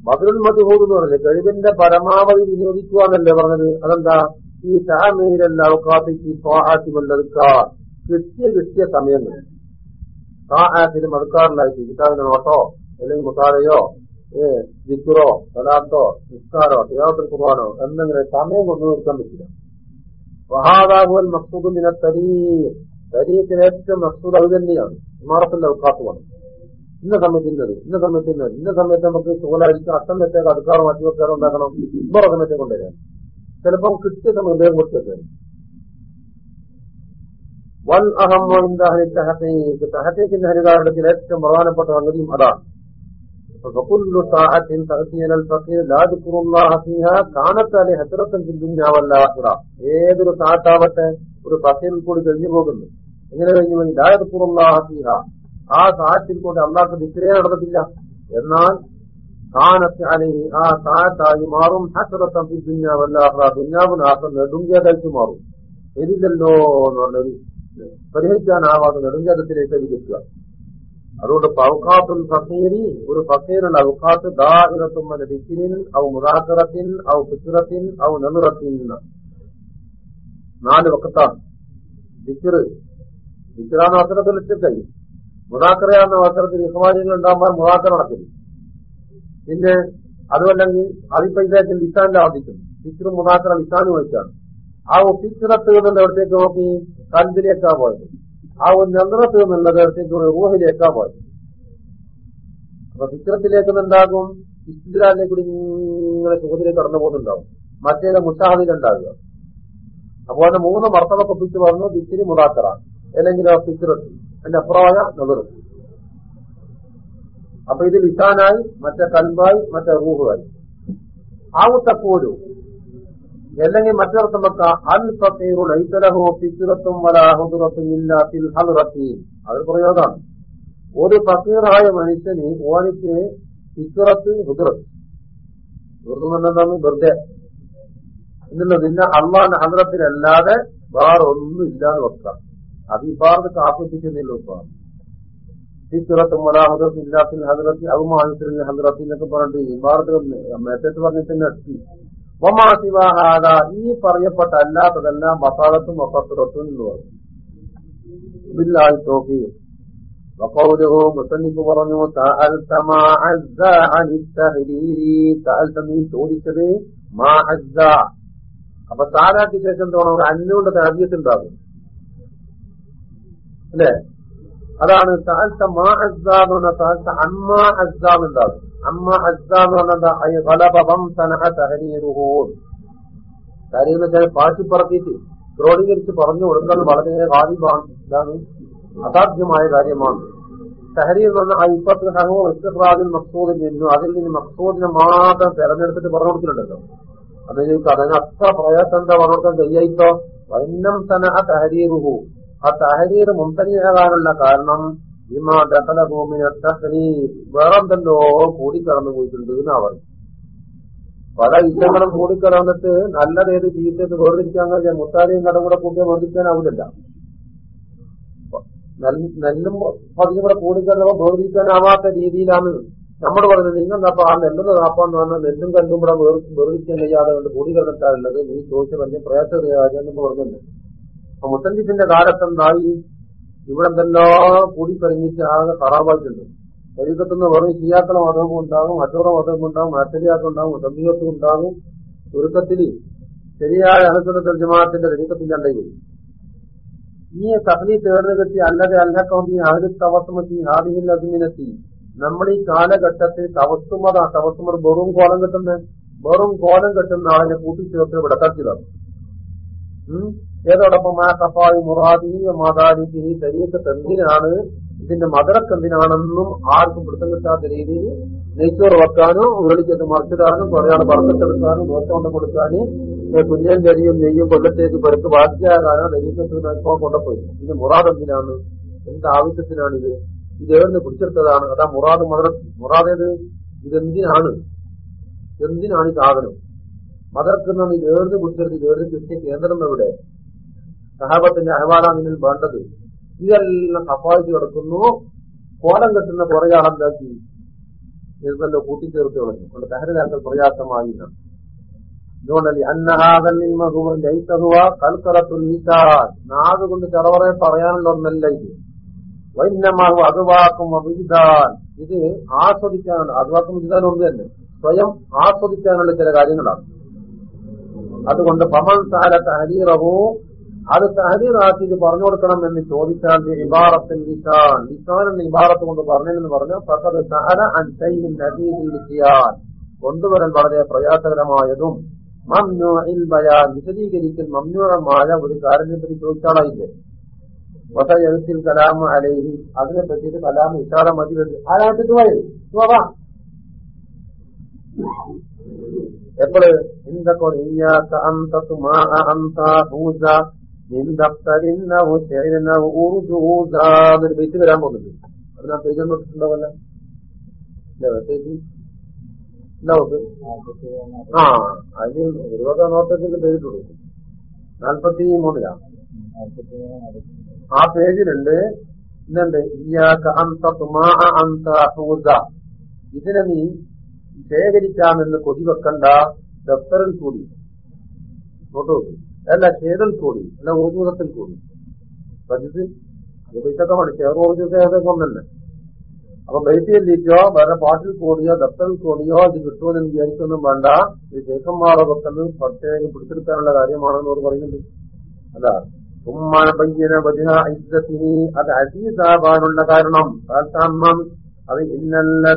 [SPEAKER 1] ബദ്രുൽ മജുഹൂദ് എന്ന് പറഞ്ഞത് കഴിവിന്റെ പരമാവധി വിനിയോഗിക്കുക എന്നല്ലേ പറഞ്ഞത്? അതെന്താ? ഈ സഹമീരല്ല അവക്കാത്തി കിട്ടിയ കിട്ടിയ സമയങ്ങൾ. ആ ആത്തിലും മതുക്കാറിലായിട്ട് കിതാബിന്റെ നോട്ടോ അല്ലെങ്കിൽ മുസാറയോ ഏ ദിക്കുറോ സലാത്തോ നിസ്കാരോ തിരാവത്തിൽ കുറവാനോ എന്തെങ്കിലും സമയം കൊണ്ടു നിർത്താൻ പറ്റില്ല. വഹാദാഹുൽ മക്സൂദ് മിന തരീഖ്. തരീഖിന് ഏറ്റവും മക്സൂദ് അത് തന്നെയാണ്. ഇമാറത്തിന്റെ അവകാശമാണ് ഇന്ന സമയത്ത് ഇന്നത് ഇന്ന സമയത്ത് ഇന്നത് ഇന്ന സമയത്ത് നമുക്ക് സുഖലായിരിക്കും അസമയത്തേക്ക് അടുക്കാറോ മാറ്റി വെക്കാറോ ഉണ്ടാക്കണം. ഇമ്പറ സമയത്തെ കൊണ്ടുവരാൻ ചിലപ്പം കിട്ടിയ സമയം വേഗം കൊടുത്തേക്ക് വൽ അഹമ്മ തഹത്തേക്ക് തഹത്തേക്കിന്റെ ഹരികാരണത്തിൽ ഏറ്റവും പ്രധാനപ്പെട്ട സംഗതിയും അതാണ് فكل ساعة تأتي إلى الفقير لا ذكر الله فيها كانت عليه حسرة في الدنيا والآخرة ഏതൊരു സാറ്റാവട്ടെ ഒരു ഫക്കീറിൽ കൂടി കഴിഞ്ഞു പോകുന്നു എങ്ങനെ കഴിഞ്ഞു പോയി ലാ ذكر ഫീഹ ആ സാറ്റിൽ കൂടി അള്ളാഹ് ദിക്കരേ നടന്നിട്ടില്ല എന്നാൽ കാനത്ത് അലഹി ആ സാറ്റായി മാറും ഹസറത്തം ഫി ദുന്യാ വല്ലാഹ്റ ദുന്യാവിന് ആസം നെടുങ്കേതായിട്ട് മാറും എരിതല്ലോ എന്ന് പറഞ്ഞൊരു പരിഹരിക്കാനാവാതെ നെടുങ്കരത്തിലേക്ക് അരികെത്തുക. അതുകൊണ്ട് പൗക്കാത്തുൽ ഫക്കീരി ഒരു ഫക്കീറുടെ ഔക്കാത്ത് ദാഹിറത്തും ദിക്കിരിൻ ഔ മുദാക്കറത്തിൻ ഔ ഫിക്റത്തിൻ ഔ നെറുറത്തിൻ നാല് വക്കത്താണ്. ദിക്കിറ് ദിക്കറാന്ന് അവസരത്തിൽ ഇട്ടിട്ടായി മുദാക്കറയാന്ന അവസരത്തിൽ ഇഹ്വാര്യങ്ങൾ ഉണ്ടാകുമ്പോൾ മുദാക്കറ നടക്കില്ല. പിന്നെ അതുമല്ലെങ്കിൽ അതിപ്പോ ഇദ്ദേഹത്തിൽ ലിസാന്റെ ആദിക്കും ദിക്കറും മുദാക്കറ ലിസാനും വെച്ചാണ് ആ ഫിക്റത്ത് എന്നുള്ള എവിടത്തേക്ക് നോക്കി കൽബിലേക്കാ പോയത്. ആ ഒരു നന്ദ്രത്തിൽ നിന്നുള്ളത് എവിടത്തേക്ക് ഒരു റൂഹിലേക്കാ പോയത്. അപ്പൊ ഫിക്രത്തിലേക്ക് ഉണ്ടാകും ഇസ്തിലാലിലേക്ക് കൂടി ഇങ്ങനെ സുഖത്തിലേക്ക് കടന്നു പോകുന്നുണ്ടാവും. മറ്റേത് മുഷാഹിലുണ്ടാകുക അപ്പൊ അതിന്റെ മൂന്ന് മർത്തവ കൊപ്പിച്ച് പറഞ്ഞു ദിക്കിരി മുതാക്കറ അല്ലെങ്കിൽ ആ ഫിക്രത്ത്. അതിന്റെ അപ്പുറമായ നഗർ അപ്പൊ ഇത് ലിസാനായി മറ്റേ കൽബായി മറ്റേ റൂഹായി ആവുത്തപ്പോലും അല്ലെങ്കിൽ മറ്റൊരുത്തം വെക്കാം അൽ ഫീറു ലൈസലഹോ ഫിക്രത്തും വലാഹുദുറത്തും ഇല്ല ഫിൽ ഹലുറത്തീൻ അത് പ്രയോഗമാണ് ഒരു ഫക്കീറായ മനുഷ്യന് ഓനിക്ക് ഫിക്രത്ത് ഹുദുറത്ത്. ഹുദുറെന്താണ് വെറുതെ. പിന്നെ അള്ളാന്റെ ഹദ്രത്തിലല്ലാതെ വേറെ ഒന്നും ഇല്ലാന്ന് വെക്കാം അത് ഇപ്പാർക്ക് കാപ്പിപ്പിക്കുന്നില്ല ഇപ്പൊ ഫിക്രത്തും വലാഹുദുറത്തും ഇല്ല ഫിൽ ഹദ്രത്തി അവമാനത്തിൽ ഹദ്രത്തി എന്നൊക്കെ പറഞ്ഞിട്ട് ഇമാർക്ക് മെസ്സേജ് പറഞ്ഞിട്ട് തന്നെ എത്തി ഒമാസിവാഹാദ ഈ പറയപ്പെട്ട അല്ലാത്തതെല്ലാം ബസാലത്തും വഫത്തുറത്തും എന്ന് പറഞ്ഞു ബില്ലാഹി തൗഫീഖ് وقوله മുസന്നിഫ് പറഞ്ഞു സഅൽത മാ അസ്സ അനി തഹരീരി സഅൽത നീ ചോദിച്ചത് മാ അസ്സ അപ്പൊ താരാക്ക് ശേഷം തോന്നുന്ന ഒരു അന്നുകൊണ്ട് താദ്യത്തുണ്ടാകും അല്ലേ അതാണ് സഅൽത മാ അസ്സ എന്ന് പറഞ്ഞ സഅൽത അമ്മ അസ്സ എന്നുണ്ടാകും അമ്മ അസ്സ എന്ന് തഹരീറുഹു. കാര്യം വെച്ചാൽ പാട്ടിപ്പറക്കിയിട്ട് ക്രോഡീകരിച്ച് പറഞ്ഞു കൊടുക്കാൻ വളരെ വാദിപ്പാണ് ഇതാണ് അസാധ്യമായ കാര്യമാണ്. തഹരീർ പറഞ്ഞാൽ ആ ഇപ്പത്തിന് ഹഹോ ഇസ്തിഖ്റാദിൽ മക്സൂദിൽ നിന്നു അതിൽ നിന്ന് മക്സൂദിനെ മാത്രം തെരഞ്ഞെടുത്തിട്ട് പറഞ്ഞു കൊടുത്തിട്ടുണ്ടല്ലോ. അത് അതിന് അത്ര പ്രയാസം എന്താ പറഞ്ഞു കൊടുക്കാൻ കയ്യായിട്ടോ വൈനം തന ആ തഹരീറുഹു. ആ തഹരീർ മുന്തനിയാകാനുള്ള കാരണം വേറെന്തല്ലോ കൂടിക്കടന്നു പോയിട്ടുണ്ട് അവർ. പല ഇഷ്ടങ്ങളും കൂടിക്കടന്നിട്ട് നല്ലതേത് ജീവിതത്തിൽ വേർതിരിക്കാൻ കഴിയാൻ മുത്താരിയും കടം കൂടെ കൂട്ടിയ വേർതിരിക്കാനാവില്ല നെല്ലും പതിനും കൂടെ കൂടിക്കലർന്നപ്പോൾ വേർതിരിക്കാനാവാത്ത രീതിയിലാണ് നമ്മൾ പറഞ്ഞത് നിങ്ങൾ അപ്പൊ ആ നെല്ലെന്ന് കാപ്പാന്ന് പറഞ്ഞാൽ നെല്ലും കല്ലും കൂടെ വേർതിരിക്കാൻ കഴിയാതെ കൊണ്ട് കൂടിക്കലർന്നിട്ടാണുള്ളത് നീ ചോദിച്ച വലിയ പ്രയാസമൊക്കെ പറഞ്ഞിട്ടുണ്ട്. അപ്പൊ മുത്തഞ്ചിത്തിന്റെ കാലത്തെന്തായി ഇവിടെ എന്തെല്ലാം കൂടിക്കറിഞ്ഞിട്ട് ആകെ ഖറാബായിട്ടുണ്ട് ശരീരത്തുനിന്ന് വെറും ഷിയാക്കളെ മതവും ഉണ്ടാകും മറ്റൊരു മതവും ഉണ്ടാകും മാറ്റലിയാക്കം ഉണ്ടാകും തമ്മിയത്തും ഉണ്ടാകും ചുരുക്കത്തിൽ ശരിയായ അനുസരണത്തിൽ ജമാഅത്തിന്റെ വരും ഈ തഹലി തേർന്നു കിട്ടി അല്ലാതെ അല്ലക്കൗണ്ടി ആരും തവസ്മത്തി ഹാദിഹിൽ അസുമിനെത്തി നമ്മൾ ഈ കാലഘട്ടത്തിൽ തവസ്തുമത തവസ്തുമർ വെറും കോലം കിട്ടുന്നത് വെറും കോലം കിട്ടുന്ന ആളിനെ കൂട്ടിച്ചേർത്ത് ഇവിടെ തട്ടിയതാണ് ഏതോടൊപ്പം ആ കഫായി മുറാദി മാതാരിക്ക് ഈ ശരീരത്തെ എന്തിനാണ്? ഇതിന്റെ മദറക്ക് എന്തിനാണെന്നും ആർക്കും പിടുത്തം കിട്ടാത്ത രീതിയിൽ നെയ്ച്ചോറ് വെക്കാനോ ഉരുളിക്കത്ത് മറിച്ചിടാനും കുറയാണ് പറക്കത്തെടുക്കാനും ദോശ കൊണ്ട് കൊടുക്കാനും കുഞ്ഞൻ കരിയും നെയ്യും കൊല്ലത്തേക്ക് ബാക്കിയാകാനോ നെയ്യത്ത് ഇപ്പോ കൊണ്ടുപോയി ഇത് മുറാദ് എന്തിനാണ്? എന്ത് ആവശ്യത്തിനാണിത്? ഇത് എവിടുന്ന് പിടിച്ചെടുത്തതാണ്. അതാ മുറാദ് മദർ മുറാദേത് ഇതെന്തിനാണ്? എന്തിനാണ് ഈ സാധനം? നമ്മൾ ഇത് എവിടുന്ന് പിടിച്ചെടുത്ത് ഇത് ഏർന്ന് കിട്ടിയ കേന്ദ്രം എവിടെ? സഹാബത്തിന്റെ അഹവാലാണ് ഇതിൽ വേണ്ടത്. ഇതെല്ലാം കപ്പായിട്ട് കിടക്കുന്നു. കോലം കെട്ടുന്ന കുറേ ആളെന്താക്കി ഇതെല്ലാം കൂട്ടിച്ചേർത്ത് കളഞ്ഞു. കൊണ്ട് തഹരിലാക്കൽ പ്രയാസമായി അതുകൊണ്ടല്ലേ നാട് കൊണ്ട് ചെറവറെ പറയാനുള്ള ഒന്നല്ല ഇത്. വൈന്നമാവ് അതുവാക്കും അഭിജിതാൻ ഇത് ആസ്വദിക്കാനുള്ള അതുവാക്കും അഭിജിതാൻ ഒന്ന് തന്നെ സ്വയം ആസ്വദിക്കാനുള്ള ചില കാര്യങ്ങളാണ്. അതുകൊണ്ട് പമൻ സാല തഹരീറഹു അത് തഹരീറാക്കിയിട്ട് പറഞ്ഞു കൊടുക്കണം എന്ന് ചോദിച്ചാൽ ഇബാറത്തിൽ നിസാൻ നിസാൻ എന്ന ഇബാറത്ത് കൊണ്ട് പറഞ്ഞെന്ന് പറഞ്ഞു ഫഖദ് സഹല അൻ ഷൈഇൻ കൊണ്ടുവരാൻ വളരെ പ്രയാസകരമായതും മംനൂഇൽ ബയാൻ. വിശദീകരിക്കൽ മംനൂഴമായ ഒരു കാര്യത്തെ പറ്റി ചോദിച്ചാളായില്ലേ? വസയത്തിൽ കലാമ അലൈഹി. അതിനെ പറ്റിയിട്ട് കലാം വിശാല മതി ആരായിട്ട് എപ്പോഴ് എന്തൊക്കെ എന്നൊരു ബെയ്റ്റ് വരാൻ പോകുന്നുണ്ട്. അത് ഞാൻ പേജ് നോക്കിട്ടുണ്ടാവല്ല ആ പേജ് കൊടുക്കും നാൽപ്പത്തി മൂന്നിലാണ് ആ പേജിലുണ്ട് ഇന്നുണ്ട് ഇതിനെ നീ ശേഖരിക്കാമെന്ന് കൊതി വെക്കണ്ട ദഫ്തറിൽ കൂടി. ഫോട്ടോ അല്ല ഷേറിൽ കൂടി. അല്ല ഊർജൂതത്തിൽ കൂടി. ബജറ്റ് അത് പൈസക്കമാണ് ഷെയർ ഊർജൂതൊക്കെ കൊണ്ടല്ലേ അപ്പൊ ചെല്ലിച്ചോ വേറെ പാട്ടിൽ കൂടിയോ ദത്തൽ കൂടിയോ ഇത് കിട്ടുമെന്ന് വിചാരിക്കൊന്നും വേണ്ട. ഇത് ചേക്കന്മാരെ വെക്കുന്നത് പ്രത്യേകം പിടിച്ചെടുക്കാനുള്ള കാര്യമാണെന്ന് അവർ പറയുന്നുണ്ട്. അല്ല ഉമ്മാന പയ്യന ബദിന ഇസ്സത്തിനി അത് അസീസാവാനുള്ള കാരണം. അത് ഇന്നല്ല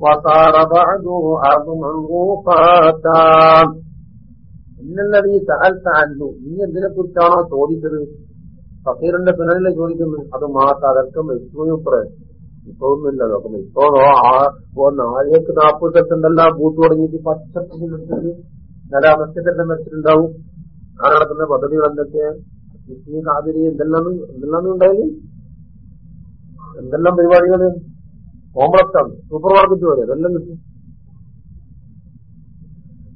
[SPEAKER 1] وصار بعده عظما غوفاتا ഇന്നല്ലതീ സഅൽത്ത അന്നു നീ എന്തിനെ കുറിച്ചാണോ ചോദിച്ചത് ഫക്കീറിന്റെ പിന്നലെ ചോദിക്കുന്നത് അത് മാത്രം അതൊക്കെ മെച്ചുപ്ര ഇപ്പൊ ഒന്നുമില്ല നോക്കുമ്പോ ഇപ്പൊ ആ നാളേക്ക് നാൽപ്പത് സെക്കൻഡെല്ലാം ബൂത്ത് തുടങ്ങിയിട്ട് പച്ചപ്പിടിച്ചിട്ട് നല്ല അവസ്ഥക്കെല്ലാം വെച്ചിട്ടുണ്ടാവും ആ നടക്കുന്ന പദ്ധതികൾ എന്തൊക്കെ ഈ കാതിരി എന്തെല്ലാം എന്തെല്ലാം ഉണ്ടായാലും എന്തെല്ലാം പരിപാടികള് കോംപ്ലക്സ് ആണ് സൂപ്പർ മാർക്കറ്റ് പോലെ അതെല്ലാം കിട്ടും.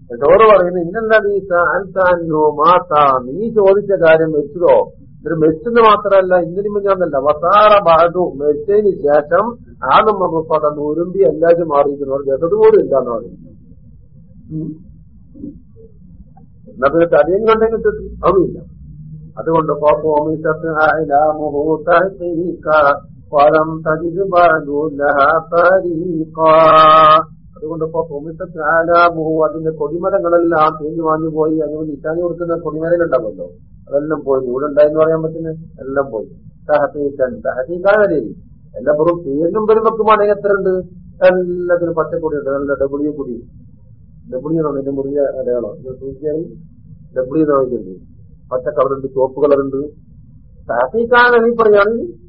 [SPEAKER 1] ഡോറ് പറയുന്നത് ഇന്നല്ലോ മാത്താ നീ ചോദിച്ച കാര്യം വെച്ചതോ? ഒരു മെച്ചെന്ന് മാത്രമല്ല ഇന്നലും ഞാന്നല്ല വസാറ ബാധു മെച്ചതിന് ശേഷം ആ നമ്മൾ പദം ഉരുമ്പി എല്ലാവരും മാറിയിരിക്കുന്നു ജഗത് പോലും ഇല്ലാന്ന് പറയുന്നു. എന്നാ പിന്നെ തലയും കണ്ടെങ്കിൽ അതുമില്ല. അതുകൊണ്ട് അതുകൊണ്ട് ഇപ്പൊ പൊമിസത്ത് ആലാമുഹു അതിന്റെ കൊടിമരങ്ങളെല്ലാം തേഞ്ഞു വാഞ്ഞു പോയി. അതിന് നിശാനി കൊടുക്കുന്ന കൊടിമരങ്ങളുണ്ടാവുമല്ലോ അതെല്ലാം പോയി. ഇവിടെ ഉണ്ടായെന്ന് പറയാൻ പറ്റുന്ന എല്ലാം പോയി. തഹത്തീക്കാൻ തഹത്തീക്കാനല്ലേ എല്ലാം വെറും പേരിനും പെരുമക്കുമാണെങ്കിൽ എത്ര ഉണ്ട്? എല്ലാത്തിനും പച്ചക്കൊടി ഉണ്ട്. നല്ല ഡബ്ല്യു കുടി. ഡബ്ല്യു എന്റെ മുറിയ അടയാളം. തീർച്ചയായും ഡബ്ല്യു എന്ന് വാങ്ങിക്കുന്നത് പച്ച കളറുണ്ട് ചുവപ്പ് കളറുണ്ട്. തഹത്തീക്കാൻ പറയാണ്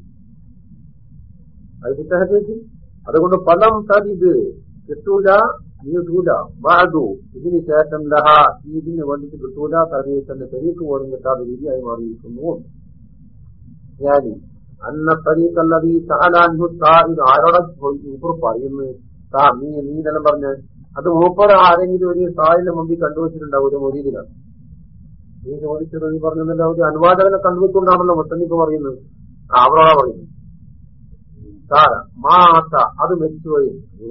[SPEAKER 1] അത് കിട്ടഹത്തേക്ക് അതുകൊണ്ട് ഫലം തരിത്. കിട്ടൂല നീട്ടൂല. വാതു ഇതിന് ശേഷം ലഹ. ഇതിന് വേണ്ടിട്ട് കിട്ടൂല തരീഖന്റെ തെരീക്ക് പോലും കിട്ടാതെ രീതിയായി മാറിയിരിക്കുന്നു. ഞാനി. അന്ന തരീക്കല്ലതി താലാൻഹു താ ഇത് ആരോടെ മൂപ്പർ പറയുന്നു താ നീ നീ തന്നെ പറഞ്ഞ അത് മൂപ്പർ ആരെങ്കിലും ഒരു തായിന്റെ മുമ്പിൽ കണ്ടുവച്ചിട്ടുണ്ടാവും ഒരു മൊരീതിലാണ് നീ ചോദിച്ചത് നീ പറഞ്ഞതല്ല ഒരു അനുവാദകനെ കണ്ടുവച്ചുകൊണ്ടാണല്ലോ മുത്തന്നിപ്പ് പറയുന്നത്. അവരോടാ പറയുന്നത്. താര മാത്ത അത് മരിച്ചുപോയി.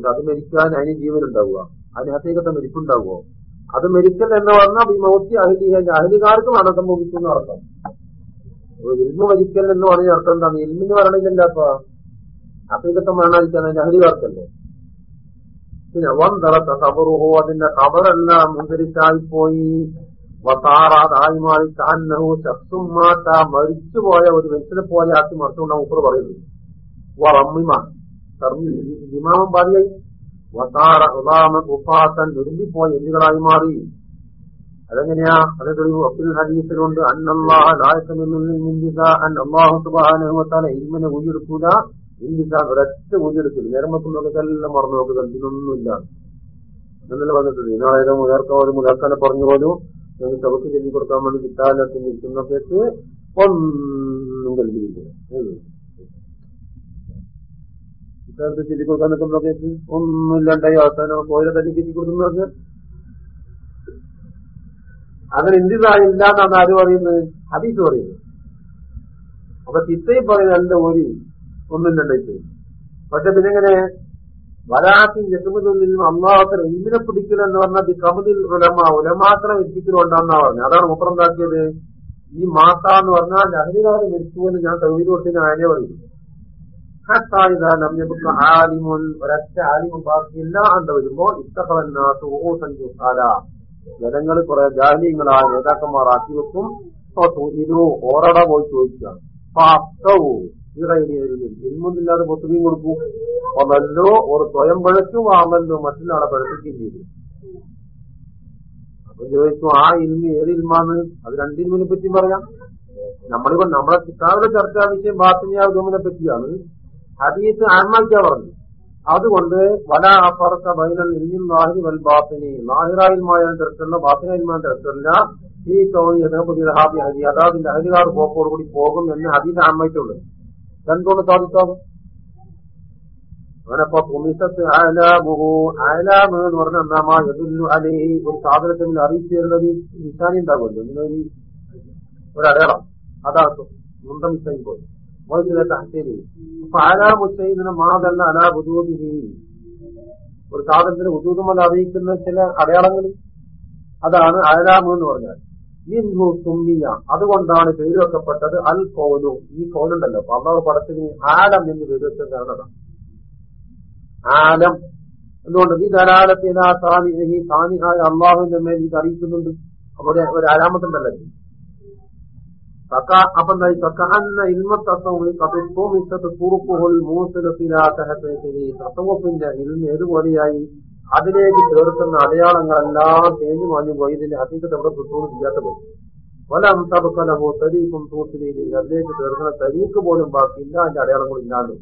[SPEAKER 1] അത് മരിക്കാൻ അതിന് ജീവനുണ്ടാവുക. അതിന് ഹസീകത്തെ മരിപ്പുണ്ടാവുമോ? അത് മരിക്കൽ എന്ന് പറഞ്ഞാൽ ഈ മൗത്തി അഹലിയ അഹലികാർക്ക് മരണം സംഭവിക്കുന്ന അർത്ഥം ഇൽമു മരിക്കൽ എന്ന് പറഞ്ഞ അർത്ഥം എന്താണ്? ഇൽമിന് മരണമില്ല അപ്പൊ. അസീകത്തെ മരണായിരിക്കാൻ അതിന്റെ അഹലികാർക്കല്ലേ പിന്നെ വന്തറത്ത കബറുഹോ അതിന്റെ കബറെല്ലാം മുന്തിരിച്ചായി പോയി വസാറാതായി മാറി കാന്നഹു ശക്സും മാറ്റ മരിച്ചുപോയ ഒരു മനുഷ്യനെ പോലെ ആക്കി മറിച്ചുകൊണ്ടാണ് ഉപ്പർ പറയുന്നത്. വറമ്മിമ ഇമാമം പാടിയായി വസാറ ഉദാമൻ ഉപ്പാത്തൻ എല്ലുകളായി മാറി. അതെങ്ങനെയാ? അത് അബ്ദുൽ ഹദീസിലുണ്ട്. അള്ളാഹു സുബാനുവത്താല ഇൽമിനെ ഊഴിയെടുക്കൂല ഇന്ദിസ ഒരൊറ്റ ഊഴിയെടുക്കില്ല നേരമ്പത്തുള്ളതെല്ലാം മറന്നു നോക്കുക ഇതിനൊന്നുമില്ല എന്നല്ല വന്നിട്ടുണ്ട്. ഇന്നാളേതോ മുതർക്ക ഒരു മുതർക്കനെ പറഞ്ഞു പോലും ഞങ്ങൾ ചവക്ക് ചൊല്ലി കൊടുക്കാൻ വേണ്ടി കിട്ടാലൊക്കെ ഇരിക്കുന്നൊക്കെ ഒന്നും കൽപ്പിച്ചില്ല ഇക്കാലത്ത് ചൊല്ലി കൊടുക്കാൻ നിൽക്കുമ്പോഴേക്ക് ഒന്നുമില്ലാണ്ടായി അവസാനം കോയിലെ തന്നെ കെറ്റി കൊടുക്കുന്നു അങ്ങനെ ഇന്ത്യയില്ല എന്നാണ് ആര് പറയുന്നത്? ഹദീസ് പറയുന്നത് അപ്പൊ ചിത്തയും പറയുന്നത് അല്ല ഒരു ഒന്നുമില്ലാണ്ടായിട്ട് പക്ഷെ പിന്നെ എങ്ങനെ വരാത്തി ജക്കുമുദ്ദിനും അള്ളാഹത്തിന് ഇന്ദിനെ പിടിക്കൽ എന്ന് പറഞ്ഞാൽ കമതിൽ ഉലമ ഉലമാക്കളെ വിധിക്കലുണ്ടെന്നാ പറഞ്ഞു അതാണ് മൂപ്പറുണ്ടാക്കിയത് ഈ മാസ എന്ന് പറഞ്ഞാൽ അഹരികാലം മരിച്ചു എന്ന് ഞാൻ തൗഹീദ് കൊടുത്തിന് ആരെ പറയുന്നു. ജനങ്ങൾ കുറെ ജാലീങ്ങളായ നേതാക്കന്മാരാക്കി വെക്കും. ഇരു ഓറട പോയി ഇൽമൊന്നില്ലാതെ പൊത്തുകയും കൊടുക്കും. ഒന്നല്ലോ ഒരു സ്വയം പഴച്ചു വാങ്ങല്ലോ മറ്റൊരാളെ പഴപ്പിക്കുകയും ചെയ്തു. അപ്പൊ ചോദിക്കും ആ ഇൽമി ഏത് ഇൽമാന്ന്? അത് രണ്ടിൽമിനെ പറ്റി പറയാം. നമ്മളിപ്പോ നമ്മളെ കിതാബിലെ ചർച്ചാ വിഷയം ഉലൂമിനെ പറ്റിയാണ്. ഹദീസ് ആത്മാക്കിയ പറഞ്ഞു. അതുകൊണ്ട് വല അപ്പറത്ത ബൈനൽ ഇന്നും നാഹിരി വൽ ബാത്തിനി. നാഹിറായിമായ തിരക്കല്ല ബാത്തിനായിൽമായ തിരക്കല്ല. ഈ കൗണി യഥാപതി ഹാബി ഹരി അതാതിന്റെ ഹരികാർ പോക്കോട് കൂടി പോകും എന്ന് ഹദീസ് ആത്മായിട്ടുള്ളത് എന്തുകൊണ്ട് സാധിക്കാവും അവനപ്പോ തുമിസത്ത് ആലാമുഹു ആലാമ് എന്ന് പറഞ്ഞ എന്നാമാ യദുല്ലു അലൈഹി. ഒരു സാധനത്തിൽ അറിയിച്ചു തരുന്നത് നിശാനി ഉണ്ടാകുമല്ലോ. ഒരു അടയാളം. അതാണ് മുന്തം മിസ്സായി പോയി മോചിതശരി അപ്പൊ ആരാ മുസ്സൈദിന് മാതല്ല അലാ ബുദൂദിഹി ഒരു സാധനത്തിന് ബുദ്ധിമുട്ടുമ്പോൾ അറിയിക്കുന്ന ചില അടയാളങ്ങൾ. അതാണ് ആലാമ് എന്ന് പറഞ്ഞാൽ. മിൻഹു തുമ്മിയ. അതുകൊണ്ടാണ് പേര് വെക്കപ്പെട്ടത് അൽ കോലു ഈ കോലുണ്ടല്ലോ അള്ളാഹു പടത്തിന് ആലം എന്ന് പേര് വെച്ചത് കാരണതാണ് ആലം. എന്തുകൊണ്ട്? ഈ ധാരാളത്തിൽ ആ താനി ഈ താനിഹായ അള്ളാഹുവിന്റെ മേൽ ഇത് അറിയിക്കുന്നുണ്ട്. അവിടെ ഒരു ആരാമത്തുണ്ടല്ലോ അപ്പൊ ഇൽമ ഏതുപോലെയായി അതിലേക്ക് ചേർക്കുന്ന അടയാളങ്ങളെല്ലാം തേഞ്ഞു മാഞ്ഞു പോയി. ഇതിന്റെ അധികത ഇവിടെ കിട്ടുമെന്ന് ചെയ്യാത്ത പോയി. വലം തബക്കലഹോ തരീക്കും തൂത്തിലേക്ക് അതിലേക്ക് ചേർക്കുന്ന തരീക്ക് പോലും ബാക്കിയില്ല. അതിന്റെ അടയാളങ്ങൾ ഇല്ലാണ്ട്.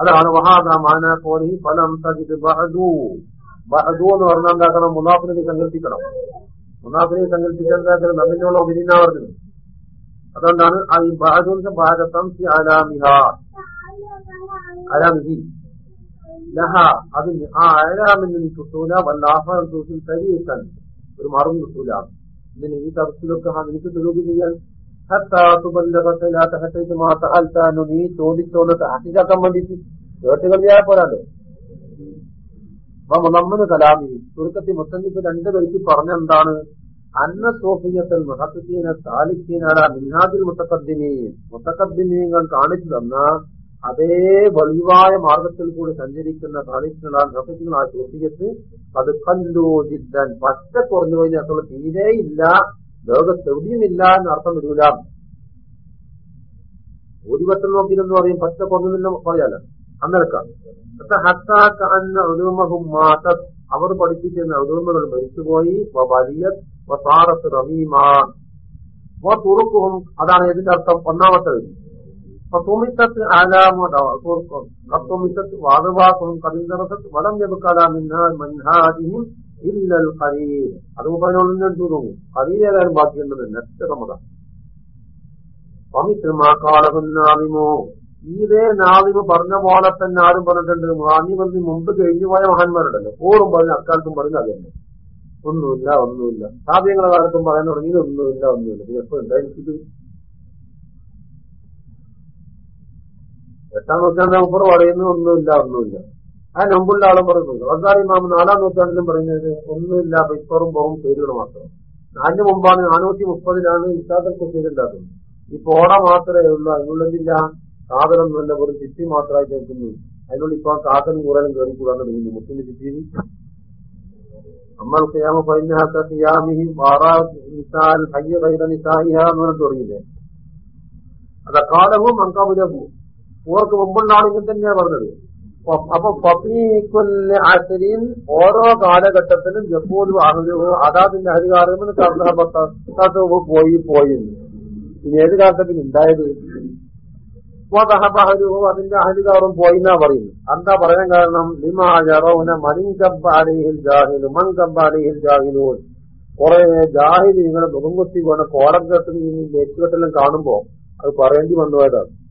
[SPEAKER 1] അതാണ് വഹാദ മാന കോലി ഫലം തജിത് ബഹദു ബഹദു എന്ന് പറഞ്ഞാൽ എന്താക്കണം? മുനാഫിനെ സങ്കല്പിക്കണം. മുനാഫിനെ സങ്കല്പിക്കാൻ എന്താക്കണം പറഞ്ഞത് അതുകൊണ്ടാണ് ആ ഈ ബഹദൂന്റെ ഭാഗത്തം സി അലാമിഹ. ലഹ അതിന് ആ അലാമിന് നീ കിട്ടൂല. വല്ലാഫൽ തരീക്കൻ ഒരു മറും കിട്ടൂല. ഇതിന് ഈ തരത്തിലൊക്കെ നിനക്ക് തെളിവ് ചെയ്യാൻ. നീ ഹാസിക്കാക്കാൻ വേണ്ടിട്ട് കേട്ടുകളിയായ പോരാലോ? അപ്പൊ മുളമ്മന് കലാമി ചുരുക്കത്തിൽ മുത്തന്നിപ്പ് രണ്ട് പേർക്ക് പറഞ്ഞെന്താണ് അന്ന സോഫിയത്തൽ മുഹത്തീന താലിക്കീനാല മിന്നാദിൽ മുത്തക്കദ്ദിമീൻ മുത്തക്കദ്ദിമീങ്ങൾ കാണിച്ചു തന്ന അതേ വെളിവായ മാർഗത്തിൽ കൂടി സഞ്ചരിക്കുന്ന താലിക്കുകളാൽ മുഹത്തീങ്ങൾ ആ സോഫിയത്ത്. അത് കല്ലു പറ്റ കുറഞ്ഞു കഴിഞ്ഞാൽ തീരെ ഇല്ല. ലോകത്തെവിടെയുമില്ല എന്ന് അർത്ഥം വരൂല. ഭൂരിപക്ഷം നോക്കിയില്ലെന്ന് പറയും. പച്ച കുറഞ്ഞില്ല പറയാലോ. അന്നെടുക്കാം അവർ പഠിപ്പിച്ചിരുന്ന ഉദൂമകൾ മരിച്ചുപോയി. വസാറത്ത് റമീമാൻ തുറുക്കും അതാണ് ഇതിന്റെ അർത്ഥം? ഒന്നാമത്തെ വരി ഫത്തുമിത്തത്ത് ആലാമുമിത്തത്ത് വാദവാക്കും കവിന്തറത്ത് വലം ഖലീൽ. ഏതായാലും ബാക്കിയുള്ളത് നെറ്റ് റമദാൻ നാവിമോ ഇതേ നാവിമ് പറഞ്ഞ പോലെ തന്നെ ആരും പറഞ്ഞിട്ടുണ്ട്. മാനി വന്ന് മുമ്പ് കഴിഞ്ഞു പോയ മഹാന്മാരുണ്ടല്ലോ. ഓറും പറഞ്ഞ അക്കാലത്തും പറഞ്ഞു അതന്നെ. ഒന്നുമില്ല ഒന്നുമില്ല. സാധ്യങ്ങളെ കാലത്തും പറയാൻ തുടങ്ങിയത് ഒന്നുമില്ല ഒന്നുമില്ല. പിന്നെ എപ്പോ ഉണ്ടായിരിക്കും? എട്ടാം നൂറ്റാണ്ട് അപ്പുറം പറയുന്നത് ഒന്നുമില്ല ഒന്നുമില്ല. ആ മുമ്പുള്ള ആളും പറയുന്നുണ്ട്. റസാലി മാമ നാലാം നൂറ്റാണ്ടിലും പറയുന്നത് ഒന്നുമില്ല ഇപ്പറും പോകും പേരുകൾ മാത്രം. അതിന് മുമ്പാണ് നാനൂറ്റി മുപ്പതിലാണ് ഇസാദൽ കുട്ടികൾ ഉണ്ടാക്കുന്നത്. ഈ പോട മാത്രമേ ഉള്ളൂ അതിനുള്ളതില്ല. സാധനം നല്ല വെറും ചിത്തി മാത്രമായി കേൾക്കുന്നു അതിനുള്ള ഇപ്പൊ കാക്കനും കൂറലും കയറിക്കൂടാന്ന് തുടങ്ങുന്നു മുസ്ലിം ചിപ്പിയിൽ അമ്മൽ ഖിയാമ പൈനാത്ത ഖിയാമിഹി വാറാ നിസാൽ ഹയ്യ കൈത നിസായിഹ എന്ന് ഓർക്ക് മുമ്പുണ്ടാണെങ്കിൽ തന്നെയാണ് പറഞ്ഞത്. അപ്പൊ ആശരീൻ ഓരോ കാലഘട്ടത്തിലും ജപ്പോലും അഹലുവോ അതാതിന്റെ കർദ്ധ പോയി പോയി ഇനി ഏത് കാലത്തിൽ ഉണ്ടായത്? അതിന്റെ അഹലുകാറും പോയിന്നാ പറയുന്നു. എന്താ പറയാൻ കാരണം? ലിമാ ജറൗന മനിങ്കബ്ബാലിഹിൽ ജാഹിലു മൻകബ്ബാലിഹിൽ ജാഹിലൂൻ. കുറെ ജാഹിലിങ്ങളെ മുഖംകുത്തി പോണ കോടക്കെട്ടും നെറ്റുകെട്ടെല്ലാം കാണുമ്പോ അത് പറയേണ്ടി വന്നുപോയതാണ്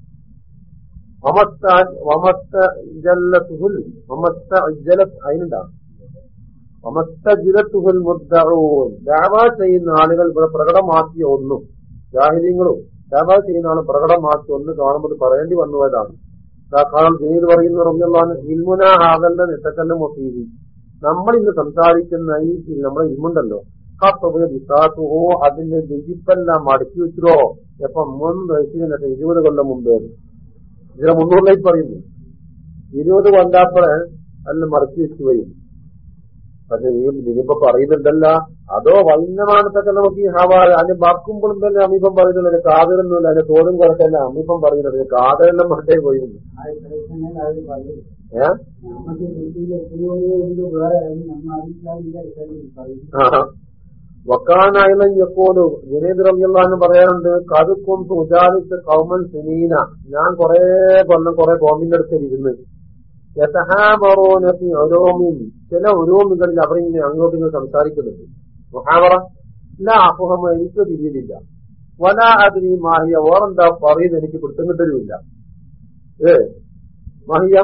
[SPEAKER 1] അതിനുണ്ടാ ചെയ്യുന്ന ആളുകൾ ഇവിടെ പ്രകടമാക്കിയ ഒന്നും ജാഹിര്യങ്ങളും ആൾ പ്രകടമാക്കി ഒന്ന് കാണുമ്പോൾ പറയേണ്ടി വന്നുപോയതാണ് കാരണം പിന്നീട് പറയുന്ന റബിയാണ് ഇൽമുന ഹാദന്റെ നെട്ടക്കല്ലും മൊത്തീരി നമ്മൾ ഇന്ന് സംസാരിക്കുന്ന ഈ നമ്മുടെ ഇൽമുണ്ടല്ലോ. വിസാത്തുവോ അതിന്റെ രുചിപ്പെല്ലാം മടക്കി വെച്ചിരോ? എപ്പം? മൂന്ന് വയസ്സിന് ഇരുപത് കൊല്ലം മുമ്പേ. ഇതിനെ മുന്നൂറിലേക്ക് പറയുന്നു. ഇരുപത് കൊല്ലാപ്പറ അല്ല മടക്കി വെച്ചു വരും പക്ഷെ നീ നീയിപ്പോ പറയുന്നുണ്ടല്ല അതോ വൈന്നമാനത്തൊക്കെ നമുക്ക് ഈ ഹവാ അതിന് മറക്കുമ്പോഴും തന്നെ അമീപം പറയുന്നുണ്ട് കാതലൊന്നുമില്ല അതിന്റെ തോലും കുറച്ചല്ല അമീപം പറയുന്നത് കാതലെല്ലാം മറ്റേ പോയിരുന്നു. വക്കാനായാലും എപ്പോഴും ജുനേദ് റബിയുള്ള പറയാറുണ്ട് കതുക്കും ഉജാലിച്ച് കൗമൻ സിനീന. ഞാൻ കൊറേ കൊല്ലം കൊറേ കോമിന്റെ അടുത്ത് ഇരുന്ന് യഥഹാമറോനഫി ഒരോമിൻ ചില ഒരോമികളിൽ അവരിങ്ങനെ അങ്ങോട്ടും ഇങ്ങനെ സംസാരിക്കുന്നുണ്ട്. മുഹാവറ? ഇല്ല അപ്പുഹം എനിക്ക് തിരിയിലില്ല വല അതിന് മാഹിയ ഓറെന്താ പറയുന്നത് എനിക്ക് പിടുത്തം ഏ മഹിയ?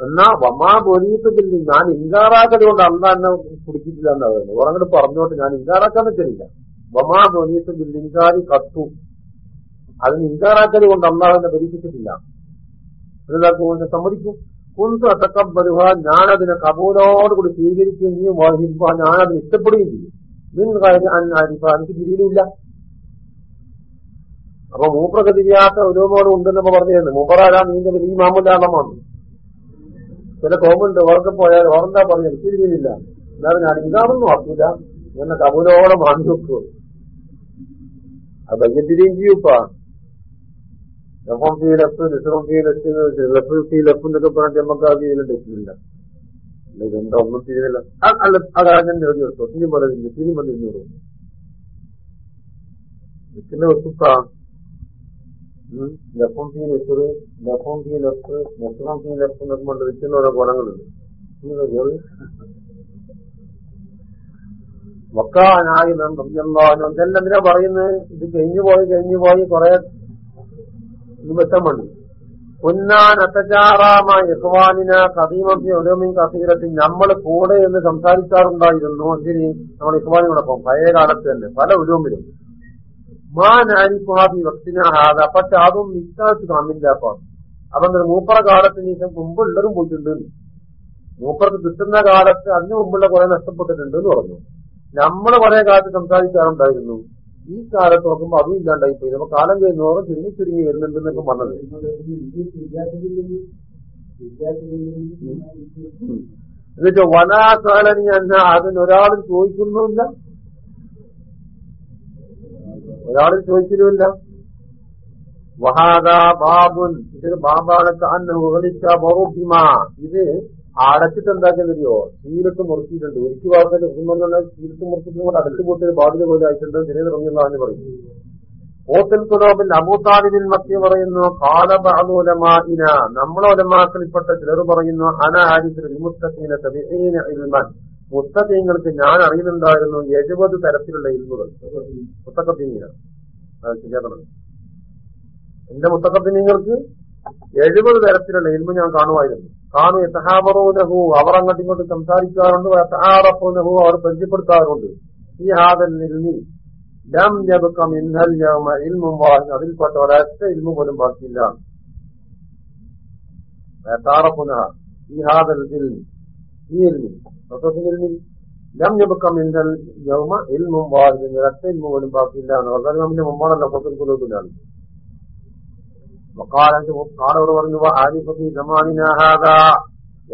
[SPEAKER 1] എന്നാ വമാ ബൊലീത്തതിൽ ഞാൻ ഇങ്കാറാക്കൽ കൊണ്ട് എന്നെ കുടിച്ചിട്ടില്ല എന്നാ പറയുന്നത്. ഓറങ്ങോട്ട് പറഞ്ഞോട്ട് ഞാൻ ഇങ്കാറാക്കാൻ വെച്ചില്ല വമാ ബൊലീത്തതിൽ ഇങ്കാരി കത്തു. അതിന് ഇങ്കാറാക്കൽ കൊണ്ട് അന്നാ എന്നെ പരീക്ഷിച്ചിട്ടില്ല. കൊണ്ട് സമ്മതിക്കും. കുന്തു അത്തക്കബലുഹ ഞാനതിനെ കബൂലോട് കൂടി സ്വീകരിക്കുകയും ചെയ്യും. വഹിബ ഞാനതിന് ഇഷ്ടപ്പെടുകയും ചെയ്യും. മിൻ കാര്യം അന്നാരിഫ എനിക്ക് തിരിയിലില്ല അപ്പൊ മൂപ്പറൊക്കെ തിരിയാത്ത ഒരുപാട് ഉണ്ടെന്നപ്പോ പറഞ്ഞിരുന്നു. മൂപ്പറാരാ നീന്റെ വലിയ മാമുല്ലാളമാണ് ചില കോമുണ്ട് ഓർക്ക് പോയാൽ ഓർന്താ പറഞ്ഞു എനിക്ക് തിരിയിലില്ല. എന്നാലും ഞാൻ ഇതാണെന്നും ഓർക്കില്ല. എന്നെ കബൂലോടെ മാറി വെക്കുക അത് ബയ്യത്തിരിയും ചെയ്യൂപ്പാ ലഫം ലഫ് ലഫ് ലഫ് ലഫ് എന്നൊക്കെ പറഞ്ഞിട്ട് നമുക്ക് ആ രീതിയിൽ തെറ്റില്ല. ഒന്നും തിരിയുന്നില്ല അ- അല്ല അതാ ഞാൻ എഴുതി വെച്ചോ തിരി പറയുന്നില്ല തിരി വന്നിരുന്നു നിൽക്കുന്ന വസ്തുക്ക ലഫം ഫീ നെസറ് ലഫം ഫീ ലഫ് നെസറം ഫീ ലഫ് എന്നൊക്കെ വെക്കുന്ന ഓരോ ഗുണങ്ങളുണ്ട്. വക്കാനായി ഇതെല്ലാം എന്തിനാ പറയുന്നത്? ഇത് കഴിഞ്ഞു പോയി കഴിഞ്ഞു പോയി കുറെ നിമിത്തം വേണ്ടി ഉന്നാൻ അത്തചാറാമ ഇഹ്വാനിന കദീമി ഒരമിൻ കസീരത്തിൽ നമ്മൾ കൂടെ എന്ന് സംസാരിക്കാറുണ്ടായിരുന്നു. എന്തിന്? നമ്മൾ ഇഹ്വാനിനോടൊപ്പം പഴയ കാലത്ത് തന്നെ പല ഉരുവിലും മാ നാരിക്കുഹാബി വക്തിനാഹാദ പക്ഷെ അതും നിക്കാത്ത് കാണില്ല അപ്പൊ. അപ്പൊ മൂപ്പറ കാലത്തിന് ശേഷം മുമ്പുള്ളതും പോയിട്ടുണ്ട്. മൂപ്പർക്ക് കിട്ടുന്ന കാലത്ത് അതിന് മുമ്പുള്ള കുറെ നഷ്ടപ്പെട്ടിട്ടുണ്ട് എന്ന് പറഞ്ഞു. നമ്മൾ കുറെ കാലത്ത് സംസാരിക്കാറുണ്ടായിരുന്നു. ഈ കാലത്ത് നോക്കുമ്പോ അതും ഇല്ലാണ്ടായി പോയി നമ്മൾ കാലം കഴിയുന്നോറും ചുരുങ്ങി ചുരുങ്ങി വരുന്നുണ്ടെന്നൊക്കെ പറഞ്ഞത്. എന്നിട്ട് ഞാൻ അതിന് അതിനൊരാളും ചോദിക്കുന്നുമില്ല? ഒരാളും ചോദിക്കുന്നുമില്ല. വഹാദാ ബാബുൻ. ഇതൊരു ബാബാണ്. താൻ ഇത് അടച്ചിട്ട് എന്താക്കുന്നറിയോ സീലത്ത് മുറുക്കിയിട്ടുണ്ട്. ഒരിക്കൽ വാർത്തയിൽ സീലത്ത് മുറുക്കിയിട്ട് കൂടെ അടച്ചു പോയിട്ട് ബാധ്യത പോലെ ആയിട്ടുണ്ട് ചെറിയ തുടങ്ങിയെന്നാണ് പറയും ഓത്തൽ കുലോബിൽ അബൂതാലിബിൻ മത്തി പറയുന്നു കാലബാലുലമാഇന നമ്മളെ ഒലമാക്കളിൽപ്പെട്ട ചിലർ പറയുന്നു അന ആരിഫിൽ മുസ്തഖീന ഞാൻ അറിയുന്നുണ്ടായിരുന്നു എഴുപത് തരത്തിലുള്ള ഇൽമുകൾ. മുത്തക്കത്തിനീങ്ങനെ എന്റെ മുത്തക്കത്തിനീങ്ങൾക്ക് എഴുപത് തരത്തിലുള്ള ഇൽമ ഞാൻ കാണുമായിരുന്നു. കാണു യഥാപറൂനഹു അവർ അങ്ങോട്ടും ഇങ്ങോട്ടും സംസാരിക്കാറുണ്ട് യഥാറപ്പൂനഹു അവർ പരിചയപ്പെടുത്താറുണ്ട്. ഈ ഹാദൽ ഇൽമി ലം യബ്ക ഇന്നൽ യൗമ ഇൽമും അതിൽപ്പെട്ട ഒരൊറ്റ ഇൽമു പോലും ബാക്കിയില്ല. യഥാറപ്പുനഹ ഈ ഹാദൽ ഈ ഇൽമി ഇൽമി ലം യബ്ക ഇന്നൽ യൗമ ഇൽമും വാഹിദ് ഒരൊറ്റ ഇൽമു പോലും ബാക്കിയില്ല എന്ന് പറഞ്ഞാൽ നമ്മുടെ മുമ്പാണല്ലോ കുലൂത്തിലാണ് കാടോട് പറഞ്ഞു ആരിഫി സമാനിന ഹാദാ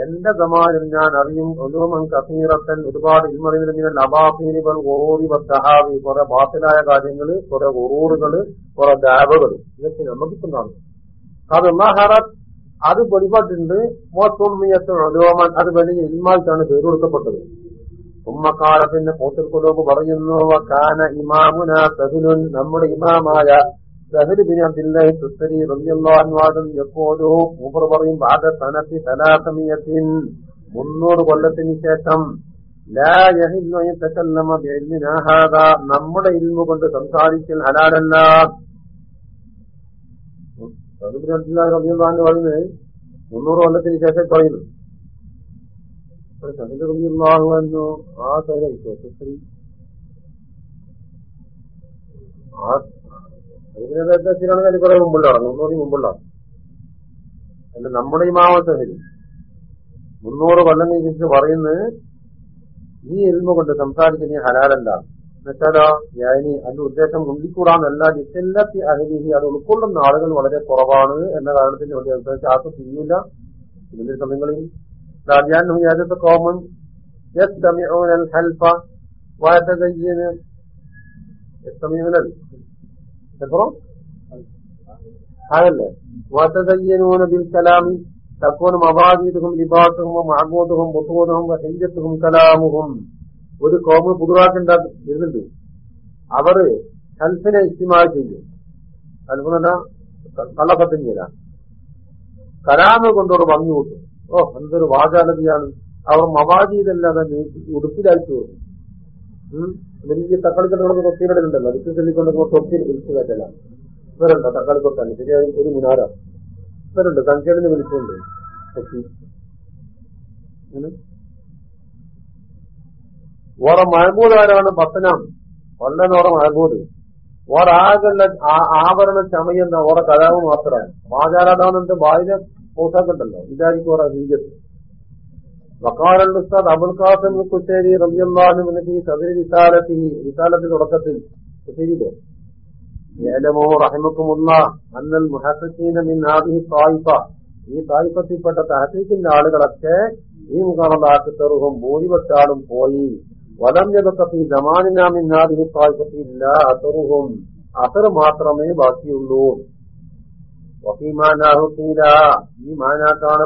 [SPEAKER 1] എന്റെ സമാനം ഞാൻ അറിയും. ഒലുമൻ കസീറത്തൻ ഒരുപാട് ഇൽമറിവിൽ അബാഫീനികൾ ഒറൂറി ബദ്ദഹാവി കുറെ ബാത്തിലായ കാര്യങ്ങൾ കുറെ ഒറൂറുകൾ കുറെ ദാബകൾ ഇതൊക്കെ നമുക്കിപ്പം കാണും. അത് മഹറത്ത് അത് വെളിപ്പെട്ടുണ്ട് മോത്തുമ്മിയത്ത് ഒലോമൻ അത് വലിയ ഇൽമായിട്ടാണ് പേര് കൊടുക്കപ്പെട്ടത്. ഉമ്മക്കാലത്തിന്റെ പോത്തിൽ കുലോബ് പറയുന്നു കാന ഇമാമുന തഹിലുൻ നമ്മുടെ ഇമാമായ സഹൽ ബിൻ അബ്ദുല്ലാഹി തുസ്തരി റളിയല്ലാഹു അൻഹു യഖൂലു മൂപ്പർ പറയും ബാദ സനത്തി സലാസമിയത്തിൻ മുന്നൂറ് കൊല്ലത്തിന് ശേഷം നമ്മുടെ ഇൽമു കൊണ്ട് സംസാരിക്കൽ ഹലാലല്ല. അൻഹു പറയുന്നത് മുന്നൂറ് കൊല്ലത്തിന് ശേഷം പറയുന്നു സഹൽ റളിയല്ലാഹു അൻഹു ആ തുസ്തരി ആ ഇതിനെ കുറെ മുമ്പുള്ളതാണ് മുന്നൂറ് മുമ്പുള്ളതാണ് അല്ല നമ്മുടെ ഈ മാവത്തഹരി മുന്നൂറ് കൊല്ലം കഴിച്ച് പറയുന്നത് ഈ എൽമ കൊണ്ട് സംസാരിക്കുന്ന ഈ ഹലാലല്ല എന്നുവെച്ചാലോ ഞാനി അതിന്റെ ഉദ്ദേശം മുണ്ടിക്കൂടാന്നല്ല നിശ്ചല്ലത്തി അഹലിഹി അത് ഉൾക്കൊള്ളുന്ന ആളുകൾ വളരെ കുറവാണ് എന്ന കാരണത്തിന് വേണ്ടി അനുസരിച്ച് ആർക്കും തിരിയില്ല ഇതിന്റെ സമയങ്ങളിൽ راجعا عادة قوم يستمعون الحلف ويتزين يستمعون എത്രോ അതല്ലേ വതയ്യനൂന ബിൽ കലാമി തക്കോന് മവാദീതും ലിബാസും ആഗോതും ബുദ്ധോതും ഹൈജത്തും കലാമുഹും ഒരു കോമ പുതുവാക്കുണ്ടാക്കും ഇരുന്നുണ്ട് അവർ കൽഫിനെ ഇസ്തിമാ ചെയ്യും. കൽഫെന്നല്ല കള്ളപ്പത്തിന് ചെയ്താണ് കലാമ കൊണ്ടൊരു ഭംഗി കൂട്ടും. ഓ എന്തൊരു വാചാലതയാണ്. അവർ മവാജീതല്ലാതെ ഉടുപ്പിലാക്കി വലിയ തക്കാളിക്കൊണ്ടൊക്കെ തൊപ്പിയിടലുണ്ടല്ലോ വിത്ത് ചൊല്ലിക്കൊണ്ട് തൊട്ടി വിളിച്ചു കയറ്റല. ഇവരുണ്ട് തക്കാളിക്കൊട്ടാണ് ശരിയായ ഒരു മുനാര. ഇവരുണ്ട്. തങ്കേടിന് വിളിച്ചുണ്ട് തൊട്ടി വേറെ ഓറെ മഹബൂദ് ആരാണ് പത്തനാം. കൊല്ലനോറെ ഓറെ ആകെ ആഭരണ ചമയെന്ന ഓറെ കലാവ് മാത്രമാണ്. വാചാലതാണെന്ന് വായിലെ പോസാക്കുണ്ടല്ലോ. ഇതായിരിക്കും ഓരോ ഹീജത്ത് വക്കാൽ ഉസ്താദ് അബുൽ ഖാസിം കുശേരി റബിയല്ലാഹു ഫി സദരി റിസാലത്തിഹി റിസാലത്തിന്റെ തുടക്കത്തിൽ കുശേരിയിലെ يعلموا رحمكم الله أن المحققين من هذه الطائفة ഈ തായ്പത്തിൽപ്പെട്ട തഹസീക്കിന്റെ ആളുകളൊക്കെ ഈ മുഖാമതാക്കത്തറും ഭൂരിപക്ഷാളും പോയി വലം ജഗത്തീ ജമാനിനാമിന്നാദിഹി തായ്പത്തില്ല അസറുഹും അസർ മാത്രമേ ബാക്കിയുള്ളൂ വഫീമാനാഹു ഖീല ഈ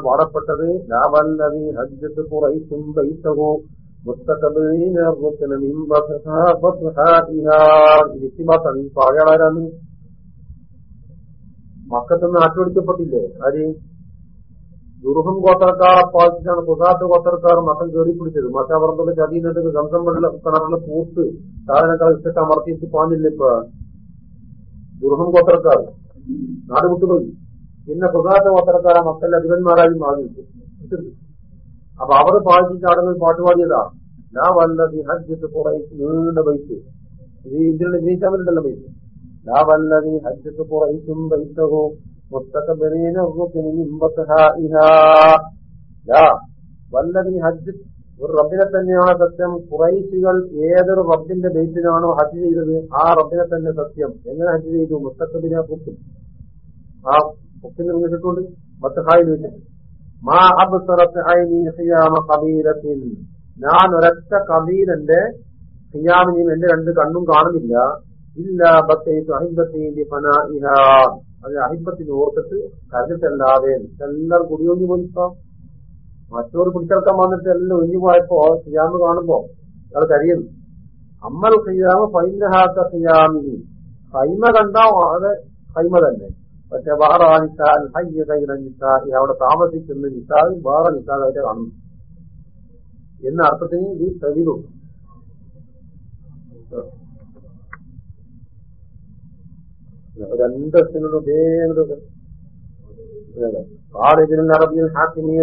[SPEAKER 1] പാടപ്പെട്ടത് ലാവല്ലതി ഹജ്ജത്ത് ഇത്തിബാത്താണ് ഈ പറയാളാരാണ് മക്കത്തുനിന്ന് ആട്ടുപിടിക്കപ്പെട്ടില്ലേ ആര്? ദുർഹം ഗോത്രക്കാർ പാലിച്ചാണ് പുതാത്ത ഗോത്രക്കാർ മക്കൾ കയറി പിടിച്ചത് മക്കാപുറത്തുള്ള ചതിന്നിട്ട് സംസം വെള്ള കിണറിലെ പൂത്ത് സാധനക്കാർ ഇഷ്ടമർത്തിയിട്ട് പാഞ്ഞില്ല ഇപ്പൊ? ദുർഹം ഗോത്രക്കാർ. നാട് വിട്ടുപോയി പിന്നെ സ്വകാര്യ വസ്ത്രക്കാരെ മക്കളിൽ അധിപന്മാരായി മാറി. അപ്പൊ അവർ പാലിച്ച ആളുകൾ പാട്ടുപാടിയതാ. ഞാൻ വല്ലതി ഹജ്ജത്ത് കുറയിച്ച് നീണ്ട പൈസ ഇത് ഇന്ത്യയുടെ വിനീശാമിലുണ്ടല്ലോ ബൈക്ക് ഞാൻ വല്ലതി ഹജ്ജത്ത് കുറയിച്ചും പൈസകോ മുസ്തകബലീന വല്ലതി ഹജ്ജത്ത് ഒരു റബ്ബിനെ തന്നെയാണ് സത്യം. കുറൈശികൾ ഏതൊരു റബ്ബിന്റെ ബേസിനാണോ ഹജ്ജ് ചെയ്തത് ആ റബ്ബിനെ തന്നെ സത്യം. എങ്ങനെ ഹജ്ജ് ചെയ്തു? മുസ്തഖബിനെ പൊക്കും ആ പൊക്കി നിർമ്മിച്ചിട്ടുണ്ട് മത്തഹായി വെച്ചിട്ട്. മാ ഞാൻ ഒരൊറ്റ കബീരന്റെ സിയാമിനെയും എന്റെ രണ്ട് കണ്ണും കാണുന്നില്ല. ഇല്ല ബത്തൈത്തു പന ഇഹ അത് അഹിബത്തിന് ഓർത്തിട്ട് കരുതല്ലാതെ എല്ലാവരും കുടിയൊഞ്ഞു പോയിപ്പോ മറ്റൊരു പിടിച്ചെടുക്കാൻ വന്നിട്ട് എല്ലാം ഒഴിഞ്ഞു പോയപ്പോ ഖിയാമ് കാണുമ്പോ അയാൾ കരിയുന്നു. അമ്മൽ ഖിയാമ് ഫൈനഹാത്ത ഖിയാമിനി ഹൈമ കണ്ടാ അത് ഹൈമ തന്നെ. പക്ഷെ വേറെ നിസാൽ ഹയ്യ കൈന നിസാൽ അവിടെ താമസിക്കുന്ന നിസാൽ വേറെ നിസാഹായിട്ട് കാണുന്നു. എന്ന അർത്ഥത്തിന് ഇത് തെളിവുണ്ട് രണ്ടത്തിനുള്ള ദിവസത്തിനുള്ള ഹാത്തിമി അറബി ഹാത്തിമി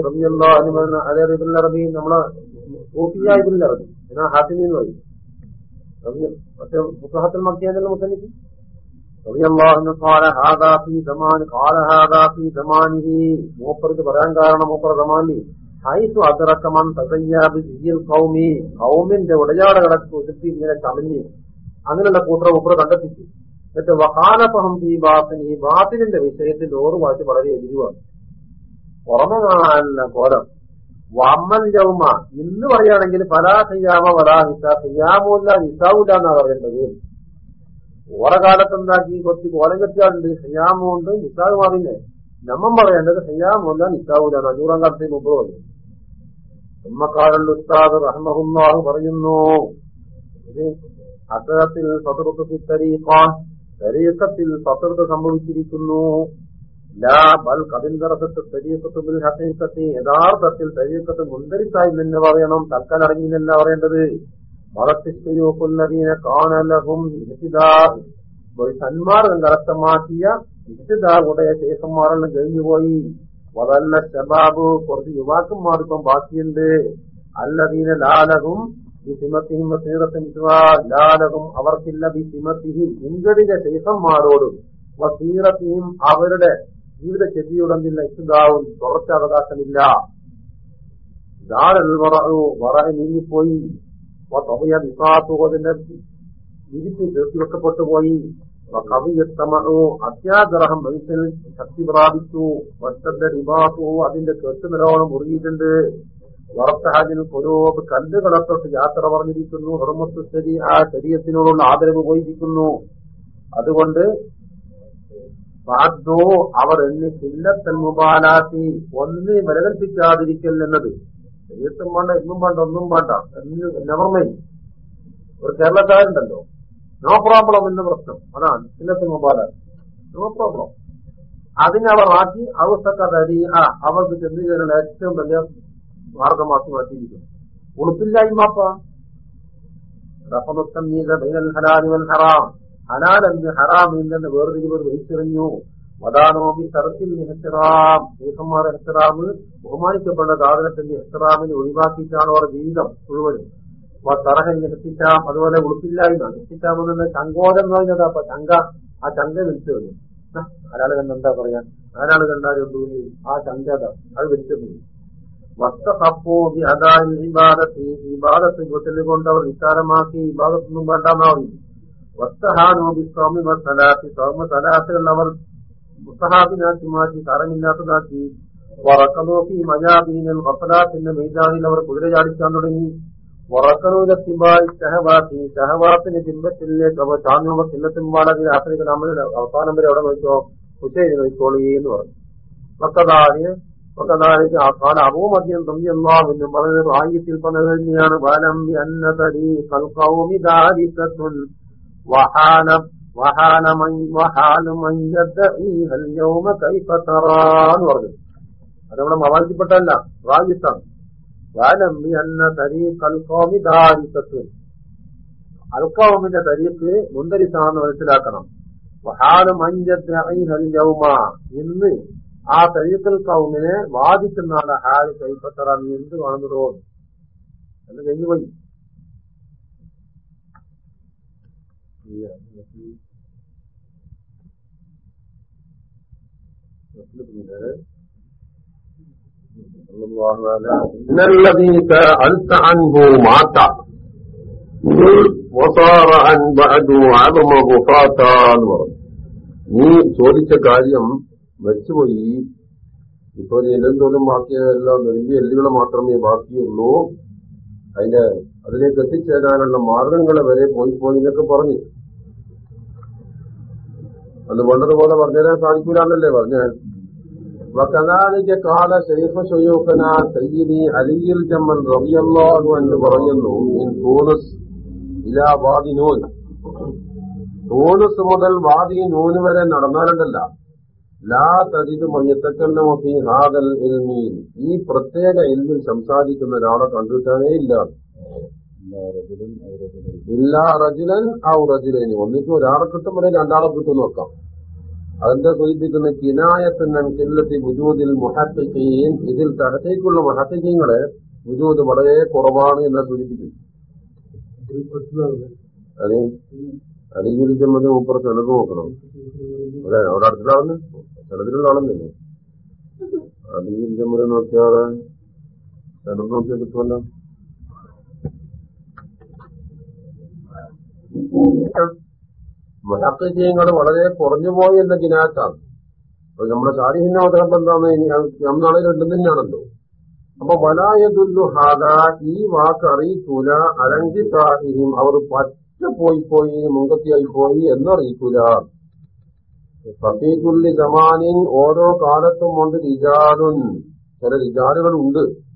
[SPEAKER 1] ഹാദാ ഖാല ഹാദാ പറയാൻ കാരണം മൂപ്പർ ഹൈസു അതിറക്കമൻ തസയ്യാബ് ജിയിൽ കൗമി കൗമിന്റെ ഉടയാടകളെ ഇങ്ങനെ ചമഞ്ഞ് അങ്ങനെയുള്ള കൂട്ടർ ഉപ്പർ കണ്ടെത്തിച്ചു. എന്നിട്ട് വഹാനഫഹം ഈ ബാത്തിൻ ഈ ബാത്തിനിന്റെ വിഷയത്തിൽ ഓർവാച്ച് വളരെ എതിരുവാണ്. പുറമെ കാണാനുള്ള കോലം വമ്മൻ ജൗമ. ഇന്ന് പറയുകയാണെങ്കിൽ ഫലാ സിയാമ വലാ ഹിസ ഖിയാമുല്ല ഹിസാവുല്ല എന്നാ പറയേണ്ടത്. ഓറ കാലത്ത് എന്താക്കി കുറച്ച് കോലം കെട്ടിയാളുണ്ട് ഹിയാമുണ്ട് നിസാവുമാവിന്നെ നമ്മൾ പറയേണ്ടത് ഹിയാമുല്ല നിസാവൂല നൂറാം കാലത്തേക്ക് മുമ്പ് പറഞ്ഞു. ഉമ്മക്കാരൽ ഉസ്താദ് റഹ്മഹുല്ലാഹ് പറയുന്നു അത്തരത്തിൽ ഫതുറുത്ത് തരീഖാൻ തരീഖത്തിൽ ഫതുർത്ത് സംഭവിച്ചിരിക്കുന്നു. യഥാർത്ഥത്തിൽ തരീക്കത്ത് മുന്തരിച്ചായി തന്നെ പറയണം. തൽക്കാലടങ്ങി നിന്ന പറയേണ്ടത്. വളർത്തിസ്തുയോക്കുള്ളതീനെ കാണലകും സന്മാർഗം കരസ്ഥമാക്കിയ ഇഷ്ടതാകുடைய ശേഷന്മാരെല്ലാം കഴിഞ്ഞുപോയി വതല്ല ശബാബ് കുറച്ച് യുവാക്കന്മാർക്കും ബാക്കിയുണ്ട്. അല്ലദീന ലാലഹും ഈ വസീറത്തും ലാലകും അവർക്കില്ല ബിസിമത്തിഹിം മുൻകടിക ശേഷന്മാരോടും അവരുടെ ജീവിത ചെതിയുടെ ഇഷ്ടാവും തുറച്ച അവകാശമില്ല. ഇതാണ് വറ നീങ്ങിപ്പോയി. തൊമയ നിസാത്തുകൊതിന്റെ വിരിച്ച് തീർത്തിവെക്കപ്പെട്ടു പോയി. കവിയത്തമണു അത്യാഗ്രഹം മനുഷ്യനിൽ ശക്തി പ്രാപിച്ചു. വശന്റെ നിമാസു അതിന്റെ കെട്ടു നിലവണം മുറിയിട്ടുണ്ട്. വളർത്തഹാജിന് കൊരോബ് കല്ലുകളത്തോട്ട് യാത്ര പറഞ്ഞിരിക്കുന്നു. ഹർമ്മത്തു ശരി ആ ശരീരത്തിനോടുള്ള ആദരവ് പോയിരിക്കുന്നു. അതുകൊണ്ട് പാദ്ദോ അവർ എന്നെ ചില്ലത്തൽ മുബാലാത്തി ഒന്ന് വിലകൽപ്പിക്കാതിരിക്കൽ എന്നത്. ശരീരത്തും വേണ്ട ഇന്നും വേണ്ട ഒന്നും വേണ്ട. നെവർമൈൻഡ് ഒരു കേരളക്കാരുണ്ടല്ലോ നോ പ്രോബ്ലം എന്ന പ്രശ്നം. അതാണ് ചില്ലത്തൽ മുബാലാത്തി നോ പ്രോബ്ലം അതിനെ അവർ മാറ്റി അവസ്ഥക്കതരി ആ അവർക്ക് ചെന്നു ചേരുന്ന ഏറ്റവും വലിയ മാർഗമാക്കി മാറ്റിയിരിക്കുന്നു. ഉളുപ്പില്ലായ്മപ്പ റഫമുത്തം ബൈനൽ ഹലാലി ഹറാം. ഹലാൽ എന്ന് ഹറാമിൽ നിന്ന് വേർതിരിവർ വലിച്ചെറിഞ്ഞു വദാനോമി തറത്തിൽ എഹ്റാം ശേഖന്മാർ എഹ്റാം ബഹുമാനിക്കപ്പെട്ട സാധനത്തിന്റെ എഹ്റാമിനെ ഒഴിവാക്കിയിട്ടാണ് അവരുടെ ജീവിതം മുഴുവനും. തറഹൻ നെഹത്തിച്ചാം അതുപോലെ ഉളുപ്പില്ലായ്മ. നെഹത്തിച്ചാം എന്ന ചങ്കോലം എന്ന് പറഞ്ഞത് അപ്പൊ ചങ്ക ആ ചങ്ക വിളിച്ചു വരും. ആരാൾ കണ്ട എന്താ പറയാ? ആരാൾ കണ്ടാലും തോന്നി ആ ചങ്കത അത് വിളിച്ചെറിഞ്ഞു വസ്തപ്പോ ഇബാദത്ത്. ഇബാദത്ത് വീട്ടിൽ കൊണ്ട് അവർ നിസ്സാരമാക്കി. ഇബാദത്തൊന്നും വേണ്ടെന്നാ സോമ സലാത്തുകൾ അവർ മുത്തഹാബിനാക്കി മാറ്റി തരമില്ലാത്തതാക്കി. വറക്കനോക്കി മജാബീനൽ വസലാത്തിന്റെ മൈതാനിൽ അവർ കുതിര ചാടിക്കാൻ തുടങ്ങി. വറക്കനൂലത്തിമ്പായി ഷഹവാത്തി. ഷഹവാത്തിന്റെ ബിംബത്തിലേക്ക് അവർ ചാന്നോമ ചില്ലത്തിമ്പാടത്തിൽ ആഫ്രിക്കൻ അമ്മയുടെ അവസാനം വരെ അവിടെ നോക്കിയോ ഹുസൈൻ നോക്കിക്കോളീ എന്ന് പറഞ്ഞു. മക്കതാന് മക്കതാലേക്ക് ആസാന അബൂമദ്യം തമ്മിയെന്നും പറഞ്ഞത് ആയിരത്തിൽ പറഞ്ഞത് തന്നെയാണ്. വലം അന്ന തടി കൽക്കൗമി وحال وحال من وحال من يدعيها اليوم كيف ترى എന്ന് പറഞ്ഞു അത് നമ്മളെ മവാദിപ്പെട്ടല്ല റാജിത്താണ് വലം അന്ന തരീഖ القوم دارسة അൽക്കൗമിന്റെ തരീഖ് മുന്തരിസാണെന്ന് മനസ്സിലാക്കണം വഹാലും അഞ്ചദ്ദഈഹൽ യൗമ ഇന്ന് ആ തരീക്കൽ കൗമിനെ വാദിക്കുന്ന ആളെ ഹാല് കൈപ്പത്തറ നീ എന്ത് കാണുന്നതോ എന്ന് കഴിഞ്ഞു പോയി
[SPEAKER 3] Yeah, നീ ചോദിച്ച കാര്യം മരിച്ചുപോയി. ഇപ്പൊ നീ എല്ലെന്തോലും ബാക്കിയെല്ലാം നെരുമ്പി എല്ലുകൾ മാത്രമേ ബാക്കിയുള്ളൂ. അതിന്റെ അതിലേക്ക് എത്തിച്ചേരാനുള്ള മാർഗങ്ങൾ വരെ പോയി പോയി എന്നൊക്കെ പറഞ്ഞു. അത് വേണ്ടതുപോലെ പറഞ്ഞുതരാൻ സാധിക്കൂല എന്നല്ലേ പറഞ്ഞ? വക്കനാലിക്ക് കാല ശൈഖ ഷൊയ്യൂഖന സയ്യിദി ജമ്മൽ ഇലാ വാദി മുതൽ വാദി നൂന് വരെ നടന്നാലുണ്ടല്ല. ലാ തജിദ് മയ്യത്തക്കല്ലമൊഫി ഈ പ്രത്യേക ഇൽമിൽ സംസാരിക്കുന്ന ഒരാളെ കണ്ടിട്ടാനേ ഇല്ല. ഇല്ല റജുലൻ ഔ റജുലനി ഒന്നിക്ക് ഒരാളെ കിട്ടും അല്ലെങ്കിൽ രണ്ടാളെ കിട്ടും നോക്കാം. അതിന്റെ സൂചിപ്പിക്കുന്ന? കിനായത്തിനൻ കില്ലത്തി മുഹത്തീൻ ഇതിൽ തഹത്തേക്കുള്ള മുഹത്തീങ്ങളെ ബുജൂദ് വളരെ കുറവാണ് എന്ന് സൂചിപ്പിക്കും അതെ. മതി മൂപ്പർ ചിലത് നോക്കണം. അതെ അവിടെ അടുത്തിലാവുന്നു. ചിലതിലുള്ള ആളെന്നില്ലേ മുറി നോക്കിയാൽ ചിലത് നോക്കിയാൽ കിട്ടുമല്ലോ. മുഹത്തീങ്ങൾ വളരെ കുറഞ്ഞുപോയി എന്ന ജിനാക്കാണ്. അപ്പൊ നമ്മുടെ സാരിഹിന്റെ അവതരണം എന്താന്ന് നാളെ രണ്ടും തന്നെയാണല്ലോ. അപ്പൊ വലായതുല്ലു ഹാദ ഈ വാക്ക് അറിയിക്കൂല. അലങ്കിത്താഹിയും അവർ പറ്റ പോയി പോയി മുങ്കത്തിയായി പോയി എന്നറിയിക്കൂല. ഫീഖുല്ലി സമാനിൻ ഓരോ കാലത്തും കൊണ്ട് റിജാലുൻ ചില ഇർഹമുല്ലാഹു ബിഹിം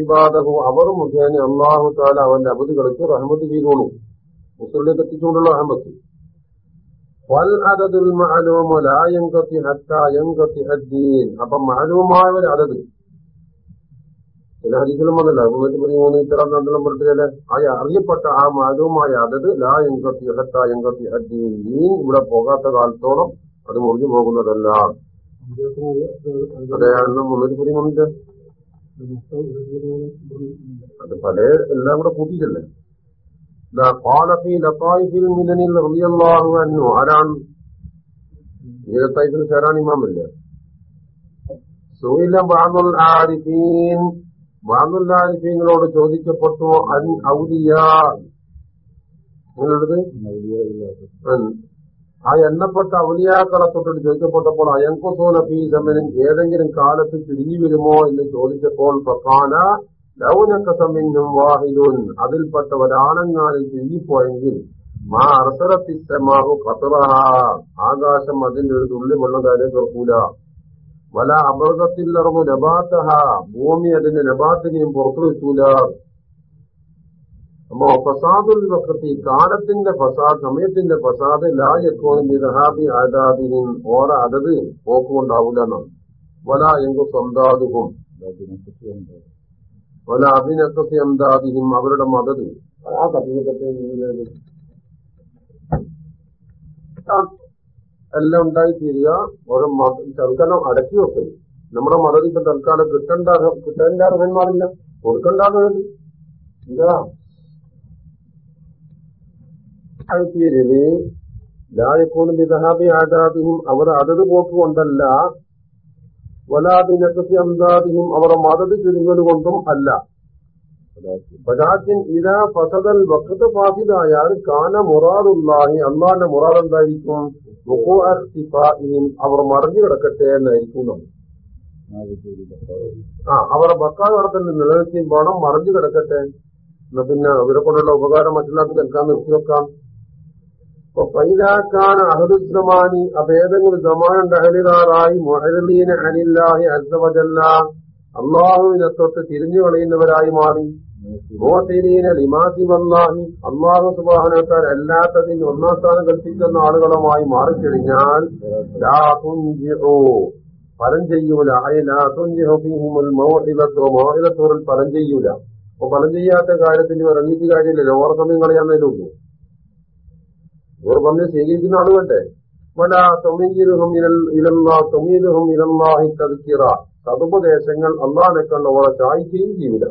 [SPEAKER 3] ഇബാദഹു. അവർ മുഖേന അള്ളാഹു താല അവന്റെ അബുദികൾക്ക് റഹ്മത്ത് ചെയ്തോളൂ. മുസ്ലിം എത്തിച്ചുകൊണ്ടുള്ള റഹ്മത്ത്. അദദുൽ മഅലൂമു ലാ യൻഖതി ഹത്താ യൻഖതി അദ്ദീൻ. അപ്പം മഅലൂമായ ഒരു അദദ്. ചില ഹദീസിലും വന്നല്ല. മുന്നൂറ്റി പതിമൂന്ന് ഇത്തരം നന്ദനം പറഞ്ഞിട്ട് ആ അറിയപ്പെട്ട ആ മാലൂമായ അതത് ലാ എങ്കത്തി ഹത്ത എങ്കത്തി അദ്ദീൻ. ദീൻ ഇവിടെ പോകാത്ത കാലത്തോളം അത് മുറിഞ്ഞു പോകുന്നതല്ല. അതെയാണെന്ന് മുന്നൂറ്റി പതിമൂന്നിന്റെ അത് പല എല്ലാം കൂടെ കൂട്ടിയിട്ടല്ലേ? ോട് ആരാണ്? ഷെറാൻ ഇമാമല്ലേ? സുയില ആരിഫീൻ ആരിഫീങ്ങളോട് ചോദിക്കപ്പെട്ടു അൻ ഔലിയ.
[SPEAKER 1] ആ എണ്ണപ്പെട്ട അവലിയാക്കളെ തൊട്ടിട്ട് ചോദിക്കപ്പെട്ടപ്പോൾ അയങ്കസോന ഫീ സമയം ഏതെങ്കിലും കാലത്ത് ചുരുങ്ങി വരുമോ? എന്ന് ചോദിച്ചപ്പോൾ പ്രധാന ലൗനക്ക ലൗനക്കസമിന്നും വാഹിദുൻ. അതിൽപ്പെട്ട ഒരാളെങ്ങാനും ചുരുങ്ങിപ്പോയെങ്കിൽ മാ അർസറത്തിസമാഹു ഖത്തറഹ ആകാശം അതിന്റെ ഒരു തുള്ളി വെള്ളം കാര്യം തുറക്കൂല വല അമൃതത്തിലറന്നു നബാത്തഹ. ഭൂമി അതിന്റെ നബാത്തിനെയും പുറത്തു വെച്ചൂല അപ്പോ ഫസാദുൽ വക്കത്തി കാലത്തിന്റെ ഫസാദ് സമയത്തിന്റെ ഫസാദ് ലായക്കോനും മിതഹാബി ആദാദിനും ഓറ അതത് പോക്കുകൊണ്ടാവൂല എന്നാണ് വല എങ്കു സ്വന്താദുഹും വല അഭിനക്കത്തി അന്താദിനും അവരുടെ മതത് ആ കഥീകത്തെ എല്ലാം ഉണ്ടായിത്തീരുക. ഓരോ തൽക്കാലം അടക്കി വെക്കൽ നമ്മുടെ മതത്തിൽ ഇപ്പൊ തൽക്കാലം കിട്ടണ്ട കിട്ടേണ്ട അർഹന്മാരില്ല. കൊടുക്കണ്ടാന്ന് എന്താ ആയിത്തീരൽ ലായക്കോണും ബിദഹാബി ആദാദിയും അവർ അതത് പോക്കുകൊണ്ടല്ല വലാബിനക്കത്തി അന്താദിയും അവർ മതത് ചുരുങ്ങലുകൊണ്ടും അല്ല. ബജാജിൻ ഇതാ ഫസദൽ വക്കത്ത് ഫാസിദായാൽ കാന മുറാദുല്ലാഹി അള്ളാന്റെ മുറാദ് എന്തായിരിക്കും? അവർ മറിഞ്ഞു കിടക്കട്ടെ എന്നായിരിക്കും ആ അവരുടെ ബക്കാ നടത്തുന്ന വേണം മറിഞ്ഞു കിടക്കട്ടെ. എന്നാ പിന്നെ അവരെ കൊണ്ടുള്ള ഉപകാരം മറ്റുള്ളവർക്ക് നിൽക്കാൻ നിർത്തിവെക്കാം. അപ്പൊ പൈതാക്കാൻ അഹദുസമാനി അഭേദങ്ങൾ സമാനുണ്ട് മൊഹലീന അനില്ലാഹി അസവജല്ല അള്ളാഹുവിനെ തൊട്ട് തിരിഞ്ഞു കളയുന്നവരായി മാറി മോഹത്തിനീന ലിമാസി വല്ലാഹി അള്ളാഹു സുബാനത്താൽ അല്ലാത്തതിന് ഒന്നാം സ്ഥാനം കൽപ്പിക്കുന്ന ആളുകളുമായി മാറിക്കഴിഞ്ഞാൽ. ഫലം ചെയ്യൂല. മൗഇദത്തുൽ ഫലം ചെയ്യൂല അപ്പൊ ഫലം ചെയ്യാത്ത കാര്യത്തിന് ഇറങ്ങിയിട്ട് കാര്യമില്ലല്ലോ ഓരോ സമയം കളയാന്നതിലേ ഉള്ളൂ ഇവർ പറഞ്ഞ് സ്വീകരിക്കുന്ന ആളുകട്ടെ വല തൊമീരുഹും തൊമീരുഹും കണ്ട ഓളെ ചായ്ക്കുകയും ചെയ്യില്ല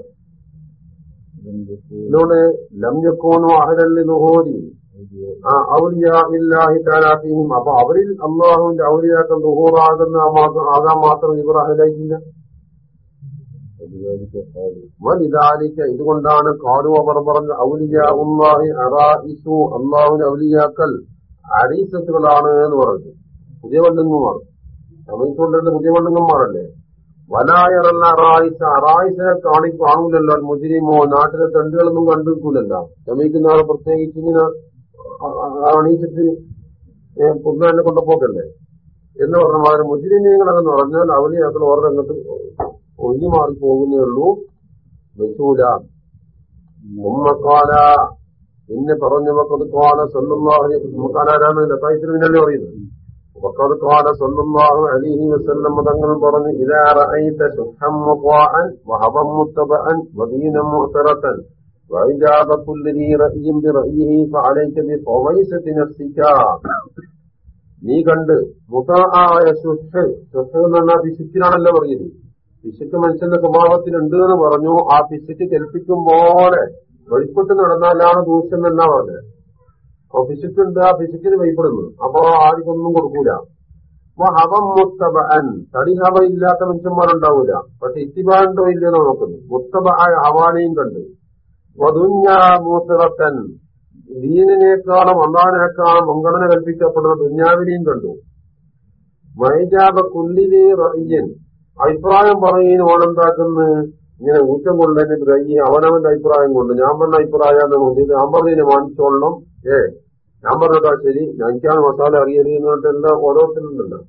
[SPEAKER 1] ആ അപ്പൊ അവരിൽ അള്ളാഹുവിന്റെ ഔലിയാക്കൾ ആകാൻ മാത്രം ഇവർ അഹലായിക്കില്ല ഇതുകൊണ്ടാണ് കാലു അവർ പറഞ്ഞ ഔലിയ ഉള്ളാഹി അറായിസു അള്ളാഹുവിന്റെ ഔലിയാക്കൽ അരീസത്തുകളാണ് എന്ന് പറഞ്ഞു പുതിയ വണ്ണങ്ങന്മാർ സമയത്തുകൊണ്ടിരുന്ന പുതിയ വണ്ണങ്ങന്മാരല്ലേ വലായറല്ല അറായിസ അറായിസിനെ കാണി കാണൂലല്ലോ മുജിരിമോ നാട്ടിലെ തണ്ടുകളൊന്നും കണ്ടിരിക്കൂലല്ലോ സമയിക്കുന്ന ആൾ പ്രത്യേകിച്ച് ഇങ്ങനെ അണീച്ചിട്ട് പുതുതന്നെ കൊണ്ടുപോക്കല്ലേ എന്ന് പറഞ്ഞ മുജിരിമീങ്ങളെന്ന് പറഞ്ഞാൽ ഔലിയാക്കൾ ഓരോ രംഗത്ത് ഒഴിഞ്ഞു മാറി പോകുന്നേ ഉള്ളൂ വെച്ചൂല ഉമ്മക്കാല പിന്നെ പറഞ്ഞു വക്കത് കാല സൊല്ലാഹി ഉമ്മക്കാലാരാണ് ലത്തായിത്തിരുവിനല്ലേ പറയുന്നത് വക്കത് കാല സൊല്ലാഹു അലിഹി വസല്ലം തങ്ങൾ പറഞ്ഞു ഇതാ റഅയ്ത ശുഹം മുത്വാഅൻ വഹവം മുത്തബഅൻ വദീനം മുഅ്തറതൻ وإجاب كل ذي رأي برأيه فعليك بطويسة نفسك നീ കണ്ട് മുതായ സുഹ് സുഹ് എന്ന് പറഞ്ഞാൽ പിശുക്കിനാണല്ലോ പറയുന്നത് പിശുക്ക് മനുഷ്യന്റെ സ്വഭാവത്തിലുണ്ട് എന്ന് പറഞ്ഞു. ആ പിശുക്ക് കൽപ്പിക്കും പോലെ വെളിപ്പെട്ട് നടന്നാലാണ് ദൂഷ്യം എന്നാ പറഞ്ഞത്. അപ്പൊ പിശുക്കുണ്ട് ആ പിശുക്കിന് വഴിപ്പെടുന്നു അപ്പൊ ആർക്കൊന്നും കൊടുക്കൂല. അപ്പൊ ഹവം മുത്തബഅൻ. തടി ഹവ ഇല്ലാത്ത മനുഷ്യന്മാരുണ്ടാവൂല. പക്ഷെ ഇത്തിബാണ്ടോ ഇല്ലെന്ന് നോക്കുന്നു മുത്തബ ആയ ഹവാനെയും കണ്ട്. വധുഞ്ഞ മൂത്തിറത്തൻ ദീനിനേക്കാളും അള്ളാഹിനേക്കാളും മുൻഗണന കൽപ്പിക്കപ്പെടുന്ന ദുഞ്ഞാവിനെയും കണ്ടു. മൈജാബ കുല്ലിലെ റയ്യൻ അഭിപ്രായം പറയുന്നതിന് ഓണെന്താക്കുന്നു ഇങ്ങനെ ഊറ്റം കൊണ്ടതിന് റയ്യ അവനവന്റെ അഭിപ്രായം കൊണ്ട് ഞാൻ പറഞ്ഞ അഭിപ്രായം ഞാൻ പറഞ്ഞതിനെ മാനിച്ചോളണം. ഏ ഞാൻ പറഞ്ഞതാ ശരി. എനിക്കാണ് മസാല അറിയൽ എന്ന് പറഞ്ഞിട്ട് എല്ലാം ഓരോരുത്തരുണ്ടല്ലോ.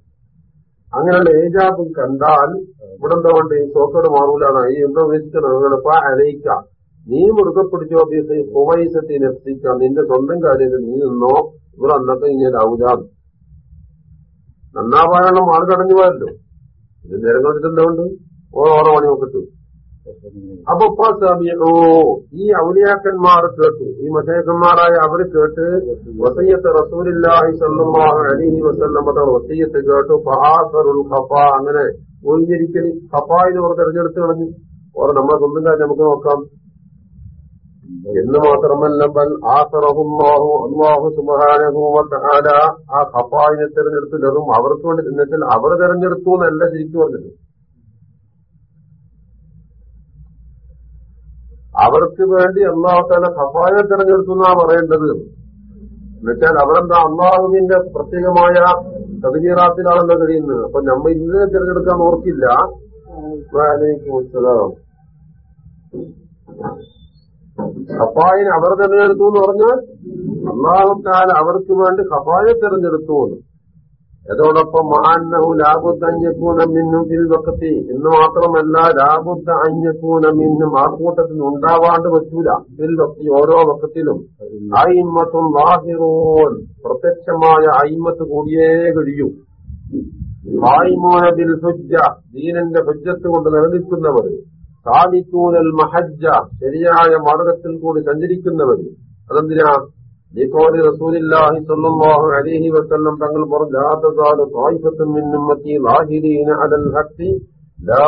[SPEAKER 1] അങ്ങനെയുള്ള ഏജാബും കണ്ടാൽ ഇവിടെ എന്താ വേണ്ട? ഈ സോക്കോട് മാറൂലാണ് ഈ എന്താ ഉദ്ദേശിക്കണം അങ്ങനെ അലയിക്ക. നീ മുറുകെ പിടിച്ചോ നഫ്സിക്ക. നിന്റെ സ്വന്തം കാര്യത്തിൽ നീ നിന്നോ? ഇവിടെ അന്നത്തെ ഇങ്ങനെ ആവൂലാണ് നന്നാവാനുള്ള ആൾ കടഞ്ഞു പോയല്ലോ. ഇത് നേരം കളിച്ചിട്ട് എന്തുകൊണ്ട്? ഓരോ മണി നോക്കിട്ടു അപ്പൊ സമീഉ, ഈ ഔലിയാക്കന്മാർ കേട്ടു. ഈ മഷേഖന്മാരായ അവർ കേട്ട് വസയ്യത്ത് റസൂലില്ലാഹി സല്ലല്ലാഹു അലൈഹി വസല്ലമയുടെ വസയ്യത്ത് കേട്ടു. ഫഹാസറുൽ ഖഫ. അങ്ങനെ ഒഴിഞ്ഞിരിക്കൽ ഖഫായിന് അവർ തെരഞ്ഞെടുത്ത് കളഞ്ഞു. ഓർ നമ്മളെ സ്വന്തം കാര്യം നമുക്ക് നോക്കാം. എന്ന് മാത്രമല്ല ബൽ ആസറഹുല്ലാഹു വ തആല ആ ഖഫായിനെ തെരഞ്ഞെടുത്തു ലഹും അവർക്ക് വേണ്ടി എന്നുവെച്ചാൽ അവർ തെരഞ്ഞെടുത്തു എന്നല്ല ശരിക്കും പറഞ്ഞത്. അവർക്ക് വേണ്ടി അള്ളാഹുത്താല താല ഖഫായെ തെരഞ്ഞെടുത്തു എന്നാ പറയേണ്ടത്. എന്നുവെച്ചാൽ അവരെന്താ അള്ളാഹുവിന്റെ പ്രത്യേകമായ തകീറാത്തിലാണല്ലോ കഴിയുന്നത്. അപ്പൊ നമ്മ ഇന്നലെ തിരഞ്ഞെടുക്കാൻ ഓർക്കില്ല. അസ്സലാം. ഖഫായിനെ അവർ തിരഞ്ഞെടുത്തു എന്ന് പറഞ്ഞാൽ അള്ളാഹുത്താൽ അവർക്ക് വേണ്ടി ഖഫായെ തിരഞ്ഞെടുത്തു എന്ന്. അതോടൊപ്പം മഹാന്നഹു ലാബുദ്ധ അഞ്ഞക്കൂന മിന്നും ഫിൽ വക്കത്തി എന്ന് മാത്രമല്ല ലാബുദ്ധ അഞ്ഞക്കൂന മിന്നും ആ കൂട്ടത്തിൽ ഉണ്ടാവാണ്ട് പറ്റൂല. ഫിൽ ഓരോ വക്കത്തിലും അയിമത്തും വാഹിറോൻ. പ്രത്യക്ഷമായ അയിമത്ത് കൂടിയേ കഴിയൂ. വായ്മോന ബിൽ ഹുജ്ജ. ദീനന്റെ ഹുജ്ജത്ത് കൊണ്ട് നിലനിൽക്കുന്നവർ. സാദിക്കൂനൽ മഹജ്ജ ശരിയായ മാർഗത്തിൽ കൂടി സഞ്ചരിക്കുന്നവർ അതെന്തിനാ? ലിഖോലി റസൂലില്ലാഹി സ്വല്ലല്ലാഹു അലൈഹി വസല്ലം തങ്ങൾ പറഞ്ഞു മിൻ ഉമ്മത്തി അലൽ ഹഖി ലാ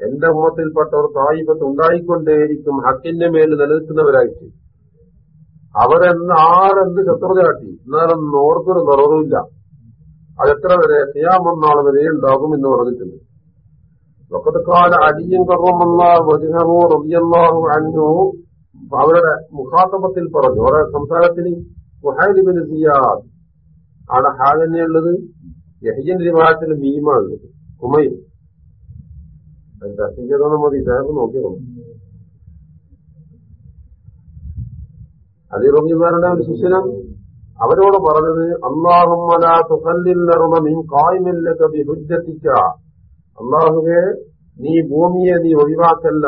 [SPEAKER 1] എന്റെ ഉമ്മത്തിൽപ്പെട്ടവർ തായിഫത്ത് ഉണ്ടായിക്കൊണ്ടേയിരിക്കും ഹക്കിന്റെ മേൽ നിലനിൽക്കുന്നവരായിട്ട്. അവരെന്ന് ആരെന്ത് ശത്രുത കാട്ടി? എന്നാലും ഓർക്കൊരു നിറവില്ല അതെത്ര വരെ? ചെയ്യാമെന്നാൾ വരെ ഉണ്ടാകും എന്ന് പറഞ്ഞിട്ടുണ്ട്. അലിയും കർമ്മല്ല വജുഹു റബിയല്ലാഹു അൻഹു. അവരുടെ മുഖാത്തബത്തിൽ പറഞ്ഞു. അവരുടെ സംസാരത്തിന് അവിടെ ഹാ തന്നെയുള്ളത് യഹിജന്റെ വിവാഹത്തിൽ മീമാണുള്ളത് ഉമയും ചെയ്താൽ മതി. ഇതായിരുന്നു നോക്കിയത് അലി റബിമാരുടെ ഒരു ശിഷ്യനം അവരോട് പറഞ്ഞത് അള്ളാഹുമല തുഹല്ലില്ലറുമ മീൻ കായ്മില്ലക ബിഹുജ്ജത്തിക്ക അള്ളാഹുവെ നീ ഭൂമിയെ നീ ഒഴിവാക്കല്ല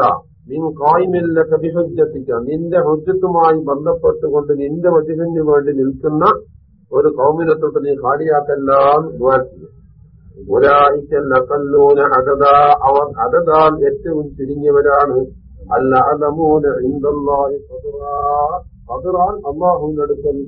[SPEAKER 1] മിൻ കായ്മില്ലക ബിഹുജ്ജത്തിക്ക നിന്റെ ഹുജ്ജത്തുമായി ബന്ധപ്പെട്ടുകൊണ്ട് നിന്റെ വജുവിന് വേണ്ടി നിൽക്കുന്ന ഒരു കൗമിനെ തൊട്ട് നീ കാടിയാക്കല്ല അകല്ലൂന അകത അവർ അഗതാൽ ഏറ്റവും ചുരുങ്ങിയവരാണ്. അല്ല ഖദറാ. ഖദറാൻ അള്ളാഹുവിന്റെ അടുക്കൽ